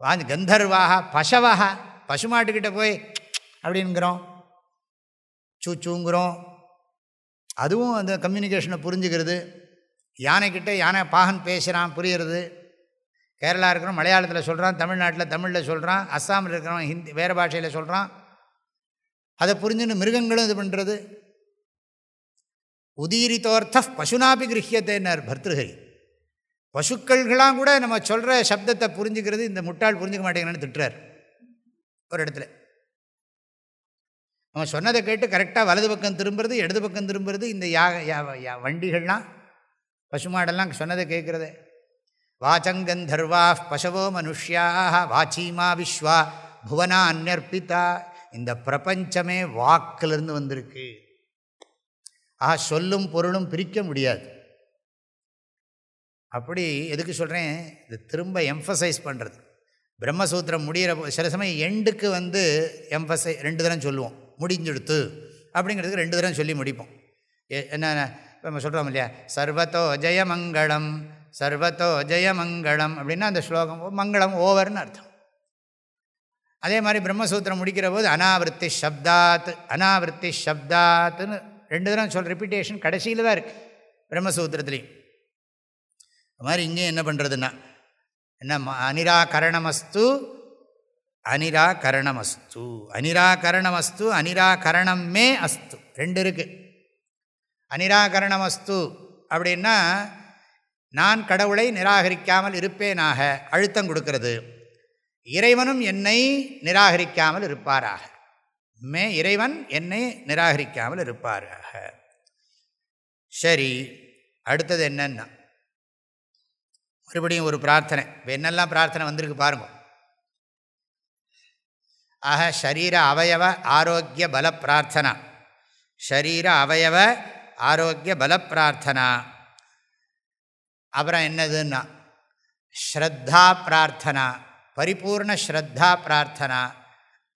வா கந்தர்வாக பசவாக பசுமாட்டுக்கிட்ட போய் அப்படிங்கிறோம் சூச்சூங்கிறோம் அதுவும் அந்த கம்யூனிகேஷனை புரிஞ்சுக்கிறது. யானைக்கிட்ட யானை பாகன் பேசுகிறான் புரியுறது. கேரளா இருக்கிறோம் மலையாளத்தில் சொல்கிறான் தமிழ்நாட்டில் தமிழில் சொல்கிறான் அஸ்ஸாமில் இருக்கிறவன் ஹிந்தி வேறு பாஷையில் சொல்கிறான் அதை புரிஞ்சுன்னு மிருகங்களும் இது பண்ணுறது உதீரித்தோர்த்த பசுனாபி கிரகியத்தைன்னார் பர்திருஹரி. பசுக்கள்களாம் கூட நம்ம சொல்கிற சப்தத்தை புரிஞ்சுக்கிறது இந்த முட்டாள் புரிஞ்சுக்க மாட்டேங்கிறான்னு திட்டுறார். ஒரு இடத்துல. அவன் சொன்னதை கேட்டு கரெக்டாக வலது பக்கம் திரும்புறது இடது பக்கம் திரும்புறது இந்த யா வண்டிகள்லாம் பசுமாடெல்லாம் சொன்னதை கேட்குறது. வாச்சங்கந்தர்வா பசவோ மனுஷியாக வாச்சீமா விஸ்வா புவனா அந்நற்பித்தா இந்த பிரபஞ்சமே வாக்கிலிருந்து வந்திருக்கு. ஆஹா சொல்லும் பொருளும் பிரிக்க முடியாது. அப்படி எதுக்கு சொல்கிறேன் இது திரும்ப எம்ஃபசைஸ் பண்ணுறது பிரம்மசூத்திரம் முடிகிற சில சமயம் எண்டுக்கு வந்து எம்ஃபசை ரெண்டு தரம் சொல்லுவோம். முடிஞ்சுடுத்து அப்படிங்கிறதுக்கு ரெண்டு தரம் சொல்லி முடிப்போம். என்ன நம்ம சொல்கிறோம் இல்லையா? சர்வத்தோ ஜெயமங்களம் சர்வத்தோ ஜெயமங்களம் அப்படின்னா அந்த ஸ்லோகம் மங்களம் ஓவர்னு அர்த்தம். அதே மாதிரி பிரம்மசூத்திரம் முடிக்கிற போது அனாவிருத்தி சப்தாத் அனாவிருத்தி சப்தாத்துன்னு ரெண்டு தரம் சொல் ரிப்பீட்டேஷன் கடைசியில் தான் இருக்குது பிரம்மசூத்திரத்துலேயும். அது மாதிரி இங்கேயும் என்ன பண்ணுறதுன்னா என்ன அனிராகரணமஸ்து அனிராகரணமஸ்து அனிராகரணமஸ்து அனிராகரணம் மே அஸ்து. ரெண்டு இருக்குது அனிராகரணமஸ்து அப்படின்னா நான் கடவுளை நிராகரிக்காமல் இருப்பேனாக அழுத்தம் கொடுக்கிறது. இறைவனும் என்னை நிராகரிக்காமல் இருப்பாராக. மே இறைவன் என்னை நிராகரிக்காமல் இருப்பாராக. சரி அடுத்தது என்னன்னா மறுபடியும் ஒரு பிரார்த்தனை. இப்போ என்னெல்லாம் பிரார்த்தனை வந்திருக்கு பாருங்கள் ஆக ஷரீர அவயவ ஆரோக்கிய பல பிரார்த்தனா. ஷரீர அவயவ ஆரோக்கிய பல பிரார்த்தனா. அப்புறம் என்னதுன்னா ஸ்ரத்தா பிரார்த்தனா பரிபூர்ண ஸ்ரத்தா பிரார்த்தனா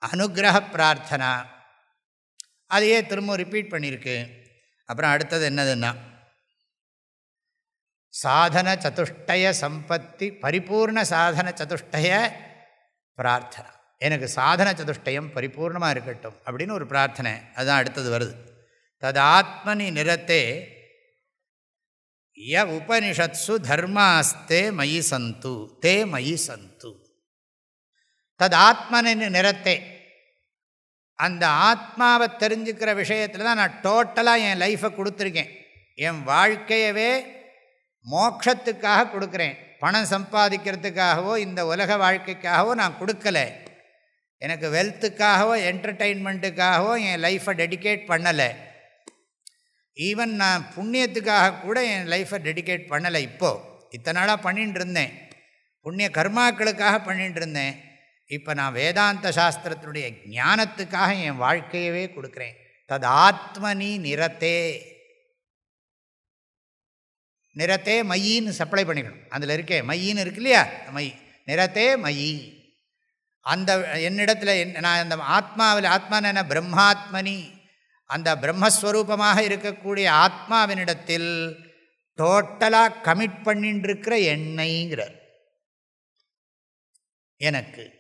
அனுகிரக பிரார்த்தனா. அதையே திரும்ப ரிப்பீட் பண்ணியிருக்கு. அப்புறம் அடுத்தது என்னதுன்னா சாதன சதுஷ்டய சம்பத்தி பரிபூர்ண சாதன சதுஷ்டய பிரார்த்தனா. எனக்கு சாதன சதுஷ்டயம் பரிபூர்ணமாக இருக்கட்டும் அப்படின்னு ஒரு பிரார்த்தனை. அதுதான் அடுத்தது வருது. தது ஆத்மனி நிறத்தே ய உபனிஷத்சு தர்மாஸ்தே மயி சந்து தே மயி சந்து. தது ஆத்மனின் நிறத்தே அந்த ஆத்மாவை தெரிஞ்சுக்கிற விஷயத்தில் தான் நான் டோட்டலாக என் லைஃப்பை கொடுத்துருக்கேன். என் வாழ்க்கையவே மோட்சத்துக்காக கொடுக்குறேன். பணம் சம்பாதிக்கிறதுக்காகவோ இந்த உலக வாழ்க்கைக்காகவோ நான் கொடுக்கலை. எனக்கு வெல்த்துக்காகவோ என்டர்டெயின்மெண்ட்டுக்காகவோ என் லைஃப்பை டெடிகேட் பண்ணலை. ஈவன் நான் புண்ணியத்துக்காக கூட என் லைஃப்பை டெடிகேட் பண்ணலை இப்போது இத்தனை நாளாக பண்ணிகிட்டு இருந்தேன். புண்ணிய கர்மாக்களுக்காக பண்ணிகிட்டு இருந்தேன். இப்போ நான் வேதாந்த சாஸ்திரத்தினுடைய ஞானத்துக்காக என் வாழ்க்கையவே கொடுக்குறேன். தது ஆத்மனி நிறத்தே நிறத்தே மையின்னு சப்ளை பண்ணிக்கணும். அதில் இருக்கே மையின்னு இருக்கு இல்லையா? மை நிறத்தே மயி. அந்த என்னிடத்தில் என் நான் அந்த ஆத்மாவில் ஆத்மான என்ன? பிரம்மாத்மனி. அந்த பிரம்மஸ்வரூபமாக இருக்கக்கூடிய ஆத்மாவினிடத்தில் டோட்டலாக கமிட் பண்ணிட்டுருக்கிற எண்ணெய்ங்கிறார் எனக்கு.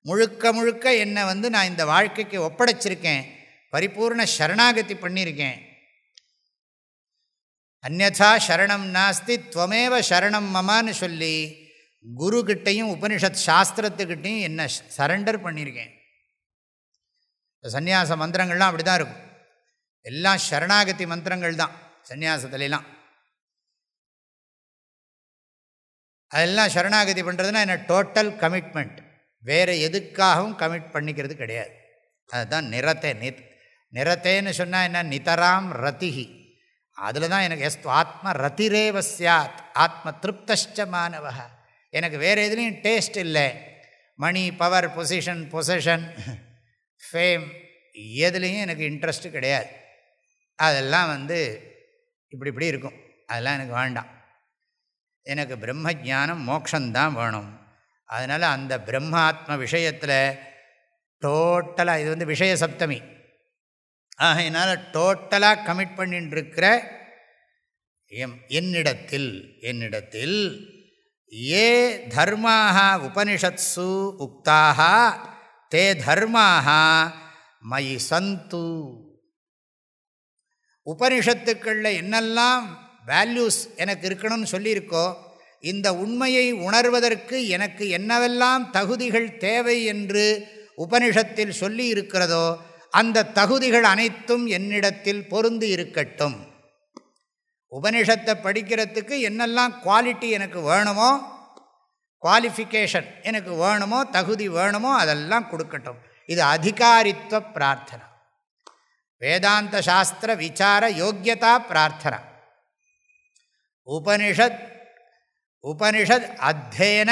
முழுக்க முழுக்க என்னை வந்து நான் இந்த வாழ்க்கைக்கு ஒப்படைச்சிருக்கேன். பரிபூர்ண சரணாகதி பண்ணியிருக்கேன் அந்நா சரணம் நாஸ்தி துவமேவ சரணம் மமான்னு சொல்லி குருக்கிட்டையும் உபனிஷத் சாஸ்திரத்துக்கிட்டையும் என்ன சரண்டர் பண்ணியிருக்கேன். சந்நியாச மந்திரங்கள்லாம் அப்படி தான் இருக்கும். எல்லாம் சரணாகதி மந்திரங்கள் தான் சந்நியாசத்துலாம் அதெல்லாம் சரணாகதி பண்ணுறதுனா என்ன? டோட்டல் கமிட்மெண்ட் வேறு எதுக்காகவும் கமிட் பண்ணிக்கிறது கிடையாது. அதுதான் நிறத்தை நித் நிறத்தேன்னு சொன்னால் என்ன? நிதராம் ரத்திகி அதில் தான் எனக்கு எஸ் ஆத்ம ரத்திரேவ சாத் ஆத்ம திருப்தஷ்ட மாணவ எனக்கு வேறு எதுலேயும் டேஸ்ட் இல்லை. Money power position position fame எதுலேயும் எனக்கு இன்ட்ரெஸ்ட்டு கிடையாது. அதெல்லாம் வந்து இப்படி இப்படி இருக்கும். அதெல்லாம் எனக்கு வேண்டாம். எனக்கு பிரம்ம ஜானம் மோக்ஷந்தான் வேணும். அதனால் அந்த பிரம்மாத்ம விஷயத்தில் டோட்டலாக இது வந்து விஷய சப்தமி. ஆகையினால் டோட்டலாக கமிட் பண்ணிட்டுருக்கிற எம் என்னிடத்தில் என்னிடத்தில் ஏ தர்மாக உபனிஷத்சு உக்தாக தே தர்மாக மயி சந்து. உபனிஷத்துக்களில் என்னெல்லாம் வேல்யூஸ் எனக்கு இருக்கணும்னு சொல்லியிருக்கோ இந்த உண்மையை உணர்வதற்கு எனக்கு என்னவெல்லாம் தகுதிகள் தேவை என்று உபனிஷத்தில் சொல்லி இருக்கிறதோ அந்த தகுதிகள் அனைத்தும் என்னிடத்தில் பொருந்து இருக்கட்டும். உபனிஷத்தை படிக்கிறதுக்கு என்னெல்லாம் குவாலிட்டி எனக்கு வேணுமோ குவாலிஃபிகேஷன் எனக்கு வேணுமோ தகுதி வேணுமோ அதெல்லாம் கொடுக்கட்டும். இது அதிகாரித்துவ பிரார்த்தனை. வேதாந்த சாஸ்திர விசார யோக்கியதா பிரார்த்தனை. உபனிஷத் உபனிஷத் அத்தியன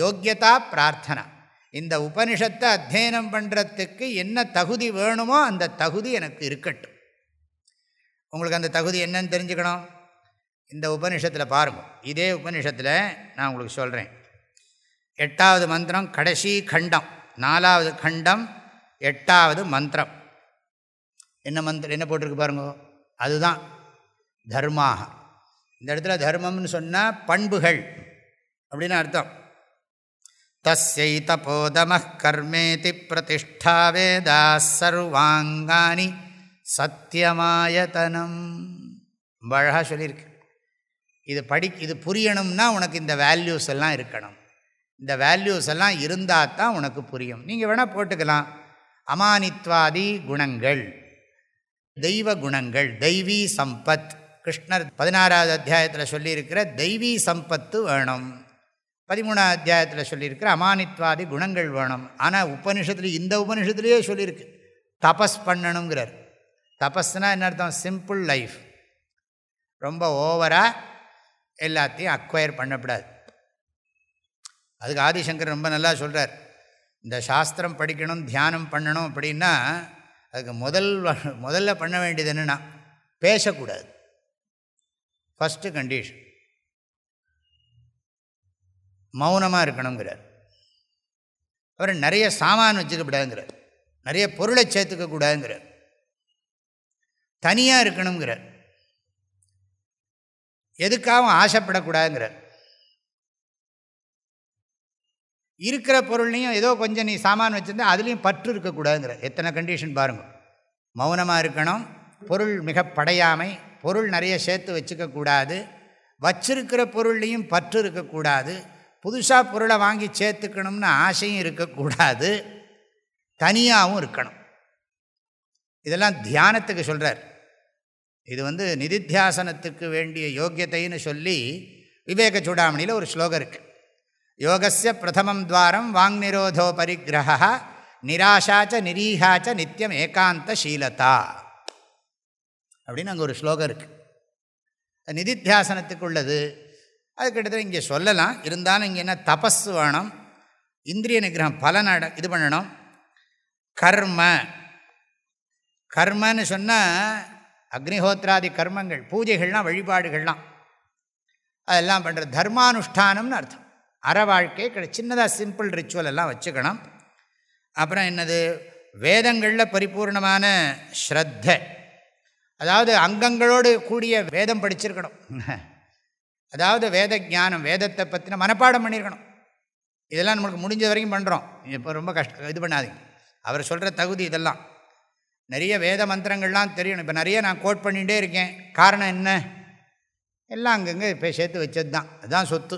யோக்கியதா பிரார்த்தனை. இந்த உபனிஷத்தை அத்தியனம் பண்ணுறதுக்கு என்ன தகுதி வேணுமோ அந்த தகுதி எனக்கு இருக்கட்டும். உங்களுக்கு அந்த தகுதி என்னன்னு தெரிஞ்சுக்கணும். இந்த உபனிஷத்தில் பாருங்கள் இதே உபனிஷத்தில் நான் உங்களுக்கு சொல்கிறேன் எட்டாவது மந்திரம் கடைசி கண்டம். நாலாவது கண்டம் எட்டாவது மந்திரம். என்ன மந்திரம் என்ன போட்டிருக்கு பாருங்க. அதுதான் தர்மாக. இந்த இடத்துல தர்மம்னு சொன்னால் பண்புகள் அப்படின்னு அர்த்தம். தஸ்யை தபோதம கர்மேதி பிரதிஷ்டா வேதா சர்வாங்கானி சத்தியமாயதனம். ரொம்ப அழகாக சொல்லியிருக்கு. இது படி இது புரியணும்னா உனக்கு இந்த வேல்யூஸ் எல்லாம் இருக்கணும். இந்த வேல்யூஸ் எல்லாம் இருந்தால் தான் உனக்கு புரியும். நீங்கள் வேணால் போட்டுக்கலாம். அமானித்வாதி குணங்கள். தெய்வ குணங்கள். தெய்வீ சம்பத். கிருஷ்ணர் பதினாறாவது அத்தியாயத்தில் சொல்லியிருக்கிற தெய்வீ சம்பத்து வேணும். பதிமூணாவது அத்தியாயத்தில் சொல்லியிருக்கிற அமானித்வாதி குணங்கள் வேணும். ஆனால் உபனிஷத்துல இந்த உபனிஷத்துலேயே சொல்லியிருக்கு. தபஸ் பண்ணணுங்கிறார். தபஸ்னால் என்ன அர்த்தம்? சிம்பிள் லைஃப் ரொம்ப ஓவராக எல்லாத்தையும் அக்வயர் பண்ணக்கூடாது அதுக்கு ஆதிசங்கர் ரொம்ப நல்லா சொல்கிறார் இந்த சாஸ்திரம் படிக்கணும் தியானம் பண்ணணும் அப்படின்னா அதுக்கு முதல் முதல்ல பண்ண வேண்டியது என்னென்னா பேசக்கூடாது. ஃபஸ்ட்டு கண்டிஷன் மௌனமாக இருக்கணுங்கிறார். அப்புறம் நிறைய சாமான் வச்சுக்கப்படாதுங்கிறார். நிறைய பொருளை சேர்த்துக்கக்கூடாதுங்கிறார். தனியாக இருக்கணுங்கிறார் எதுக்காகவும் ஆசைப்படக்கூடாதுங்கிறார். இருக்கிற பொருள்லையும் ஏதோ கொஞ்சம் நீ சாமான் வச்சுருந்தா அதுலேயும் பற்று இருக்கக்கூடாதுங்கிற எத்தனை கண்டிஷன் பாருங்கள் மௌனமாக இருக்கணும். பொருள் மிக படையாமை. பொருள் நிறைய சேர்த்து வச்சுக்கக்கூடாது. வச்சிருக்கிற பொருள்லையும் பற்று இருக்கக்கூடாது. புதுசாக பொருளை வாங்கி சேர்த்துக்கணும்னு ஆசையும் இருக்கக்கூடாது. தனியாகவும் இருக்கணும். இதெல்லாம் தியானத்துக்கு சொல்கிறார் இது வந்து நிதித்தியாசனத்துக்கு வேண்டிய யோக்கியத்தைன்னு சொல்லி விவேக சூடாமணியில் ஒரு ஸ்லோகம் இருக்குது யோகசிய பிரதமம் துவாரம் வாங் நிரோதோ பரிகிரகா நிராஷாச்ச நிரீகாச்ச நித்தியம் ஏகாந்த சீலதா அப்படின்னு அங்கே ஒரு ஸ்லோகம் இருக்குது நிதித்தியாசனத்துக்கு உள்ளது. அது கிட்டத்தட்ட இங்கே சொல்லலாம். இருந்தாலும் இங்கே என்ன தபஸ் வேணும்? இந்திரிய நிகிரகம் பலனட இது பண்ணணும். கர்ம. கர்மன்னு சொன்னால் அக்னிஹோத்ராதி கர்மங்கள் பூஜைகள்லாம் வழிபாடுகள்லாம். அதெல்லாம் பண்ணுற தர்மானுஷ்டானம்னு அர்த்தம். அற வாழ்க்கை கிடை சின்னதாக சிம்பிள் ரிச்சுவல் எல்லாம் வச்சுக்கணும். அப்புறம் என்னது? வேதங்களில் பரிபூர்ணமான ஸ்ரத்த. அதாவது அங்கங்களோடு கூடிய வேதம் படிச்சிருக்கணும். அதாவது வேத ஜானம் வேதத்தை பற்றின மனப்பாடம் பண்ணியிருக்கணும் இதெல்லாம் நம்மளுக்கு முடிஞ்ச வரைக்கும் பண்ணுறோம் இப்போ ரொம்ப கஷ்டம் இது பண்ணாதீங்க. அவர் சொல்கிற தகுதி இதெல்லாம். நிறைய வேத மந்திரங்கள்லாம் தெரியணும். இப்போ நிறைய நான் கோட் பண்ணிகிட்டே இருக்கேன். காரணம் என்ன? எல்லாம் அங்கங்கே இப்போ சேர்த்து வச்சது தான் அதுதான் சொத்து.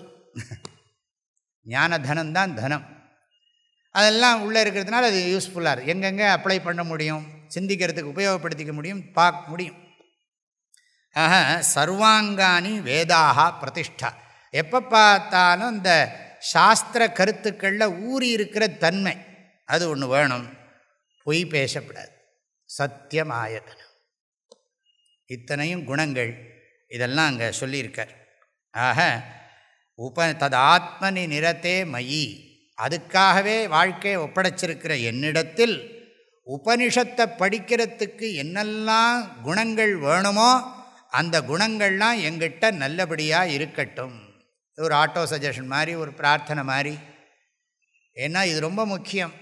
ஞான தனம் தான் தனம். அதெல்லாம் உள்ளே இருக்கிறதுனால அது யூஸ்ஃபுல்லாக இருக்குது எங்கெங்கே அப்ளை பண்ண முடியும்? சிந்திக்கிறதுக்கு உபயோகப்படுத்திக்க முடியும்? பார்க்க முடியும். ஆக சர்வாங்கானி வேதாக பிரதிஷ்டா. எப்போ பார்த்தாலும் இந்த சாஸ்திர கருத்துக்களில் ஊறி இருக்கிற தன்மை. அது ஒன்று வேணும். பொய் பேசப்படாது. சத்தியமாயத்தனம் இத்தனையும் குணங்கள் இதெல்லாம் அங்கே சொல்லியிருக்கார். ஆக உப தது ஆத்மனி நிறத்தே மயி. அதுக்காகவே வாழ்க்கையை ஒப்படைச்சிருக்கிற என்னிடத்தில் உபனிஷத்தை படிக்கிறதுக்கு என்னெல்லாம் குணங்கள் வேணுமோ அந்த குணங்கள்லாம் எங்கிட்ட நல்லபடியாக இருக்கட்டும். ஒரு ஆட்டோ சஜஷன் மாதிரி ஒரு பிரார்த்தனை மாதிரி. ஏன்னா இது ரொம்ப முக்கியம்.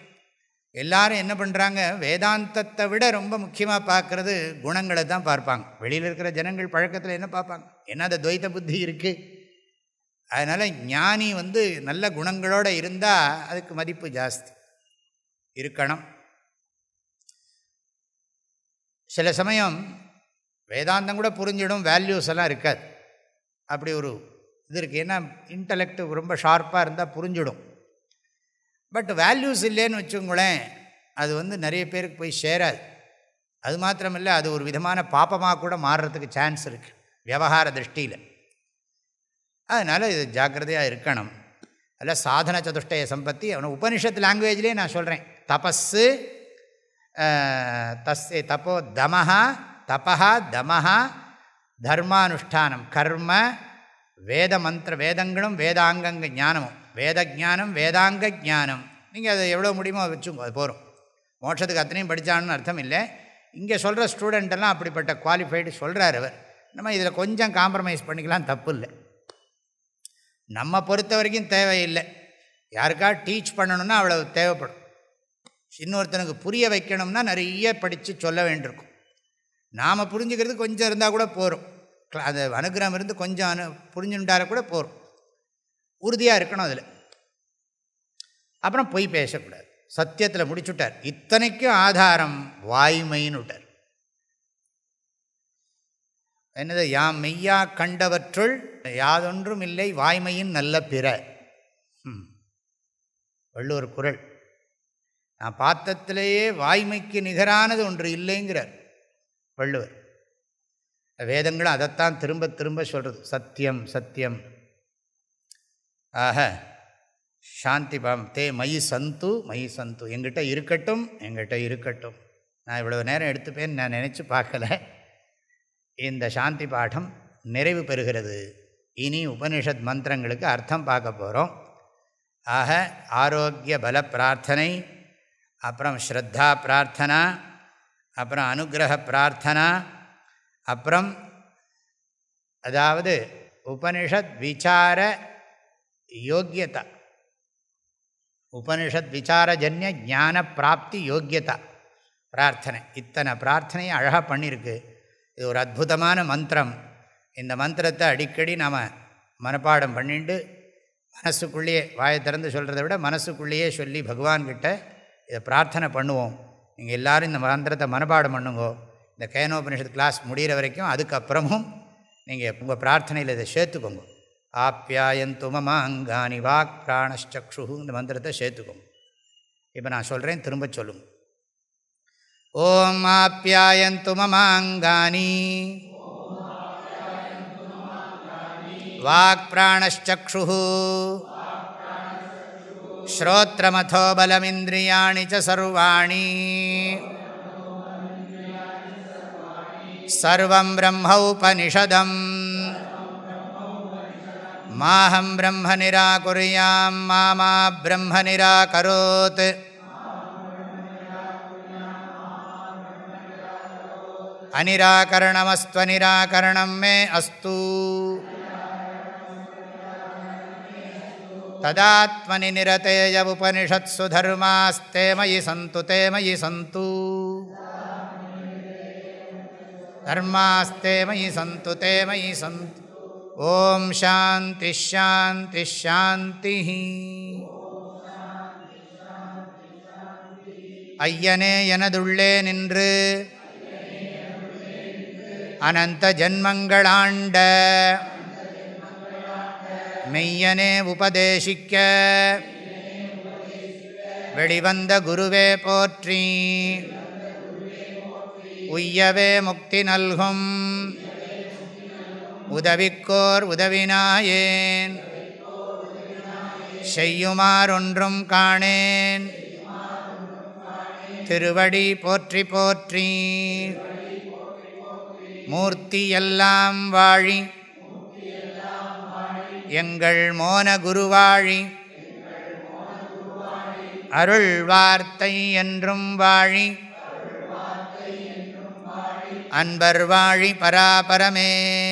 எல்லாரும் என்ன பண்ணுறாங்க வேதாந்தத்தை விட ரொம்ப முக்கியமாக பார்க்குறது குணங்களை தான் பார்ப்பாங்க. வெளியில் இருக்கிற ஜனங்கள் பழக்கத்தில் என்ன பார்ப்பாங்க? என்ன அந்த துவைத்த புத்தி இருக்குது அதனால் ஞானி வந்து நல்ல குணங்களோடு இருந்தால் அதுக்கு மதிப்பு ஜாஸ்தி. இருக்கணும். சில சமயம் வேதாந்தம் கூட புரிஞ்சிடும் வேல்யூஸ் எல்லாம் இருக்காது. அப்படி ஒரு இது இருக்குது ஏன்னா இன்டலெக்ட் ரொம்ப ஷார்ப்பாக இருந்தால் புரிஞ்சிடும். பட் வேல்யூஸ் இல்லைன்னு வச்சுங்களேன் அது வந்து நிறைய பேருக்கு போய் சேராது. அது மாத்திரமில்லை அது ஒரு விதமான பாப்பமாக கூட மாறுறதுக்கு சான்ஸ் இருக்குது விவகார திருஷ்டியில். அதனால் இது ஜாக்கிரதையாக இருக்கணும். அதில் சாதன சதுஷ்டய சம்பத்தி அவனை உபனிஷத் லாங்குவேஜ்லேயே நான் சொல்கிறேன் தபஸு தஸ்ய தப்போ தமஹா தபா தமஹா தர்மானுஷ்டானம் கர்ம வேத மந்திர வேதங்களும் வேதாங்கங்க ஞானமும். வேத ஜானம் வேதாங்க ஜானம் நீங்கள் அதை எவ்வளோ முடியுமோ வச்சுங்க அது போகிறோம் மோட்சத்துக்கு அத்தனையும் படித்தான்னு அர்த்தம் இல்லை. இங்கே சொல்கிற ஸ்டூடெண்ட்டெல்லாம் அப்படிப்பட்ட குவாலிஃபைடு சொல்கிறார் அவர். நம்ம இதில் கொஞ்சம் காம்ப்ரமைஸ் பண்ணிக்கலாம் தப்பு இல்லை. நம்ம பொறுத்த வரைக்கும் தேவையில்லை. யாருக்கா டீச் பண்ணணும்னா அவ்வளோ தேவைப்படும். இன்னொருத்தனுக்கு புரிய வைக்கணும்னா நிறைய படித்து சொல்ல வேண்டியிருக்கும். நாம் புரிஞ்சுக்கிறது கொஞ்சம் இருந்தால் கூட போகிறோம் அது அனுகிரகம் இருந்து கொஞ்சம் அனு புரிஞ்சுட்டார கூட போகிறோம் உறுதியாக இருக்கணும் அதில். அப்புறம் பொய் பேசக்கூடாது. சத்தியத்தில் முடிச்சுட்டார். இத்தனைக்கும் ஆதாரம் வாய்மைன்னு விட்டார். என்னது? யாம் மெய்யா கண்டவற்றுள் யாதொன்றும் இல்லை வாய்மையின் நல்ல பிற. வள்ளுவர் குரல். நான் பார்த்தத்திலேயே வாய்மைக்கு நிகரானது ஒன்று இல்லைங்கிறார் வள்ளுவர். வேதங்களும் அதைத்தான் திரும்ப திரும்ப சொல்கிறது சத்தியம் சத்தியம். ஆக சாந்தி பாம் தே மயி சந்து மயி சந்து. எங்கிட்ட இருக்கட்டும் எங்கிட்ட இருக்கட்டும். நான் இவ்வளோ நேரம் எடுத்துப்பேன்னு நான் நினச்சி பார்க்கல. இந்த சாந்தி பாடம் நிறைவு பெறுகிறது. இனி உபனிஷத் மந்திரங்களுக்கு அர்த்தம் பார்க்க போகிறோம் ஆக ஆரோக்கிய பல பிரார்த்தனை அப்புறம் ஸ்ரத்தா பிரார்த்தனா அப்புறம் அனுகிரக பிரார்த்தனா அப்புறம் அதாவது உபனிஷத் விசார யோக்கியதா உபனிஷத் விசாரஜன்ய ஞான பிராப்தி யோக்கியதா பிரார்த்தனை இத்தனை பிரார்த்தனையை அழகாக பண்ணியிருக்கு இது ஒரு அற்புதமான மந்திரம் இந்த மந்திரத்தை அடிக்கடி நாம் மனப்பாடம் பண்ணிட்டு மனசுக்குள்ளேயே வாயை திறந்து சொல்கிறத விட மனசுக்குள்ளேயே சொல்லி பகவான்கிட்ட இதை பிரார்த்தனை பண்ணுவோம். நீங்கள் எல்லோரும் இந்த மந்திரத்தை மனப்பாடம் பண்ணுங்கோ. இந்த கேனோபனிஷத் கிளாஸ் முடிகிற வரைக்கும் அதுக்கப்புறமும் நீங்கள் உங்கள் பிரார்த்தனையில் இதை சேர்த்துக்கோங்க. ஆப்யாயந்து மமாங்கானி வாக் பிராணச்சக்ஷு இந்த மந்திரத்தை சேர்த்துக்கோங்க இப்போ நான் சொல்கிறேன் திரும்ப சொல்லுங்க ஓம் ஆப்யாயந்து மமாங்கானி வாக் பிராணச்சக்ஷு श्रोत्रमथो बलमिन्द्रियाणि च सर्वाणि सर्वं ब्रह्मौपनिषदम् மாஹம் பிரம்ம நிராகுரியாம் மாமா பிரம்ம நிராகரோத் அனிராகரணமஸ்துவனிராகரணம் மே அஸ்து. ததாத்மனி நிரதேய உபனிஷத்சு தர்மாஸ்தேமயி சந்து தேமயி சந்து. தர்மாஸ்தேமயி சந்து தேமயி சந்து. ஓம் சாந்தி ஷாந்தி ஷாந்தி ஐயனே எனதுள்ளே நின்று அனந்த ஜன்மங்களாண்ட மெய்யனே உபதேசிக்க வெளிவந்த குருவே போற்றி உய்யவே முக்தி நல்கும். உதவிக்கோர் உதவினாயேன். செய்யுமாறொன்றும் காணேன். திருவடி போற்றி போற்றி. மூர்த்தியெல்லாம் வாழி. எங்கள் மோன குருவாழி. அருள் வார்த்தை என்றும் வாழி. அன்பர் வாழி பராபரமே.